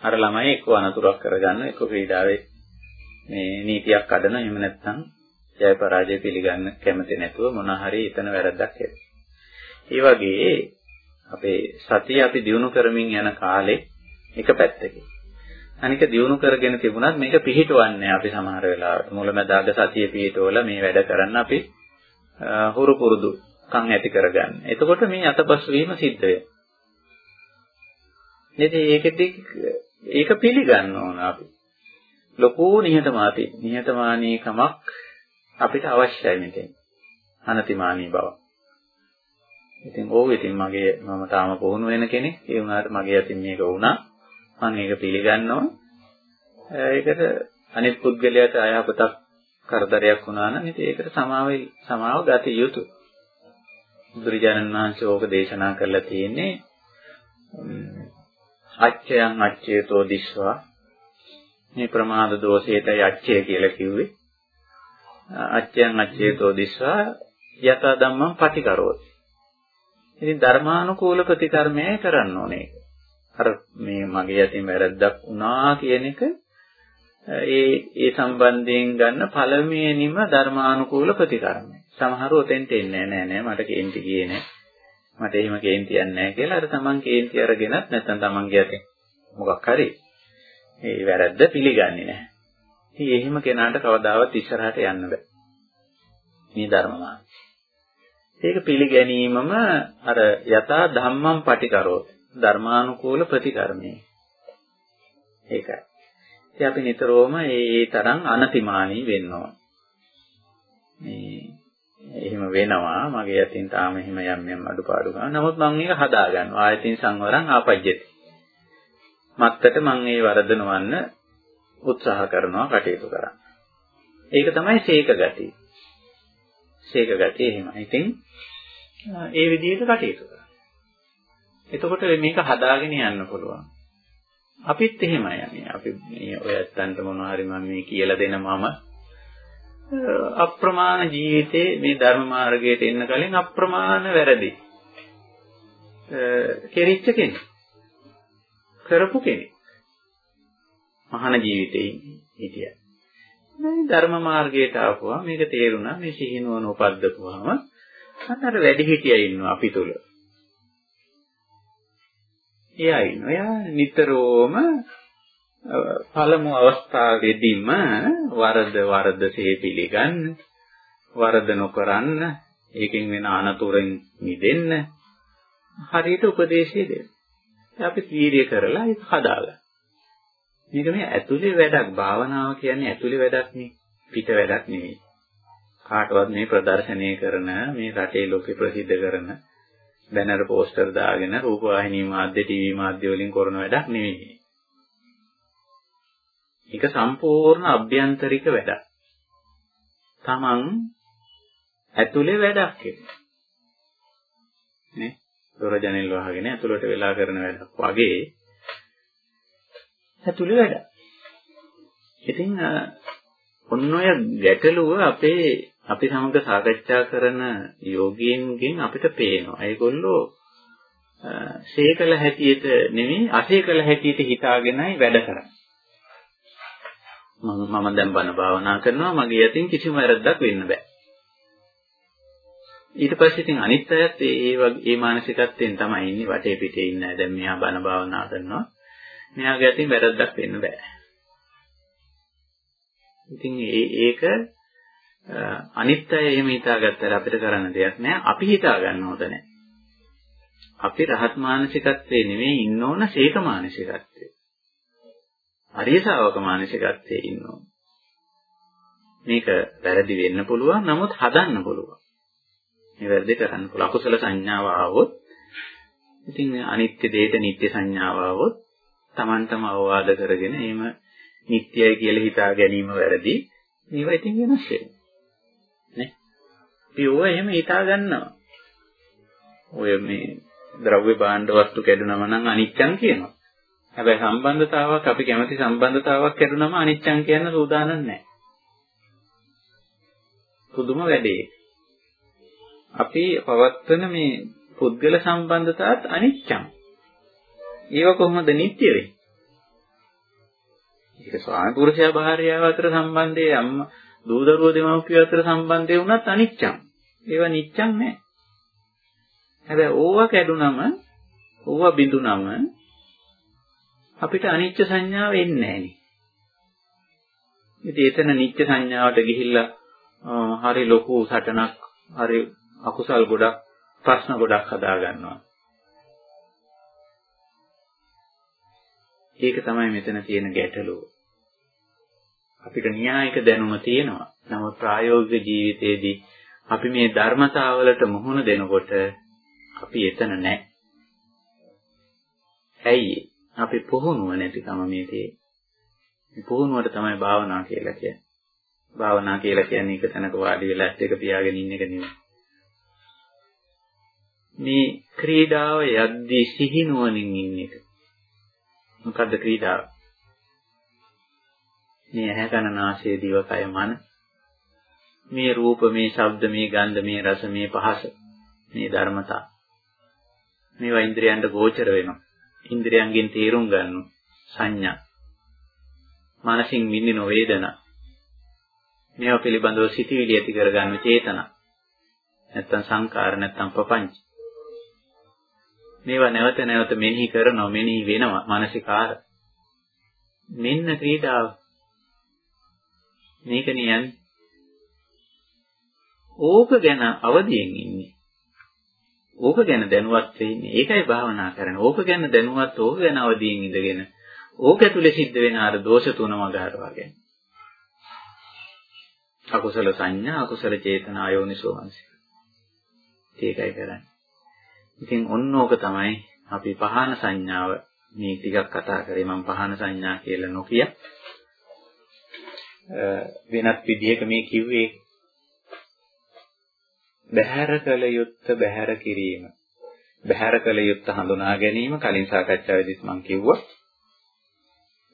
අර ළමයි එක්ක අනතුරක් කරගන්න එක්ක ක්‍රීඩාවේ මේ නීතියක් කඩන එහෙම නැත්නම් ජය පරාජය පිළිගන්න කැමති නැතුව මොන හරි එතන වැරද්දක් ඇති. ඒ වගේ අපේ සතිය අපි දිනු කරමින් යන කාලේ එක පැත්තකින් අනික දිනු කරගෙන තිබුණත් මේක පිහිටවන්නේ අපි සමහර වෙලාවට මුලමදාග සතිය පිහිටවල මේ වැඩ කරන්න අපි හුරු පුරුදු කන් ඇති කරගන්න. එතකොට මේ අතපසු වීම සිද්ධ වෙනවා. ඉතින් ඒකෙදි ඒක පිළිගන්න ඕන අපි. ලොකු නිහතමානී නිහතමානීකමක් අපිට අවශ්‍යයි මෙතෙන්. අනතිමානී බව. ඉතින් ඕක ඉතින් මගේ මම තාම පුහුණු වෙන කෙනෙක්. ඒ වුණාට මගේ අතින් මේක වුණා. මම ඒක පිළිගන්නවා. ඒකට අනිත් පුද්ගලයාට අයහපතක් කරදරයක් වුණා නම් ඉතින් ඒකට සමාව සමාව ගත යුතුයි. බුදුරජාණන් වහන්සේ ඕක දේශනා කරලා තියෙන්නේ අච්චයන් අච්චේතෝ දිස්වා මේ ප්‍රමාද දෝෂයටයි අච්චය කියලා කිව්වේ අච්චයන් අච්චේතෝ දිස්වා යත ධම්මං පටිකරෝති ඉතින් ධර්මානුකූල ප්‍රතිකර්මය කරන්න ඕනේ අර මේ මගේ යටින් වැරද්දක් වුණා කියන එක ඒ ඒ සම්බන්ධයෙන් ගන්න පළමුවෙනිම ධර්මානුකූල ප්‍රතිකර්මය සමහරව ඔතෙන්ට එන්නේ නැහැ නෑ මට කේන්ති ගියේ නෑ මට එහෙම කේන්තියක් නැහැ කියලා අර තමන් කේන්ති අරගෙනත් නැත්නම් තමන්ගේ අතින් මොකක් හරි ඒ වැරද්ද පිළිගන්නේ නැහැ. ඉතින් එහෙම කෙනාට කවදාවත් ඉස්සරහට යන්න බෑ. මේ ධර්ම මාර්ගය. ඒක පිළිගැනීමම අර යථා ධම්මං පටිකරෝ ධර්මානුකූල ප්‍රතිකර්මය. ඒකයි. ඉතින් අපි නිතරම ඒ තරම් අනතිමානී වෙන්න ඕන. මේ එහෙම වෙනවා මගේ අතින් තාම එහෙම යම් යම් අඩුපාඩු ගන්න. නමුත් මම ඒක හදා ගන්නවා. ආයතින් සංවරං ආපජ්ජති. මත්තට මම ඒ වරද නොවන්න උත්සාහ කරනවා කටයුතු කරන්න. ඒක තමයි සීක ගතිය. සීක ගතිය එහෙමයි. ඉතින් ඒ විදිහට කටයුතු කරනවා. එතකොට මේක හදාගෙන යන්න පුළුවන්. අපිත් එහෙමයි යන්නේ. අපි මේ ඔයත්තන්ට මොනවා හරි මම මේ කියලා දෙන මම අප්‍රමාණ ජීවිතේ මේ ධර්ම මාර්ගයට එන්න කලින් අප්‍රමාණ වැරදි කෙරිච්ච කෙනෙක්. කරපු කෙනෙක්. මහාන ජීවිතේ හිටියා. මේ ධර්ම මාර්ගයට ආපුවා මේක තේරුණා මේ සිහිනුවන උපද්දපුවාම අතර වැඩි හිටියා ඉන්නවා අපි තුල. එයා ඉන්නවා. එයා නිතරම පළමු අවස්ථාවේදීම වරද වරදසේ පිළිගන්න, වරද නොකරන්න, ඒකෙන් වෙන අනතුරෙන් මිදෙන්න හරියට උපදේශය දෙන්න. අපි වීර්ය කරලා ඒක හදාගන්න. මේක මේ ඇතුලේ වැඩක් භාවනාව කියන්නේ ඇතුලේ වැඩක් නේ පිට වැඩක් නෙවෙයි. කාටවත් මේ ප්‍රදර්ශනය කරන මේ රටේ ලෝකෙ ප්‍රසිද්ධ කරන බැනර් පෝස්ටර් දාගෙන රූපවාහිනී මාධ්‍ය ටීවී මාධ්‍ය වලින් කරන වැඩක් නෙවෙයි. ඒක සම්පූර්ණ අභ්‍යන්තරික වැඩක්. Taman ඇතුලේ වැඩක් ඒක. නේ? දොර ජනෙල් වහගෙන ඇතුළට වෙලා කරන වැඩක් වගේ ඇතුලේ වැඩක්. ඉතින් ඔන්න ඔය ගැටලුව අපේ අපි සමග සාකච්ඡා කරන යෝගීන්ගෙන් අපිට පේනවා. ඒගොල්ලෝ සේකල හැටියට නෙමෙයි අසේකල හැටියට හිතාගෙනයි වැඩ කරන්නේ. මම මම දැන් බණ භාවනා කරනවා මගේ අතින් කිසිම වැරද්දක් වෙන්න බෑ. ඊට පස්සේ ඉතින් අනිත් අයත් ඒ වගේ ඒ මානසිකත්වයෙන් තමයි ඉන්නේ වටේ පිටේ ඉන්න අය. දැන් මෙයා බණ භාවනා කරනවා. මෙයාගේ අතින් වැරද්දක් වෙන්න බෑ. ඉතින් ඒක අනිත් අය එහෙම හිතාගත්තට අපිට කරන්න දෙයක් නෑ. අපි හිතා ගන්න හොඳ නෑ. අපි රහත් මානසිකත්වයේ නෙමෙයි ඉන්න ඕන සීක මානසිකත්වයේ. අරිය ශාවක මානසිකත්වයේ ඉන්න ඕන. මේක වැරදි වෙන්න පුළුවන් නමුත් හදන්න පුළුවන්. මේ වැරදි කරන්න පුළුවන්. අකුසල සංඥාව ආවොත් ඉතින් අනිත්‍ය දෙයට නිත්‍ය සංඥාව ආවොත් Tamanටම අවවාද කරගෙන එහෙම නිට්ටයයි කියලා හිතා ගැනීම වැරදි. මේවා ඉතින් වෙනස් වෙනවා. නේ? අපි ඕව එහෙම හිතා ගන්නවා. ඔය මේ ද්‍රව්‍ය භාණ්ඩ වස්තු කැඩුනම නම් අනිත්‍යං කියනවා. හැබැයි සම්බන්ධතාවක් අපි කැමති සම්බන්ධතාවක් කැඩුනම අනිත්‍යං කියන්න සූදානම් නැහැ. පුදුම වැඩේ. අපි පවත්වන මේ පුද්ගල සම්බන්ධතාවත් අනිත්‍යං. ඒව කොහොමද නිට්ටය වෙන්නේ? ඒක ස්වාමි පුරුෂයා භාර්යාව අතර සම්බන්ධයේ අම්මා දූ දරුවෝ දෙමව්පියෝ අතර සම්බන්ධය වුණත් අනිච්චං. ඒවා නිච්චං නෑ. හැබැයි ඕවා කැඩුනම ඕවා බිඳුනම අපිට අනිච්ච සංඥාව එන්නේ නෑනේ. ඉතින් එතන නිච්ච සංඥාවට ගිහිල්ලා හරි ලොකු සටනක් හරි අකුසල් ගොඩක් ප්‍රශ්න ගොඩක් හදා ගන්නවා. ඒක තමයි මෙතන තියෙන ගැටලුව. අපිට න්‍යායික දැනුම තියෙනවා. නමුත් ප්‍රායෝගික ජීවිතයේදී අපි මේ ධර්මතාවලට මුහුණ දෙනකොට අපි එතන නැහැ. ඇයි අපි පුහුණුව නැතිකම මේ තියෙන්නේ. මේ පුහුණුවට තමයි භාවනා කියලා කියන්නේ. භාවනා කියලා කියන්නේ එක තැනක වාඩි වෙලා ඇස් දෙක පියාගෙන ඉන්න එක නෙවෙයි. මේ ක්‍රීඩාව යද්දී සිහිනුවණින් ඉන්න එක. මොකද්ද ක්‍රීඩාව? මේ ඇහැ කන නාසය දිව කය මන මේ රූප මේ ශබ්ද මේ ගන්ධ මේ රස මේ පහස මේ ධර්මතා. මේවා ඉන්ද්‍රයන්ට ගෝචර වෙනවා. ඉන්ද්‍රයන්ගෙන් තේරුම් ගන්න සංඥා. මානසින් විඳින වේදනා. මේවා පිළිබඳව සිටිවිලි ඇති කරගන්න චේතනා. නැත්තම් සංකාර නැත්තම් ප්‍රපංච. මේවා නැවත නැවත මෙනෙහි කරනවා මෙනෙහි වෙනවා මානසිකාර. මෙන්න ක්‍රීඩාව. මේකනේ යන්නේ. ඕක ගැන අවදියෙන් ඉන්නේ. ඕක ගැන දැනුවත් වෙන්නේ. ඒකයි භාවනා කරන්නේ. ඕක ගැන දැනුවත් ඕක ගැන අවදියෙන් ඉඳගෙන ඕක ඇතුලේ සිද්ධ වෙන අර දෝෂ තුනම ගහරවා ගන්න. අකුසල සංඥා, අකුසල චේතනා, අයෝනිසෝ මනසික. ඒකයි කරන්නේ. ඉතින් ඔන්න ඕක තමයි අපි පහන සංඥාව මේ ටිකක් කතා කරේ මම පහන සංඥා කියලා නොකිය වෙනත් විදිහක මේ කිව්වේ බහැර කළ යුත්ත බහැර කිරීම. බහැර කළ යුත්ත හඳුනා ගැනීම කලින් සාකච්ඡාවේදීත් මම කිව්වා.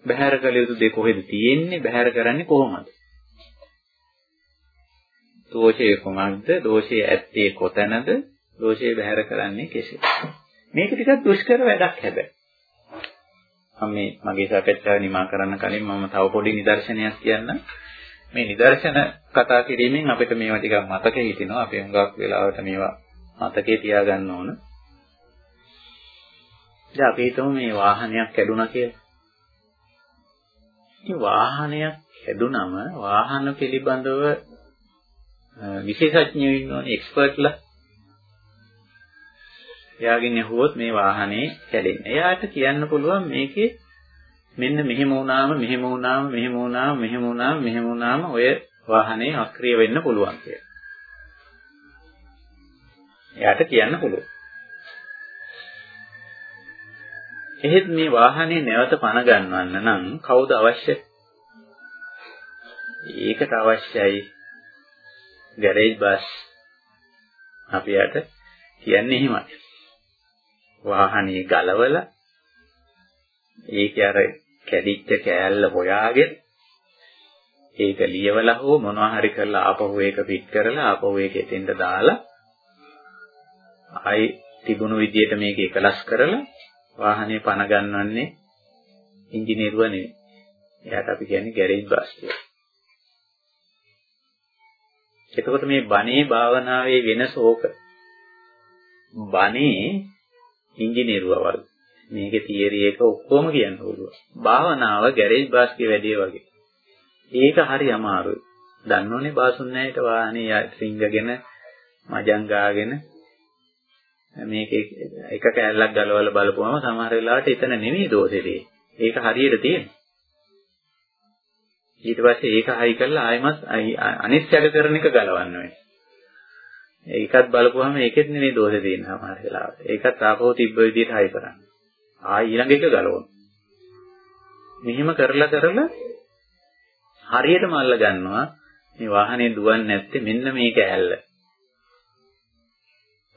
බහැර කළ යුතු දේ කොහෙද තියෙන්නේ? බහැර කරන්නේ කොහොමද? දෝෂය කොමක්ද? දෝෂය ඇත්තේ කොතැනද? දෝෂය බහැර කරන්නේ කෙසේද? මේක ටිකක් දුෂ්කර වැඩක් හැබැයි. මම මේ මගේ සාකච්ඡාව නිමා කරන්න කලින් මම තව පොඩි නිදර්ශනයක් කියන්නම්. මේ නිදර්ශන කතා කිරීමෙන් අපිට මේවා ටිකක් මතක හිටිනවා. අපි හුඟක් වෙලාවට මේවා මතකේ තියාගන්න ඕන. දැන් අපි හිතමු මේ වාහනයක් කැඩුනා කියලා. ඉතින් වාහනයක් කැඩුනම වාහන පිළිබඳව විශේෂඥයෝ ඉන්නෝනේ එක්ස්පර්ට්ලා. එයාගෙන් අහුවොත් මේ වාහනේ කැඩෙන්නේ. එයාට කියන්න පුළුවන් මේකේ මෙන්න මෙහෙම වුණාම මෙහෙම වුණාම මෙහෙම වුණාම මෙහෙම වුණාම මෙහෙම වුණාම ඔය වාහනේ අක්‍රිය වෙන්න පුළුවන් කියලා. එයාට කියන්න පුළුවන්. එහෙත් මේ වාහනේ නැවත පණ ගන්නවන්න නම් කවුද අවශ්‍ය? ඒකට අවශ්‍යයි ගෑරේජ් බස් අපි යට කියන්නේ එහෙමයි. වාහනේ ගලවලා ඒක අර කැඩිච්ච කෑල්ල හොයාගෙන ඒක ලියවලා හෝ මොනවා හරි කරලා ආපහු ඒක පිට කරලා ආපහු ඒක එතෙන්ට දාලා ආයි තිබුණු විදියට මේක එකලස් කරලා වාහනේ පණ ගන්නවන්නේ ඉංජිනේරුවා නෙවෙයි. එයාට අපි කියන්නේ ගෑරේජ් බස් කියලා. එතකොට මේ බණේ භාවනාවේ වෙනස ඕක. බණේ ඉංජිනේරුවා වගේ. මේකේ තියරි එක ඔක්කොම කියන්න පුළුවන්. භාවනාව ගෑරේජ් බාස්කේ වැඩේ වගේ. ඒක හරි අමාරුයි. දන්නෝනේ බාසුන්නෑයට වාහනේ රිංගගෙන මජං ගාගෙන මේක එක කෑල්ලක් ගලවලා බලපුවම සමහර වෙලාවට එතන නෙමෙයි දෝෂේ ඒක හරියට තියෙනවා. ඊට පස්සේ ඒක හයි කරලා ආයෙමත් අනිත් සැක කරන එක ගලවන්න වෙනවා. ඒකත් බලපුවම ඒකෙත් නෙමෙයි දෝෂේ තියෙන සමහර වෙලාවට. ඒකත් ආපහු තිබ්බ විදිහට හයි කරන්න. ආයෙ ඊළඟ එක ගලවන්න. මෙහෙම කරලා කරලා හරියටම අල්ල ගන්නවා මේ වාහනේ දුවන්නේ නැත්තේ මෙන්න මේක ඇල්ල.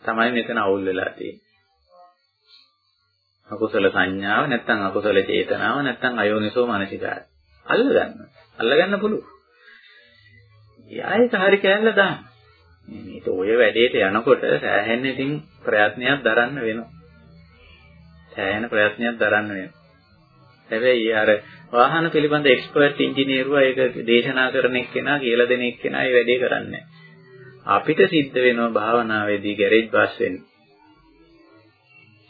තමයි මෙතන අවුල් වෙලා තියෙන්නේ. අකුසල සංඥාව නැත්නම් අකුසල චේතනාව නැත්නම් අයෝනිසෝ මනසිකාරය. අල්ල ගන්න. අල්ල ගන්න පුළුවන්. යායක හරි කැල්ල දාන්න. මේක ඔය වැඩේට යනකොට සෑහෙන ඉතින් ප්‍රයත්නයක් දරන්න වෙනවා. සෑහෙන ප්‍රයත්නයක් දරන්න වෙනවා. හැබැයි අර වාහන පිළිබඳ එක්ස්පර්ට් ඉංජිනේරුවා ඒක දේශනා කරන එක්කෙනා කියලා දෙන එක්කෙනා ඒ වැඩේ කරන්නේ අපිට සිද්ධ වෙනවා භාවනාවේදී ගෑරේජ් බස් වෙන්න.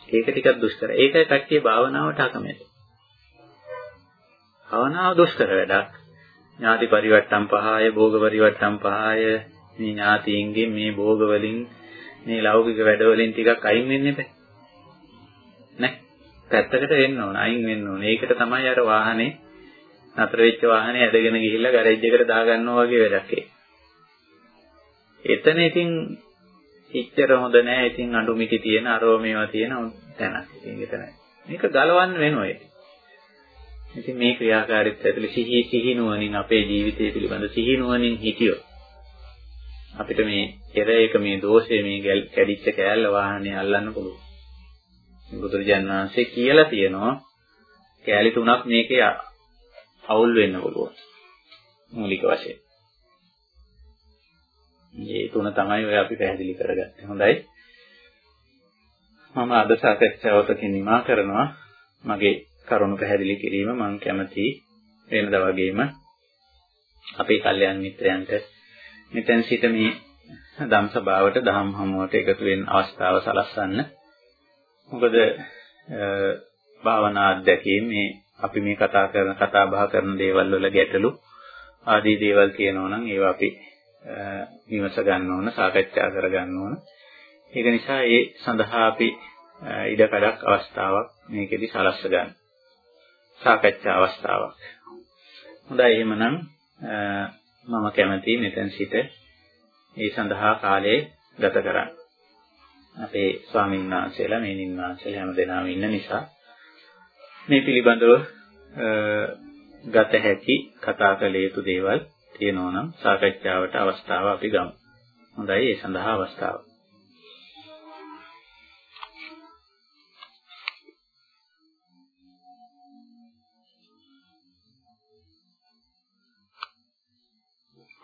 ඒක ටිකක් දුෂ්කර. ඒකයි කට්ටිය භාවනාවට අකමැති. භාවනාව දුෂ්කර වැඩක්. ඥාති පරිවට්ටම් පහය, භෝග පරිවට්ටම් පහය, මේ ඥාතීන්ගෙන් මේ භෝග වලින් මේ ලෞකික වැඩ වලින් ටිකක් අයින් වෙන්න එපා. නෑ. පැත්තකට වෙන්න ඕන, අයින් වෙන්න ඕන. ඒකට තමයි අර වාහනේ නතර වෙච්ච වාහනේ ඇදගෙන ගිහිල්ලා ගෑරේජ් එකට දාගන්නවා වගේ වැඩක් ඒක. එතන ඉතින් ඉච්චර හොඳ නෑ. ඉතින් අඬු මිටි තියෙන අරෝ මේවා තියෙන තැනක්. ඉතින් එතන මේක ගලවන්න වෙනවා ඒක. ඉතින් මේ ක්‍රියාකාරීත්වය ඇතුළේ සිහි සිහිනුවණින් අපේ ජීවිතය පිළිබඳ සිහිනුවණින් හිටියොත් අපිට මේ පෙර එක මේ දෝෂය මේ කැඩිච්ච කෑල්ල වාහනේ අල්ලන්න පුළුවන්. බුදුරජාණන් වහන්සේ කියලා තියෙනවා කෑලි තුනක් මේකේ අවුල් වෙන්න පුළුවන්. මූලික වශයෙන්. මේ තුන තමයි ඔය අපි පැහැදිලි කරගත්තේ. හොඳයි. මම අද සාකච්ඡාවතකින් නිමා කරනවා. මගේ කරුණු පැහැදිලි කිරීම මම කැමති වෙනද වගේම අපේ කල්යන් මිත්‍රයන්ට මෙතෙන් සිට මේ ධම්සභාවට දහම් හමුවට එකතු වෙන්න අවස්ථාව සලස්වන්න. මොකද භාවනා අධ්‍යක්ීම් මේ අපි මේ කතා කරන කතා බහ කරන දේවල් වල ගැටලු ආදී දේවල් තියෙනවා නම් ඒවා අපි විමස ගන්න ඕන සාකච්ඡා කර ගන්න ඕන. ඒක නිසා ඒ සඳහා අපි ඉඩකඩක් අවස්ථාවක් මේකෙදි සලස්ව ගන්න. සාකච්ඡා අවස්ථාවක්. හොඳයි එහෙමනම් මම කැමතියි මෙතෙන් සිට ඒ සඳහා කාලය ගත කරන්න. අපේ ස්වාමීන් වහන්සේලා මේනින් වහන්සේලා හැම දෙනාම ඉන්න නිසා මේ පිළිබඳව ගත හැකි කතා කළ යුතු දේවල් තියෙනවා නම් සාකච්ඡාවට අවස්ථාව අපි ගමු. හොඳයි ඒ සඳහා අවස්ථාව.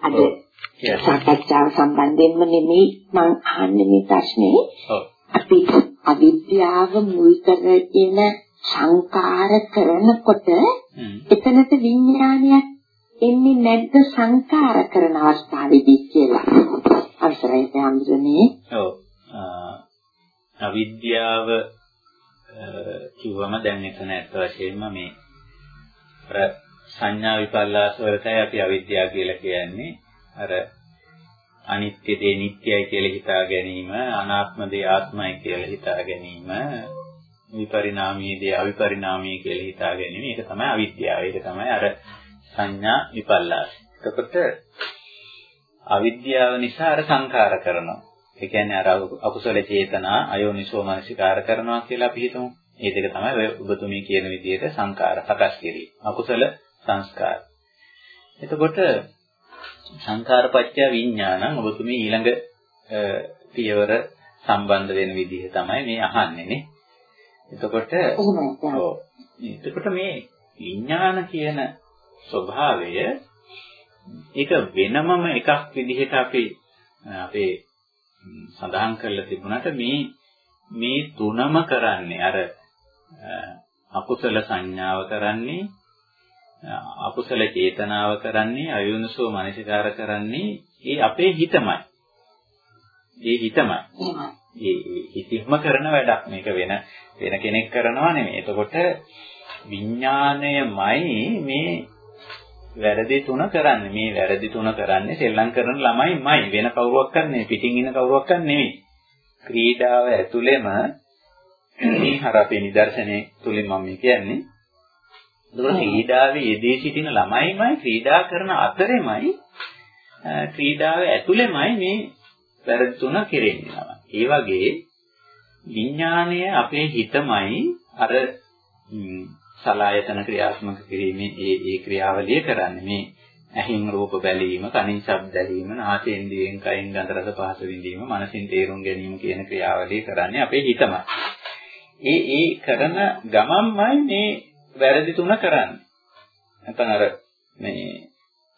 අද සාකච්ඡාව සම්බන්ධයෙන්ම නෙමෙයි මම අහන්නේ මේ ප්‍රශ්නේ. අපි අවිද්‍යාව මුල් කරගෙන සංකාර කරනකොට එතනට විඥානයක් එන්නේ නැද්ද සංකාර කරන අවස්ථාවේදී කියලා. අවසරයි හඳුනේ. ඔව්. අවිද්‍යාව කිව්වම දැන් එතන ඇත්ත වශයෙන්ම මේ සංඥා විපල්ලාස වලටයි අපි අවිද්‍යාව කියලා කියන්නේ. අර අනිත්‍ය දේ නිට්ටයයි කියලා හිතා ගැනීම, අනාත්ම දේ ආත්මයි කියලා හිතා ගැනීම, විපරිණාමී දේ අවිපරිණාමී කියලා හිතා ගැනීම. ඒක තමයි අවිද්‍යාව. ඒක තමයි අර සංඥා විපල්ලාස. එතකොට අවිද්‍යාව නිසා අර සංඛාර කරනවා. ඒ කියන්නේ අර අකුසල චේතනා අයෝනිසෝ මනසිකාර කරනවා කියලා අපි හිතමු. මේ දෙක තමයි ඔය ඔබතුමී කියන විදිහට සංඛාර සකස් කිරීම. අකුසල සංස්කාර. එතකොට සංඛාරපච්චය විඥානං ඔබතුමී ඊළඟ පියවර සම්බන්ධ වෙන විදිහ තමයි මේ අහන්නේ නේ. එතකොට ඔව්. එතකොට මේ විඥාන කියන ස්වභාවය ඒක වෙනමම එකක් විදිහට අපි අපේ සඳහන් කරලා තිබුණාට මේ මේ තුනම කරන්නේ අර අකුසල සංඥාව කරන්නේ අකුසල චේතනාව කරන්නේ අයෝනිසෝ මනසිකාර කරන්නේ ඒ අපේ හිතමයි. ඒ හිතමයි. ඒ හිතින්ම කරන වැඩක් මේක වෙන වෙන කෙනෙක් කරනවා නෙමෙයි. එතකොට විඥාණයමයි මේ වැරදි තුන කරන්නේ. මේ වැරදි තුන කරන්නේ සෙල්ලම් කරන ළමයිමයි වෙන කවුරුවක් කරන්නේ පිටින් ඉන්න කවුරුවක් නෙමෙයි. ක්‍රීඩාව ඇතුළෙම හර අපේ නිදර්ශනයේ තුලින් මම කියන්නේ. ඒකෝ ක්‍රීඩාවේ යෙදී සිටින ළමයිමයි ක්‍රීඩා කරන අතරෙමයි ක්‍රීඩාව ඇතුළෙමයි මේ වැරදි තුන කෙරෙන්නේ. ඒ වගේ විඥාණය අපේ හිතමයි අර සලායතන ක්‍රියාත්මක කිරීමේ ඒ ඒ ක්‍රියාවලිය කරන්නේ මේ ඇහින් රූප බැලීම, කනින් ශබ්ද ඇලීම, නාසයෙන් දිවෙන් කයින් ගන්ධ රස පහස විඳීම, මනසින් තේරුම් ගැනීම කියන ක්‍රියාවලිය කරන්නේ අපේ හිතමයි. ඒ ඒ කරන ගමන්මයි මේ වැරදි තුන කරන්නේ. නැත්නම් අර මේ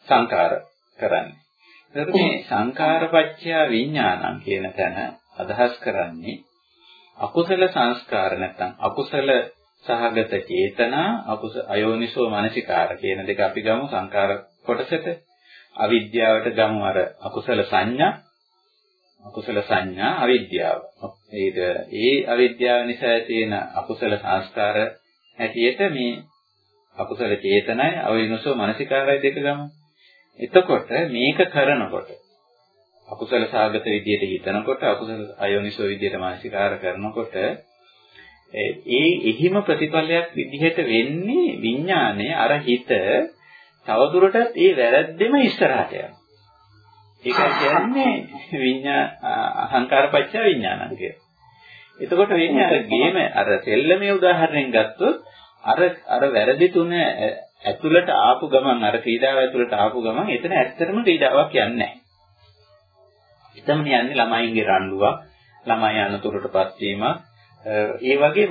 සංකාර කරන්නේ. එතකොට මේ සංකාරපච්චය විඥානං කියන තැන අදහස් කරන්නේ අකුසල සංස්කාර නැත්නම් අකුසල සහගත චේතනා අකුස අයෝනිසෝ මනසිකාර කියන දෙක අපි ගමු සංකාර කොටසට අවිද්‍යාවට ගමු අර අකුසල සංඥා අකුසල සංඥා අවිද්‍යාව. ඒද ඒ අවිද්‍යාව නිසා තියෙන අකුසල සංස්කාර හැටියට මේ අකුසල චේතනයි අයෝනිසෝ මනසිකාරය දෙක ගමු. එතකොට මේක කරනකොට අකුසල සාගත විදියට හිතනකොට අකුසල අයෝනිසෝ විදියට මානසිකාර කරනකොට ඒ එහිම ප්‍රතිඵලයක් විදිහට වෙන්නේ විඥානය අර හිත තවදුරටත් ඒ වැරද්දෙම ඉස්සරහට යනවා. ඒක කියන්නේ විඤ්ඤා අහංකාරපච්චය විඥානං කියලා. එතකොට වෙන්නේ අර ගේම අර සෙල්ලමේ උදාහරණයෙන් ගත්තොත් අර අර වැරදි තුන ඇතුළට ආපු ගමන් අර ක්‍රීඩාව ඇතුළට ආපු ගමන් එතන ඇත්තටම ක්‍රීඩාවක් යන්නේ නැහැ. එතනම යන්නේ ළමයින්ගේ රණ්ඩුවක්, ළමයි අනතුරටපත් වීමක්, ඒ වගේ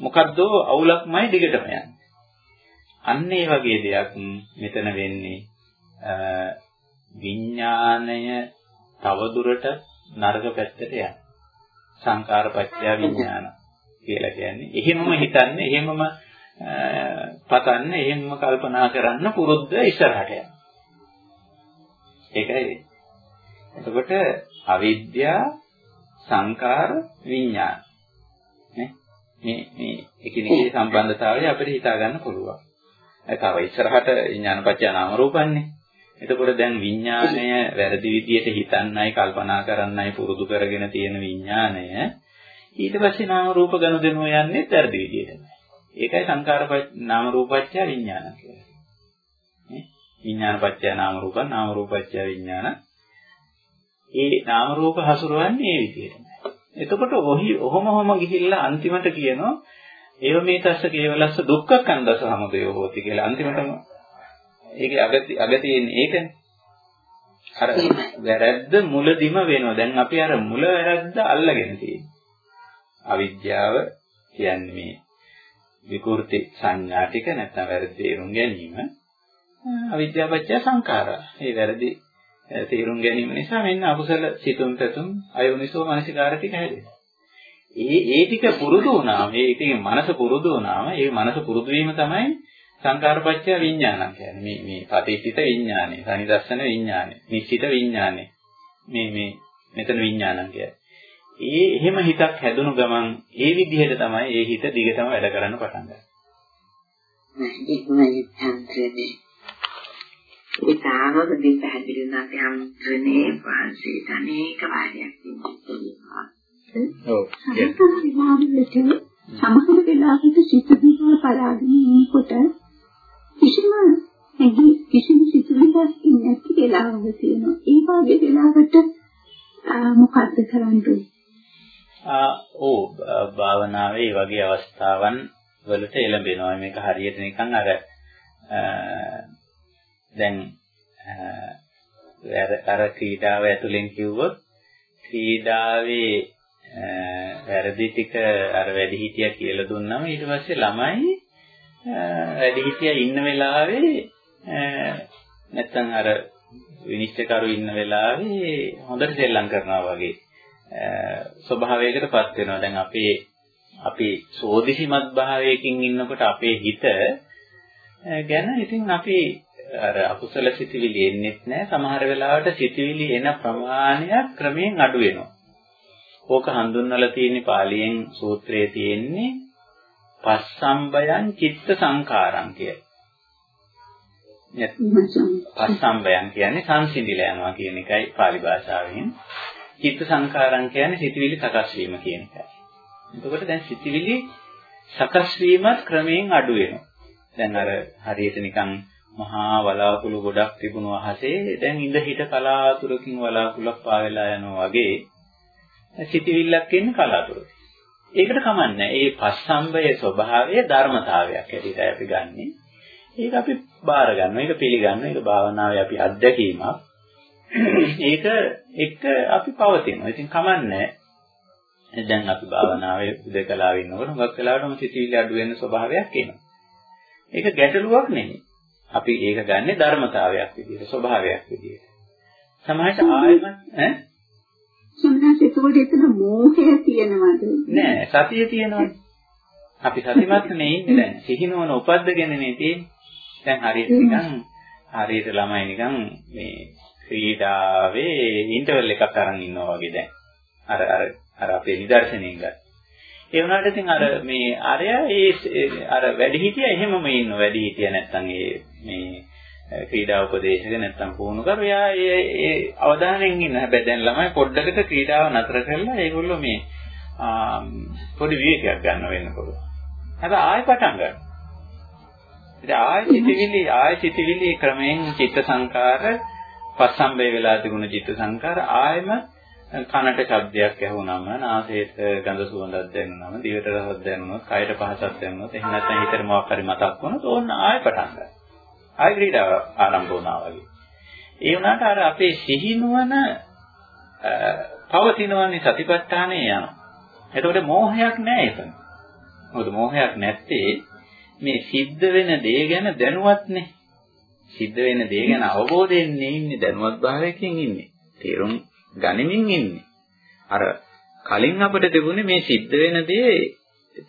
මොකද්ද අවුලක්මයි දිගටම යන්නේ. අන්න ඒ වගේ දෙයක් මෙතන වෙන්නේ. විඥාණය තවදුරට නරක පැත්තට යන සංකාරපත්‍ය විඥාන කියලා කියන්නේ. එහෙමම හිතන්නේ, එහෙමම පතන්නේ, එහෙමම කල්පනා කරන්න පුරුද්ද ඉස්සරහට යන. ඒකයි. එතකොට අවිද්‍යා සංකාර විඥාන නේ මේ මේ එකිනෙකේ සම්බන්ධතාවය අපිට හිතා ගන්න පුළුවන්. ඒ තව ඉස්සරහට විඥානපච්චය නාම රූපන්නේ. එතකොට දැන් විඥාණය වැරදි විදියට හිතන්නයි කල්පනා කරන්නයි පුරුදු කරගෙන තියෙන විඥාණය ඊට පස්සේ නාම රූප ගනුදෙනුව යන්නේ වැරදි විදියට. ඒකයි සංකාරපච්ච නාම රූපච්චය විඥාන කියන්නේ. නේ? විඥානපච්චය නාම රූප නාම රූපච්චය විඥාන. ඒ නාම රූප හසුරවන්නේ මේ විදියට. එතකොට ඔහි ඔහොම ඔහොම ගිහිල්ලා අන්තිමට කියනවා ඒව මේ තස්ස කේවලස්ස දුක්ඛ කන්දස සමුදය හෝති කියලා අන්තිමටම ඒකේ අගති අග තියෙන්නේ ඒකනේ අර වැරද්ද මුලදිම වෙනවා. දැන් අපි අර මුල වැරද්ද අල්ලගෙන තියෙනවා. අවිද්‍යාව කියන්නේ මේ විකෘති සංඥා ටික නැත්නම් වැරදි තේරුම් ගැනීම. අවිද්‍යාවච්චය සංඛාරා. මේ වැරදි තේරුම් ගැනීම නිසා මෙන්න අකුසල සිතුම් පැතුම් අයෝනිසෝ මනසිකාර ටික හැදෙනවා. ඒ ඒ ටික පුරුදු වුණාම ඒ ටික මනස පුරුදු වුණාම ඒ මනස පුරුදු වීම තමයි සංකාරපච්චය විඥානං කියන්නේ. මේ මේ පටිච්චිත විඥානේ, සනිදස්සන විඥානේ, නිශ්චිත විඥානේ. මේ මේ මෙතන විඥානං කියන්නේ. ඒ එහෙම හිතක් හැදුණු ගමන් ඒ විදිහට තමයි ඒ හිත දිගටම වැඩ කරන්න පටන් ගන්නේ. ඉක්මනින් හන්දනේ. ඒ තාමකදී පැහැදිලි වුණා අපි හම්තුනේ වහන්සේට අනේක වාරයක් ඉන්නවා. ඔව්. සමහර වෙලාවට සිත දිහා බලාගෙන ඉන්නකොට කිසිම ඇඟි කිසිම සිතුවිල්ලක් නැති වෙලාවක තියෙනවා. ඒ වගේ වෙලාවට මොකද්ද කරන්නේ? ආ ඕ භාවනාවේ මේ වගේ අවස්ථාවන් වලට එළඹෙනවා. මේක හරියට නිකන් අර දැන් අර ක්‍රීඩාව ඇතුලෙන් කිව්වොත් ක්‍රීඩාවේ වැරදි ටික අර වැඩිහිටියා කියලා දුන්නම ඊට පස්සේ ළමයි වැඩිහිටියා ඉන්න වෙලාවේ නැත්තම් අර විනිශ්චයකරු ඉන්න වෙලාවේ හොඳට සෙල්ලම් කරනවා වගේ ස්වභාවයකටපත් වෙනවා. දැන් අපේ අපි සෝදිසිමත් භාවයකින් ඉන්නකොට අපේ හිත ගැන ඉතින් අපි අර අකුසල සිතිවිලි එන්නේත් නැහැ. සමහර වෙලාවට සිතිවිලි එන ප්‍රමාණයක් ක්‍රමයෙන් අඩු වෙනවා. ඕක හඳුන්වලා තියෙන්නේ පාලියෙන් සූත්‍රයේ තියෙන්නේ පස්සම්බයං චිත්ත සංකාරං කියලා. පස්සම්බයං කියන්නේ සංසිඳිලා යනවා කියන එකයි පාලි භාෂාවෙන්. චිත්ත සංකාරං කියන්නේ සිතවිලි සකස් වීම කියන එකයි. එතකොට දැන් සිතවිලි සකස් වීමත් ක්‍රමයෙන් අඩු වෙනවා. දැන් අර හරියට නිකන් මහා වලාකුළු ගොඩක් තිබුණු අහසේ දැන් ඉඳ හිට කලාතුරකින් වලාකුළක් පාවෙලා යනවා වගේ සිතවිල්ලක් එන්නේ කලාතුරකින්. ඒකට කමන්නේ. ඒ පස්සම්බයේ ස්වභාවය ධර්මතාවයක් ඇටියට අපි ගන්නෙ. ඒක අපි බාර ගන්නවා. ඒක පිළිගන්නවා. ඒක භාවනාවේ අපි අත්දැකීමක්. ඒක එක්ක අපි පවතිනවා. ඉතින් කමන්නේ. දැන් අපි භාවනාවේ උදකලාව ඉන්නකොට හුඟක් වෙලාවටම සිතිවිලි අඩු වෙන ස්වභාවයක් එනවා. ඒක ගැටලුවක් නෙමෙයි. අපි ඒක ගන්නෙ ධර්මතාවයක් විදිහට, ස්වභාවයක් විදිහට. සමහරට ආයම ඈ සම්හාස එතකොට එතන මෝහය තියෙනවද? නෑ සතිය තියෙනවනේ. අපි සතිමත් නේ ඉන්නේ දැන්. සිහිනවන උපද්දගෙනනේ තියෙන්නේ. දැන් හරියට නිකන් හරියට ළමයි නිකන් මේ ක්‍රීඩාවේ ඉන්ටර්වල් එකක් අරන් ඉන්නවා වගේ දැන්. අර අර අර අපේ නිදර්ශනයෙන් ගන්න. ඒ වුණාට ඉතින් අර මේ අරය ඒ අර වැඩිහිටිය එහෙමම ඉන්න වැඩිහිටිය නැත්තම් ඒ මේ ක්‍රීඩා උපදේශක නැත්තම් පුහුණු කරු එයා ඒ ඒ අවධානයෙන් ඉන්න. හැබැයි දැන් ළමයි පොඩ්ඩකට ක්‍රීඩාව නතර කරලා ඒගොල්ලෝ මේ පොඩි විවේකයක් ගන්න වෙන්න පුළුවන්. හැබැයි ආයෙ පටන් ගන්න. ඉතින් ආයෙ සිටිවිලි ආයෙ සිටිවිලි ක්‍රමයෙන් චිත්ත සංකාර පස්සම්බේ වෙලා තිබුණ චිත්ත සංකාර ආයෙම කනට ශබ්දයක් ඇහුනම නාසයට ගඳ සුවඳක් දැනුනම දිවට රසක් දැනුනොත් කයට පහසක් දැනුනොත් එහෙම නැත්නම් හිතට මොකක් හරි මතක් වුණොත් ඕන්න ආයෙ පටන් ගන්නවා. ආයෙ ක්‍රීඩාව ආරම්භ වුණා වගේ. ඒ වුණාට අර අපේ සිහිනුවන පවතිනවනේ සතිපට්ඨානේ යනවා. එතකොට මෝහයක් නැහැ එතන. මොකද මෝහයක් නැත්තේ මේ සිද්ධ වෙන දේ ගැන දැනුවත්නේ. සිද්ධ වෙන දේ ගැන අවබෝධයෙන් ඉන්නේ දැනුවත් භාවයකින් ඉන්නේ. තේරුම් ගනිමින් ඉන්නේ. අර කලින් අපිට තිබුණේ මේ සිද්ධ වෙන දේ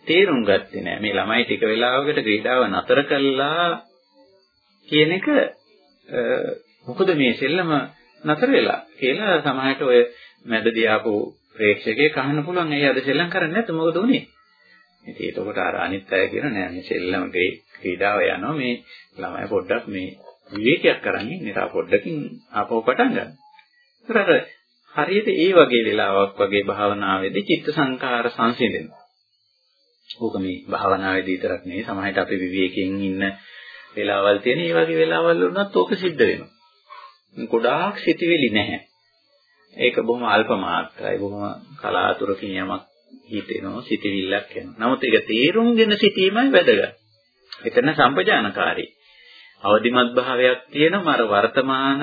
තේරුම් ගත්තේ නෑ. මේ ළමයි ටික වෙලාවකට ක්‍රීඩාව නතර කළා කියන එක මොකද මේ සෙල්ලම නතර වෙලා කියලා සමහරට ඔය මැදදී ආපු ප්‍රේක්ෂකයෙක් අහන්න පුළුවන් ඇයි අද සෙල්ලම් කරන්නේ නැත්නම් මොකද උනේ? ඉතින් ඒකට අර අනිත් අය කියන නෑ මේ සෙල්ලම ක්‍රීඩාව යනවා මේ ළමයි පොඩ්ඩක් මේ විවේකයක් කරන් ඉන්නේ. තා පොඩ්ඩකින් ආපහු පටන් ගන්න. ඒතර හරියට ඒ වගේ වෙලාවක් වගේ භාවනාවේදී චිත්ත සංකාර සංසිඳෙනවා. ඕක මේ භාවනාවේදී විතරක් නෙවෙයි සමහරවිට අපි විවේකයෙන් ඉන්න වෙලාවල් තියෙන. ඒ වගේ වෙලාවල් වුණත් ඕක සිද්ධ වෙනවා. ගොඩාක් සිටිවිලි නැහැ. ඒක බොහොම අල්ප මාත්‍රයි. බොහොම කලාතුරකින් යමක් හිතෙනවා සිටිවිල්ලක් එනවා. නමුත් ඒක තේරුම්ගෙන සිටීමයි වැදගත්. එතන සම්පජානකාරී. අවදිමත් භාවයක් තියෙනවා අර වර්තමාන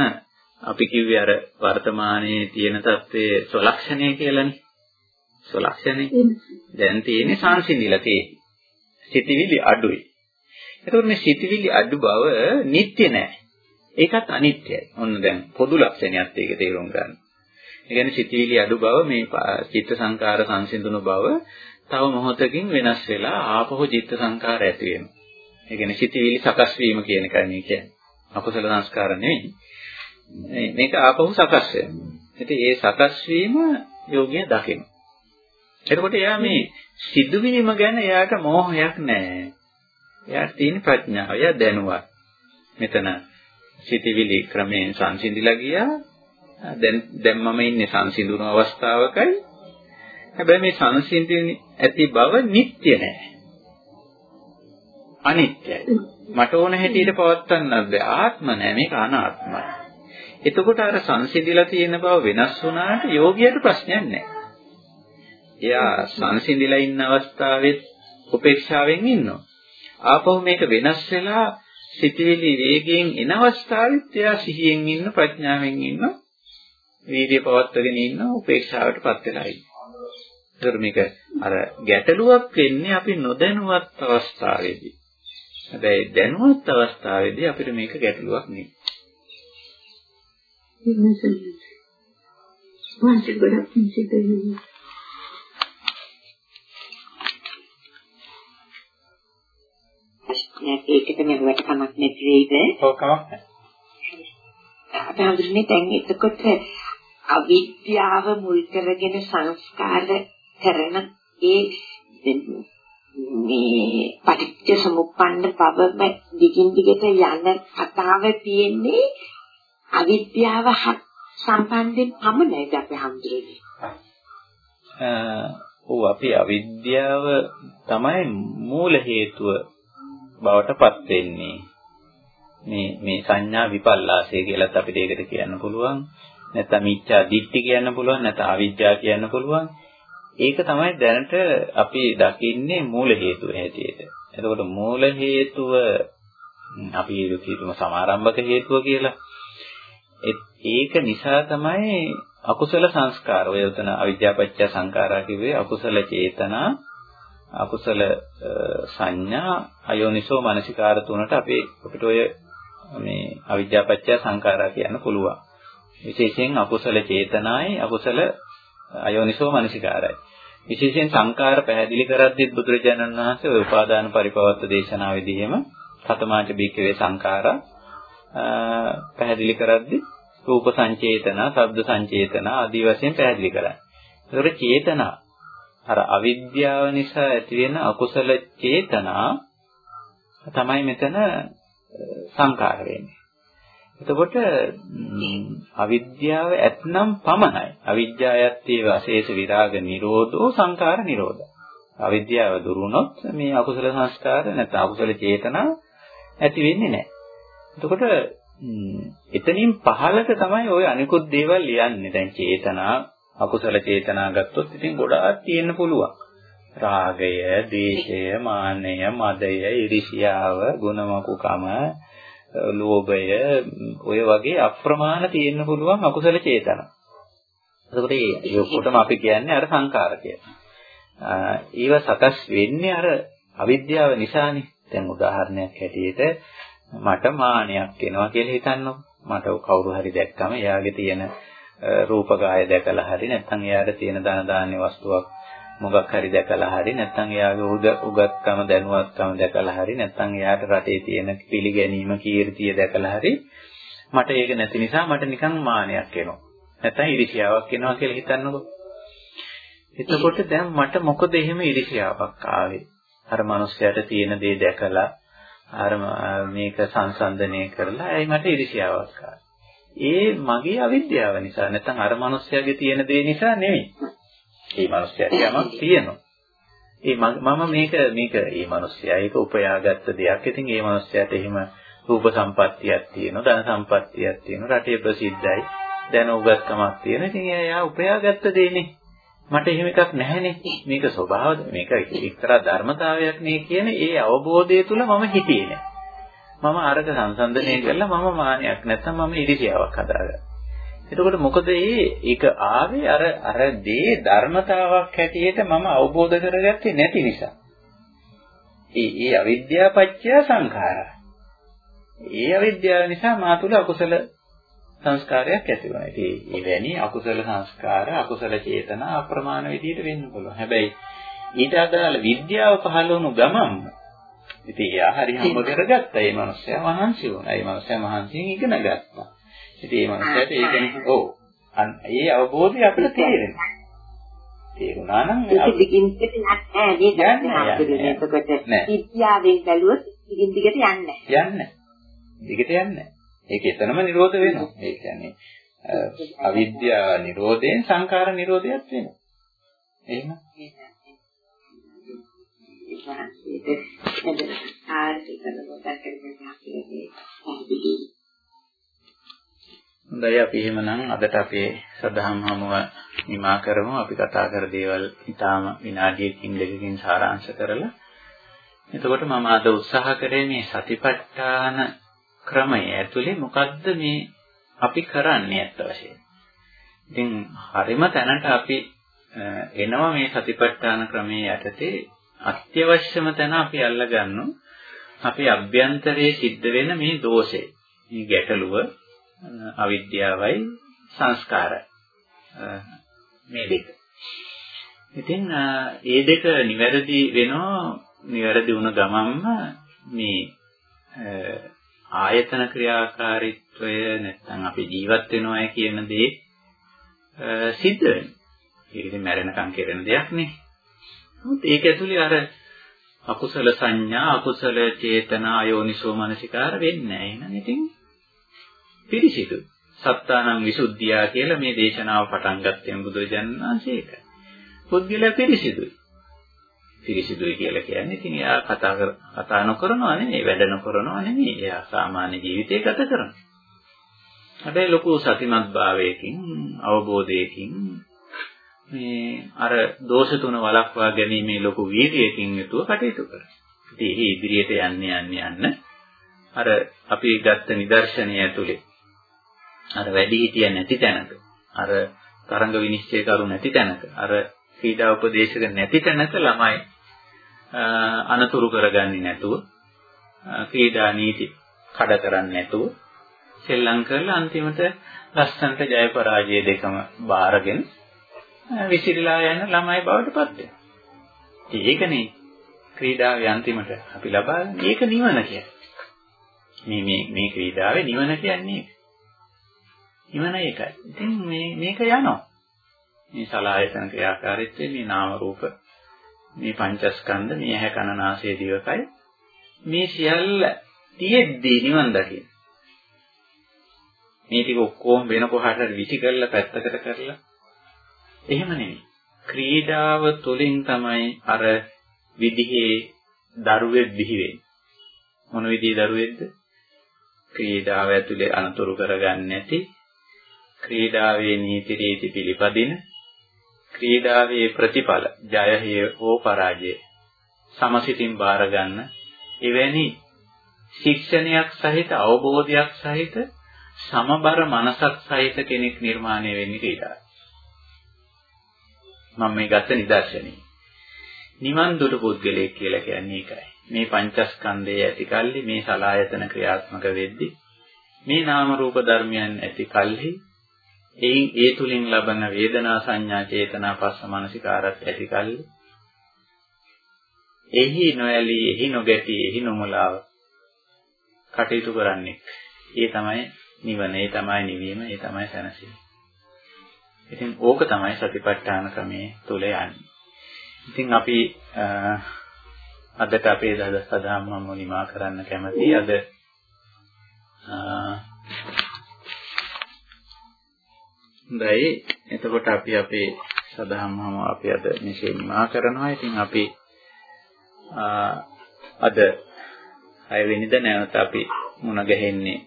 අපි කිව්වේ අර වර්තමානයේ තියෙන தත්ත්වයේ සලක්ෂණය කියලානේ. සලක්ෂණේ දැන් තියෙන්නේ සංසිඳිලා තියෙන්නේ. සිතවිලි අඩුයි. එතකොට මේ සිතවිලි අඩු බව නිට්ටය නෑ. ඒකත් අනිත්‍යයි. ඔන්න දැන් පොදු ලක්ෂණයක් ඒක තේරුම් ගන්න. ඒ කියන්නේ සිතවිලි අඩු බව මේ චිත්ත සංකාර සංසිඳුණු බව තව මොහොතකින් වෙනස් වෙලා ආපහු චිත්ත සංකාර ඇති වෙනවා. ඒ කියන්නේ සිතවිලි සකස් වීම කියන එකයි මේ කියන්නේ. අකුසල සංස්කාර නෙවෙයි. මේක ආපහු සකස් වෙනවා. ඉතින් ඒ සකස් වීම යෝගිය දකිනවා. එතකොට එයා මේ සිදුවීම ගැන එයාට මෝහයක් නැහැ. එයාට තියෙන ප්‍රඥාව, එයා දැනුවත්. මෙතන සිතවිලි ක්‍රමයෙන් සංසිඳිලා ගියා. දැන් දැන් මම ඉන්නේ සංසිඳුණු අවස්ථාවකයි. හැබැයි මේ සංසිඳෙන්නේ ඇති බව නිට්ටය නෑ. අනිත්‍යයි. මට ඕන හැටියට පවත්වන්නත් බෑ. ආත්ම නෑ මේක අනාත්මයි. එතකොට අර සංසිඳිලා තියෙන බව වෙනස් වුණාට යෝගියට ප්‍රශ්නයක් නෑ. එයා සංසිඳිලා ඉන්න අවස්ථාවෙත් උපේක්ෂාවෙන් ඉන්නවා. ආපහු මේක වෙනස් වෙලා සිටිවිලි වේගයෙන් එන අවස්ථාවෙත් එයා සිහියෙන් ඉන්න ප්‍රඥාවෙන් ඉන්න වීර්ය පවත්වගෙන ඉන්න උපේක්ෂාවටපත් වෙලා ඉන්නවා. ඒතර මේක අර ගැටලුවක් වෙන්නේ අපි නොදැනුවත් අවස්ථාවේදී. හැබැයි දැනුවත් අවස්ථාවේදී අපිට මේක ගැටලුවක් නෙවෙයි. වාසිය ගොඩක් සිද්ධ වෙනවා. ඒකට මෙරුවට කමක් නැති වෙයිද? ඔව් කමක් නැහැ. දැන් එතකොට අවිද්‍යාව මුල් කරගෙන සංස්කාර කරන ඒ මේ පටිච්ච සමුප්පන්න බවම දිගින් දිගට යන කතාව තියෙන්නේ අවිද්‍යාව සම්බන්ධයෙන් පමණයිද අපි හඳුරන්නේ. ඔව් අපි අවිද්‍යාව තමයි මූල හේතුව බවට පත් වෙන්නේ. මේ මේ සංඥා විපල්ලාසය කියලාත් අපිට ඒකට කියන්න පුළුවන්. නැත්නම් මිච්ඡා දිට්ඨි කියන්න පුළුවන්. නැත්නම් අවිද්‍යාව කියන්න පුළුවන්. ඒක තමයි දැනට අපි දකින්නේ මූල හේතුව හැටියට. එතකොට මූල හේතුව අපි කියමු සමාරම්භක හේතුව කියලා. ඒක නිසා තමයි අකුසල සංස්කාර ඔය උතන අවිද්‍යාපච්චය සංඛාරා කිව්වේ අකුසල චේතනා අකුසල සංඥා අයෝනිසෝ මනසිකාර තුනට අපේ අපිට ඔය මේ අවිද්‍යාපච්චය සංඛාරා කියන්න පුළුවන්. විශේෂයෙන් අකුසල චේතනායි අකුසල අයෝනිසෝ මනසිකාරයි. විශේෂයෙන් සංකාර පැහැදිලි කරද්දිත් බුදුරජාණන් වහන්සේ ඔය උපාදාන පරිපවත්ත දේශනාවේදීම සතමාච බීකවේ සංකාරා පැහැදිලි කරද්දි රූප සංචේතන, ශබ්ද සංචේතන ආදී වශයෙන් පැහැදිලි කරා. ඒතර චේතනා අර අවිද්‍යාව නිසා ඇතිවෙන අකුසල චේතනා තමයි මෙතන සංකාර වෙන්නේ. එතකොට අවිද්‍යාව ඇත්නම් පමණයි. අවිද්‍යාවයත් ඒ වශේෂ විරාග නිරෝධෝ සංකාර නිරෝධ. අවිද්‍යාව දුරුනොත් මේ අකුසල සංස්කාර නැත්නම් අකුසල චේතනා ඇති වෙන්නේ නැහැ. එතකොට එතනින් පහලට තමයි ওই අනිකුත් දේවල් ලියන්නේ. දැන් චේතනා අකුසල චේතනා ගත්තොත් ඉතින් ගොඩාක් තියෙන්න පුළුවන්. රාගය, ද්වේෂය, මාන්නය, මදය, ඉරිසියාව, ගුණමකුකම, ලෝභය ඔය වගේ අප්‍රමාණ තියෙන්න පුළුවන් අකුසල චේතනා. එතකොට ඒ ඔක්කොටම අපි කියන්නේ අර සංකාර කියලා. ඒව සකස් වෙන්නේ අර අවිද්‍යාව නිසානේ. දැන් උදාහරණයක් හැටියට මට මානයක් එනවා කියලා හිතන්නකො. මට කවුරු හරි දැක්කම එයාගේ තියෙන රූපකාය දැකලා හරි නැත්නම් එයාට තියෙන ධන දාන්නේ වස්තුවක් මොකක් හරි දැකලා හරි නැත්නම් එයාගේ උද උගත්කම දැනුවත්කම දැකලා හරි නැත්නම් එයාට රටේ තියෙන පිළිගැනීම කීර්තිය දැකලා හරි මට ඒක නැති නිසා මට නිකන් මානයක් එනවා. නැත්නම් ඉරිසියාවක් එනවා කියලා හිතන්නකෝ. එතකොට දැන් මට මොකද එහෙම ඉරිසියාවක් ආවේ? අර මිනිස්යාට තියෙන දේ දැකලා අර මේක සංසන්දනය කරලා ඇයි මට ඉරිසියාවක් ආවේ? ඒ මගේ අවිද්‍යාව නිසා නැත්නම් අර මිනිස්යාගේ තියෙන දේ නිසා නෙමෙයි. ඒ මිනිස්යාට යමක් තියෙනවා. ඒ මම මේක මේක මේ මිනිස්යා ඒක උපයාගත්ත දෙයක්. ඉතින් ඒ මිනිස්යාට එහෙම රූප සම්පත්තියක් තියෙනවා, ධන සම්පත්තියක් තියෙනවා, රටේ ප්‍රසිද්ධයි, දැන උගත්කමක් තියෙනවා. ඉතින් එයා උපයාගත්ත දෙන්නේ. මට එහෙම එකක් නැහැනේ. මේක ස්වභාව මේක එක්තරා ධර්මතාවයක් නේ කියන ඒ අවබෝධය තුල මම හිතියේ නෑ. මම අරක සංසන්දනය කරලා මම මානයක් නැත්තම් මම ඉරිසියාවක් හදාගත්තා. එතකොට මොකද මේ ඒක ආවේ අර අර දේ ධර්මතාවක් හැටියට මම අවබෝධ කරගත්තේ නැති නිසා. ඒ ඒ අවිද්‍යාව පත්‍ය සංඛාරා. ඒ අවිද්‍යාව නිසා මා තුල අකුසල සංස්කාරයක් ඇති වෙනවා. ඉතින් ඒ වැනි අකුසල සංස්කාර, අකුසල චේතනා අප්‍රමාණ විදිහට වෙන්න පුළුවන්. හැබැයි ඊට අදාළ විද්‍යාව පහළ වුණු ගමන්ම ඉතින් එයා හරි හම්බ කරගත්තා. ඒ මනුස්සයා මහන්සි වුණා. ඒ මනුස්සයා මහන්සියෙන් ඉගෙන ගත්තා. ඉතින් මේ මනුස්සයාට ඒකනේ ඔව්. ඒ අවබෝධය අපිට තේරෙනවා. තේරුණා නම්. එතකොට විද්‍යාවෙන් බැලුවොත් දිගින් දිගට යන්නේ. යන්නේ. දිගට යන්නේ. ඒක එතනම නිරෝධ වෙනවා. ඒ කියන්නේ අවිද්‍යාව නිරෝධයෙන් සංකාර නිරෝධයක් වෙනවා. එහෙම. හොඳයි අපි එහෙමනම් අදට අපේ සදහම් හමුව නිමා කරමු. අපි කතා කර දේවල් ඊටාම විනාඩියකින් දෙකකින් සාරාංශ කරලා එතකොට මම අද උත්සාහ කරේ මේ සතිපට්ඨාන ක්‍රමය ඇතුලේ මොකද්ද මේ අපි කරන්නේ ඇත්ත වශයෙන්. ඉතින් හරිම තැනට අපි එනවා මේ සතිපට්ඨාන ක්‍රමයේ යටතේ අත්‍යවශ්‍යම තැන අපි අල්ලගන්නු අපේ අභ්‍යන්තරයේ සිද්ධ වෙන මේ දෝෂය. මේ ගැටලුව අවිද්‍යාවයි සංස්කාරයි. මේ දෙක. ඉතින් ඒ දෙක නිවැරදි වෙනවා නිවැරදි වුණ ගමන්ම මේ ආයතන ක්‍රියාකාරීත්වය නැත්නම් අපි ජීවත් වෙනවා කියන දේ සිද්ධ වෙනවා. ඒක ඉතින් මැරෙනකම් කෙරෙන දෙයක් නේ. නමුත් ඒක ඇතුලේ අර අකුසල සංඥා, අකුසල චේතනා, අයෝනිසෝ මනසිකාර වෙන්නේ නැහැ. එහෙනම් ඉතින් පිරිසිදු. සත්තානං විසුද්ධියා කියලා මේ දේශනාව පටන් ගත්තේ බුදුරජාණන් වහන්සේ ඒක. පුද්ගලයා පිරිසිදුයි. පිරිසිදුයි කියලා කියන්නේ ඉතින් එයා කතා කර කතා නොකරනවා නෙමෙයි, වැඩ නොකරනවා නෙමෙයි. එයා සාමාන්‍ය ජීවිතය ගත කරනවා. හැබැයි ලොකු සතිමත් භාවයකින්, අවබෝධයකින් මේ අර දෝෂ තුන වළක්වා ගැනීමේ ලොකු වීර්යයකින් යුතුව කටයුතු කරනවා. ඉතින් ඒ ඉදිරියට යන්න යන්න යන්න අර අපි ගත්ත නිදර්ශනය ඇතුලේ අර වැඩි හිටිය නැති තැනක අර තරංග විනිශ්චය කරු නැති තැනක අර ක්‍රීඩා උපදේශක නැති තැනක ළමයි අනතුරු කරගන්නේ නැතුව ක්‍රීඩා නීති කඩ කරන්නේ නැතුව සෙල්ලම් කරලා අන්තිමට ලස්සනට ජය පරාජය දෙකම බාරගෙන විසිරීලා යන ළමයි බවට පත් වෙනවා. ඒකනේ ක්‍රීඩාවේ අන්තිමට අපි ලබාගන්නේ ඒක නිවන කියන්නේ. මේ මේ මේ ක්‍රීඩාවේ නිවන කියන්නේ නිවන ඒකයි. ඉතින් මේ මේක යනවා. මේ සලායතන ක්‍රියාකාරීත්වය මේ නාම රූප මේ පංචස්කන්ධ මේ ඇහැ කන නාසය දිවකයි මේ සියල්ල තියෙද්දී නිවන් දකින්න. මේ ටික ඔක්කොම වෙන කොහට විසි කරලා පැත්තකට කරලා එහෙම නෙමෙයි. ක්‍රීඩාව තුළින් තමයි අර විදිහේ දරුවෙක් බිහි වෙන්නේ. මොන විදිහේ දරුවෙක්ද? ක්‍රීඩාව ඇතුලේ අනතුරු කරගන්නේ නැති ක්‍රීඩාවේ නීති රීති පිළිපදින ක්‍රීඩාවේ ප්‍රතිඵල ජය හෝ පරාජය සමසිතින් බාර ගන්න එවැනි ශික්ෂණයක් සහිත අවබෝධයක් සහිත සමබර මනසක් සහිත කෙනෙක් නිර්මාණය වෙන්නේ ක්‍රීඩාව. මම මේ ගත්ත නිදර්ශනය. නිවන් දුටු පුද්ගලයෙක් කියලා කියන්නේ ඒකයි. මේ පංචස්කන්ධයේ ඇති කල්ලි මේ සලායතන ක්‍රියාත්මක වෙද්දී මේ නාම රූප ධර්මයන් ඇති කල්හි එයින් ඒ තුලින් ලබන වේදනා සංඥා චේතනා පස්ස මනසිකාරත් ඇති කල්ලි එහි නොඇලී එහි නොගැටි එහි නොමුලාව කටයුතු කරන්නේ ඒ තමයි නිවන ඒ තමයි නිවීම ඒ තමයි සැනසීම ඉතින් ඕක තමයි සතිපට්ඨාන ක්‍රමයේ තුල යන්නේ. ඉතින් අපි අදට අපේ දහස් සදාම් මම නිමා කරන්න කැමතියි. අද හොඳයි. එතකොට අපි අපේ සදාම්මම අපි අද මෙසේ නිමා කරනවා. ඉතින් අපි අද 6 වෙනිදා නැවත අපි මුණ ගැහෙන්නේ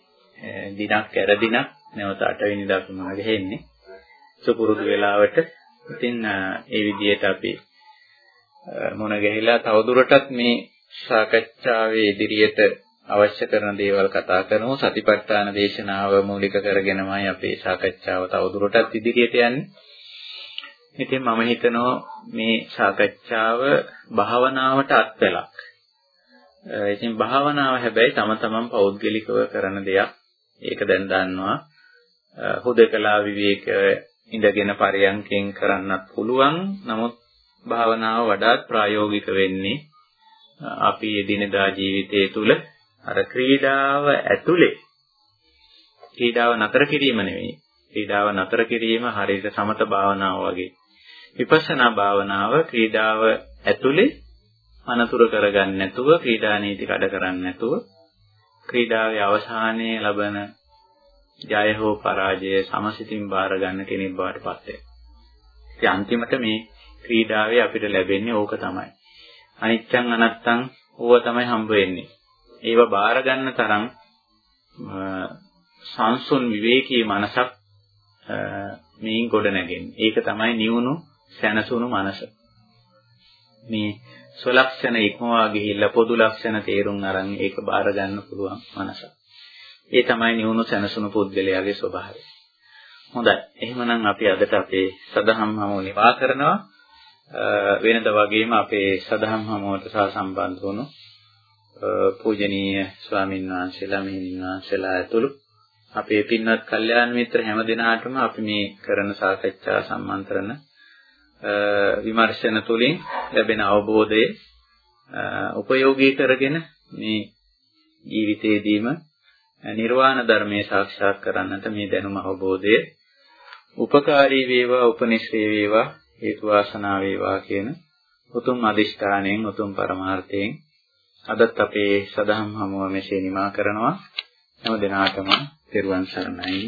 දිනක් ඇර දිනක් නැවත 8 වෙනිදා අපි මුණ ගැහෙන්නේ. සුපුරුදු වෙලාවට ඉතින් ඒ විදිහට අපි මොන ගැහිලා තවදුරටත් මේ සාකච්ඡාවේ ඉදිරියට අවශ්‍ය කරන දේවල් කතා කරමු. සතිපට්ඨාන දේශනාව මූලික කරගෙනමයි අපේ සාකච්ඡාව තවදුරටත් ඉදිරියට යන්නේ. ඉතින් මම හිතනවා මේ සාකච්ඡාව භාවනාවට අත්වලක්. ඉතින් භාවනාව හැබැයි තම තමන් පෞද්ගලිකව කරන දෙයක්. ඒක දැන් දන්නවා. හුදකලා විවේක ඉඳගෙන පරයන්කෙන් කරන්නත් පුළුවන්. නමුත් භාවනාව වඩාත් ප්‍රායෝගික වෙන්නේ අපි එදිනදා ජීවිතයේ තුල අර ක්‍රීඩාව ඇතුලේ ක්‍රීඩාව නතර කිරීම නෙවෙයි. ක්‍රීඩාව නතර කිරීම හරියට සමත භාවනාව වගේ. විපස්සනා භාවනාව ක්‍රීඩාව ඇතුලේ අනතුරු කරගන්න නැතුව ක්‍රීඩා නීති කඩ කරන්නේ නැතුව ක්‍රීඩාවේ අවසානයේ ලබන ජය හෝ පරාජය සමසිතින් බාර ගන්න කෙනෙක් බවට පත් වෙනවා. ඉතින් අන්තිමට මේ ක්‍රීඩාවේ අපිට ලැබෙන්නේ ඕක තමයි. අනිච්චං අනත්තං ඕව තමයි හම්බ වෙන්නේ. ඒව බාර ගන්න තරම් සංසුන් විවේකී මනසක් මේන් ගොඩ නැගෙන්නේ. ඒක තමයි නිවුණු සැනසුණු මනස. මේ ස්වලක්ෂණ ඉක්මවා ගිහිල්ලා පොදු ලක්ෂණ තේරුම් අරන් ඒක බාර ගන්න පුළුවන් මනස. ඒ තමයි නිවුණු සැනසුණු පුද්ගලයාගේ ස්වභාවය. හොඳයි. එහෙමනම් අපි අදට අපේ සදහම් හමුව නිවා කරනවා. වෙනද වගේම අපේ සදහම් හමුවට සහ සම්බන්ධ වුණු පූජනීය ස්වාමින් වහන්සේලා මෙහිණින් වහන්සේලා ඇතුළු අපේ පින්වත් කල්යාණ මිත්‍ර හැම දිනාටම අපි මේ කරන සාකච්ඡා සම්මන්ත්‍රණ විමර්ශන තුලින් ලැබෙන අවබෝධය උපයෝගී කරගෙන මේ ජීවිතයේදීම නිර්වාණ ධර්මයේ සාක්ෂාත් කරන්නට මේ දැනුම අවබෝධය උපකාරී වේවා උපනිශ්‍රේ වේවා හේතු වාසනා වේවා කියන උතුම් අදිෂ්ඨානයෙන් උතුම් පරමාර්ථයෙන් අදත් අපේ සදහම් හමුව මෙසේ නිමා කරනවා. හැම දිනාටම තෙරුවන් සරණයි.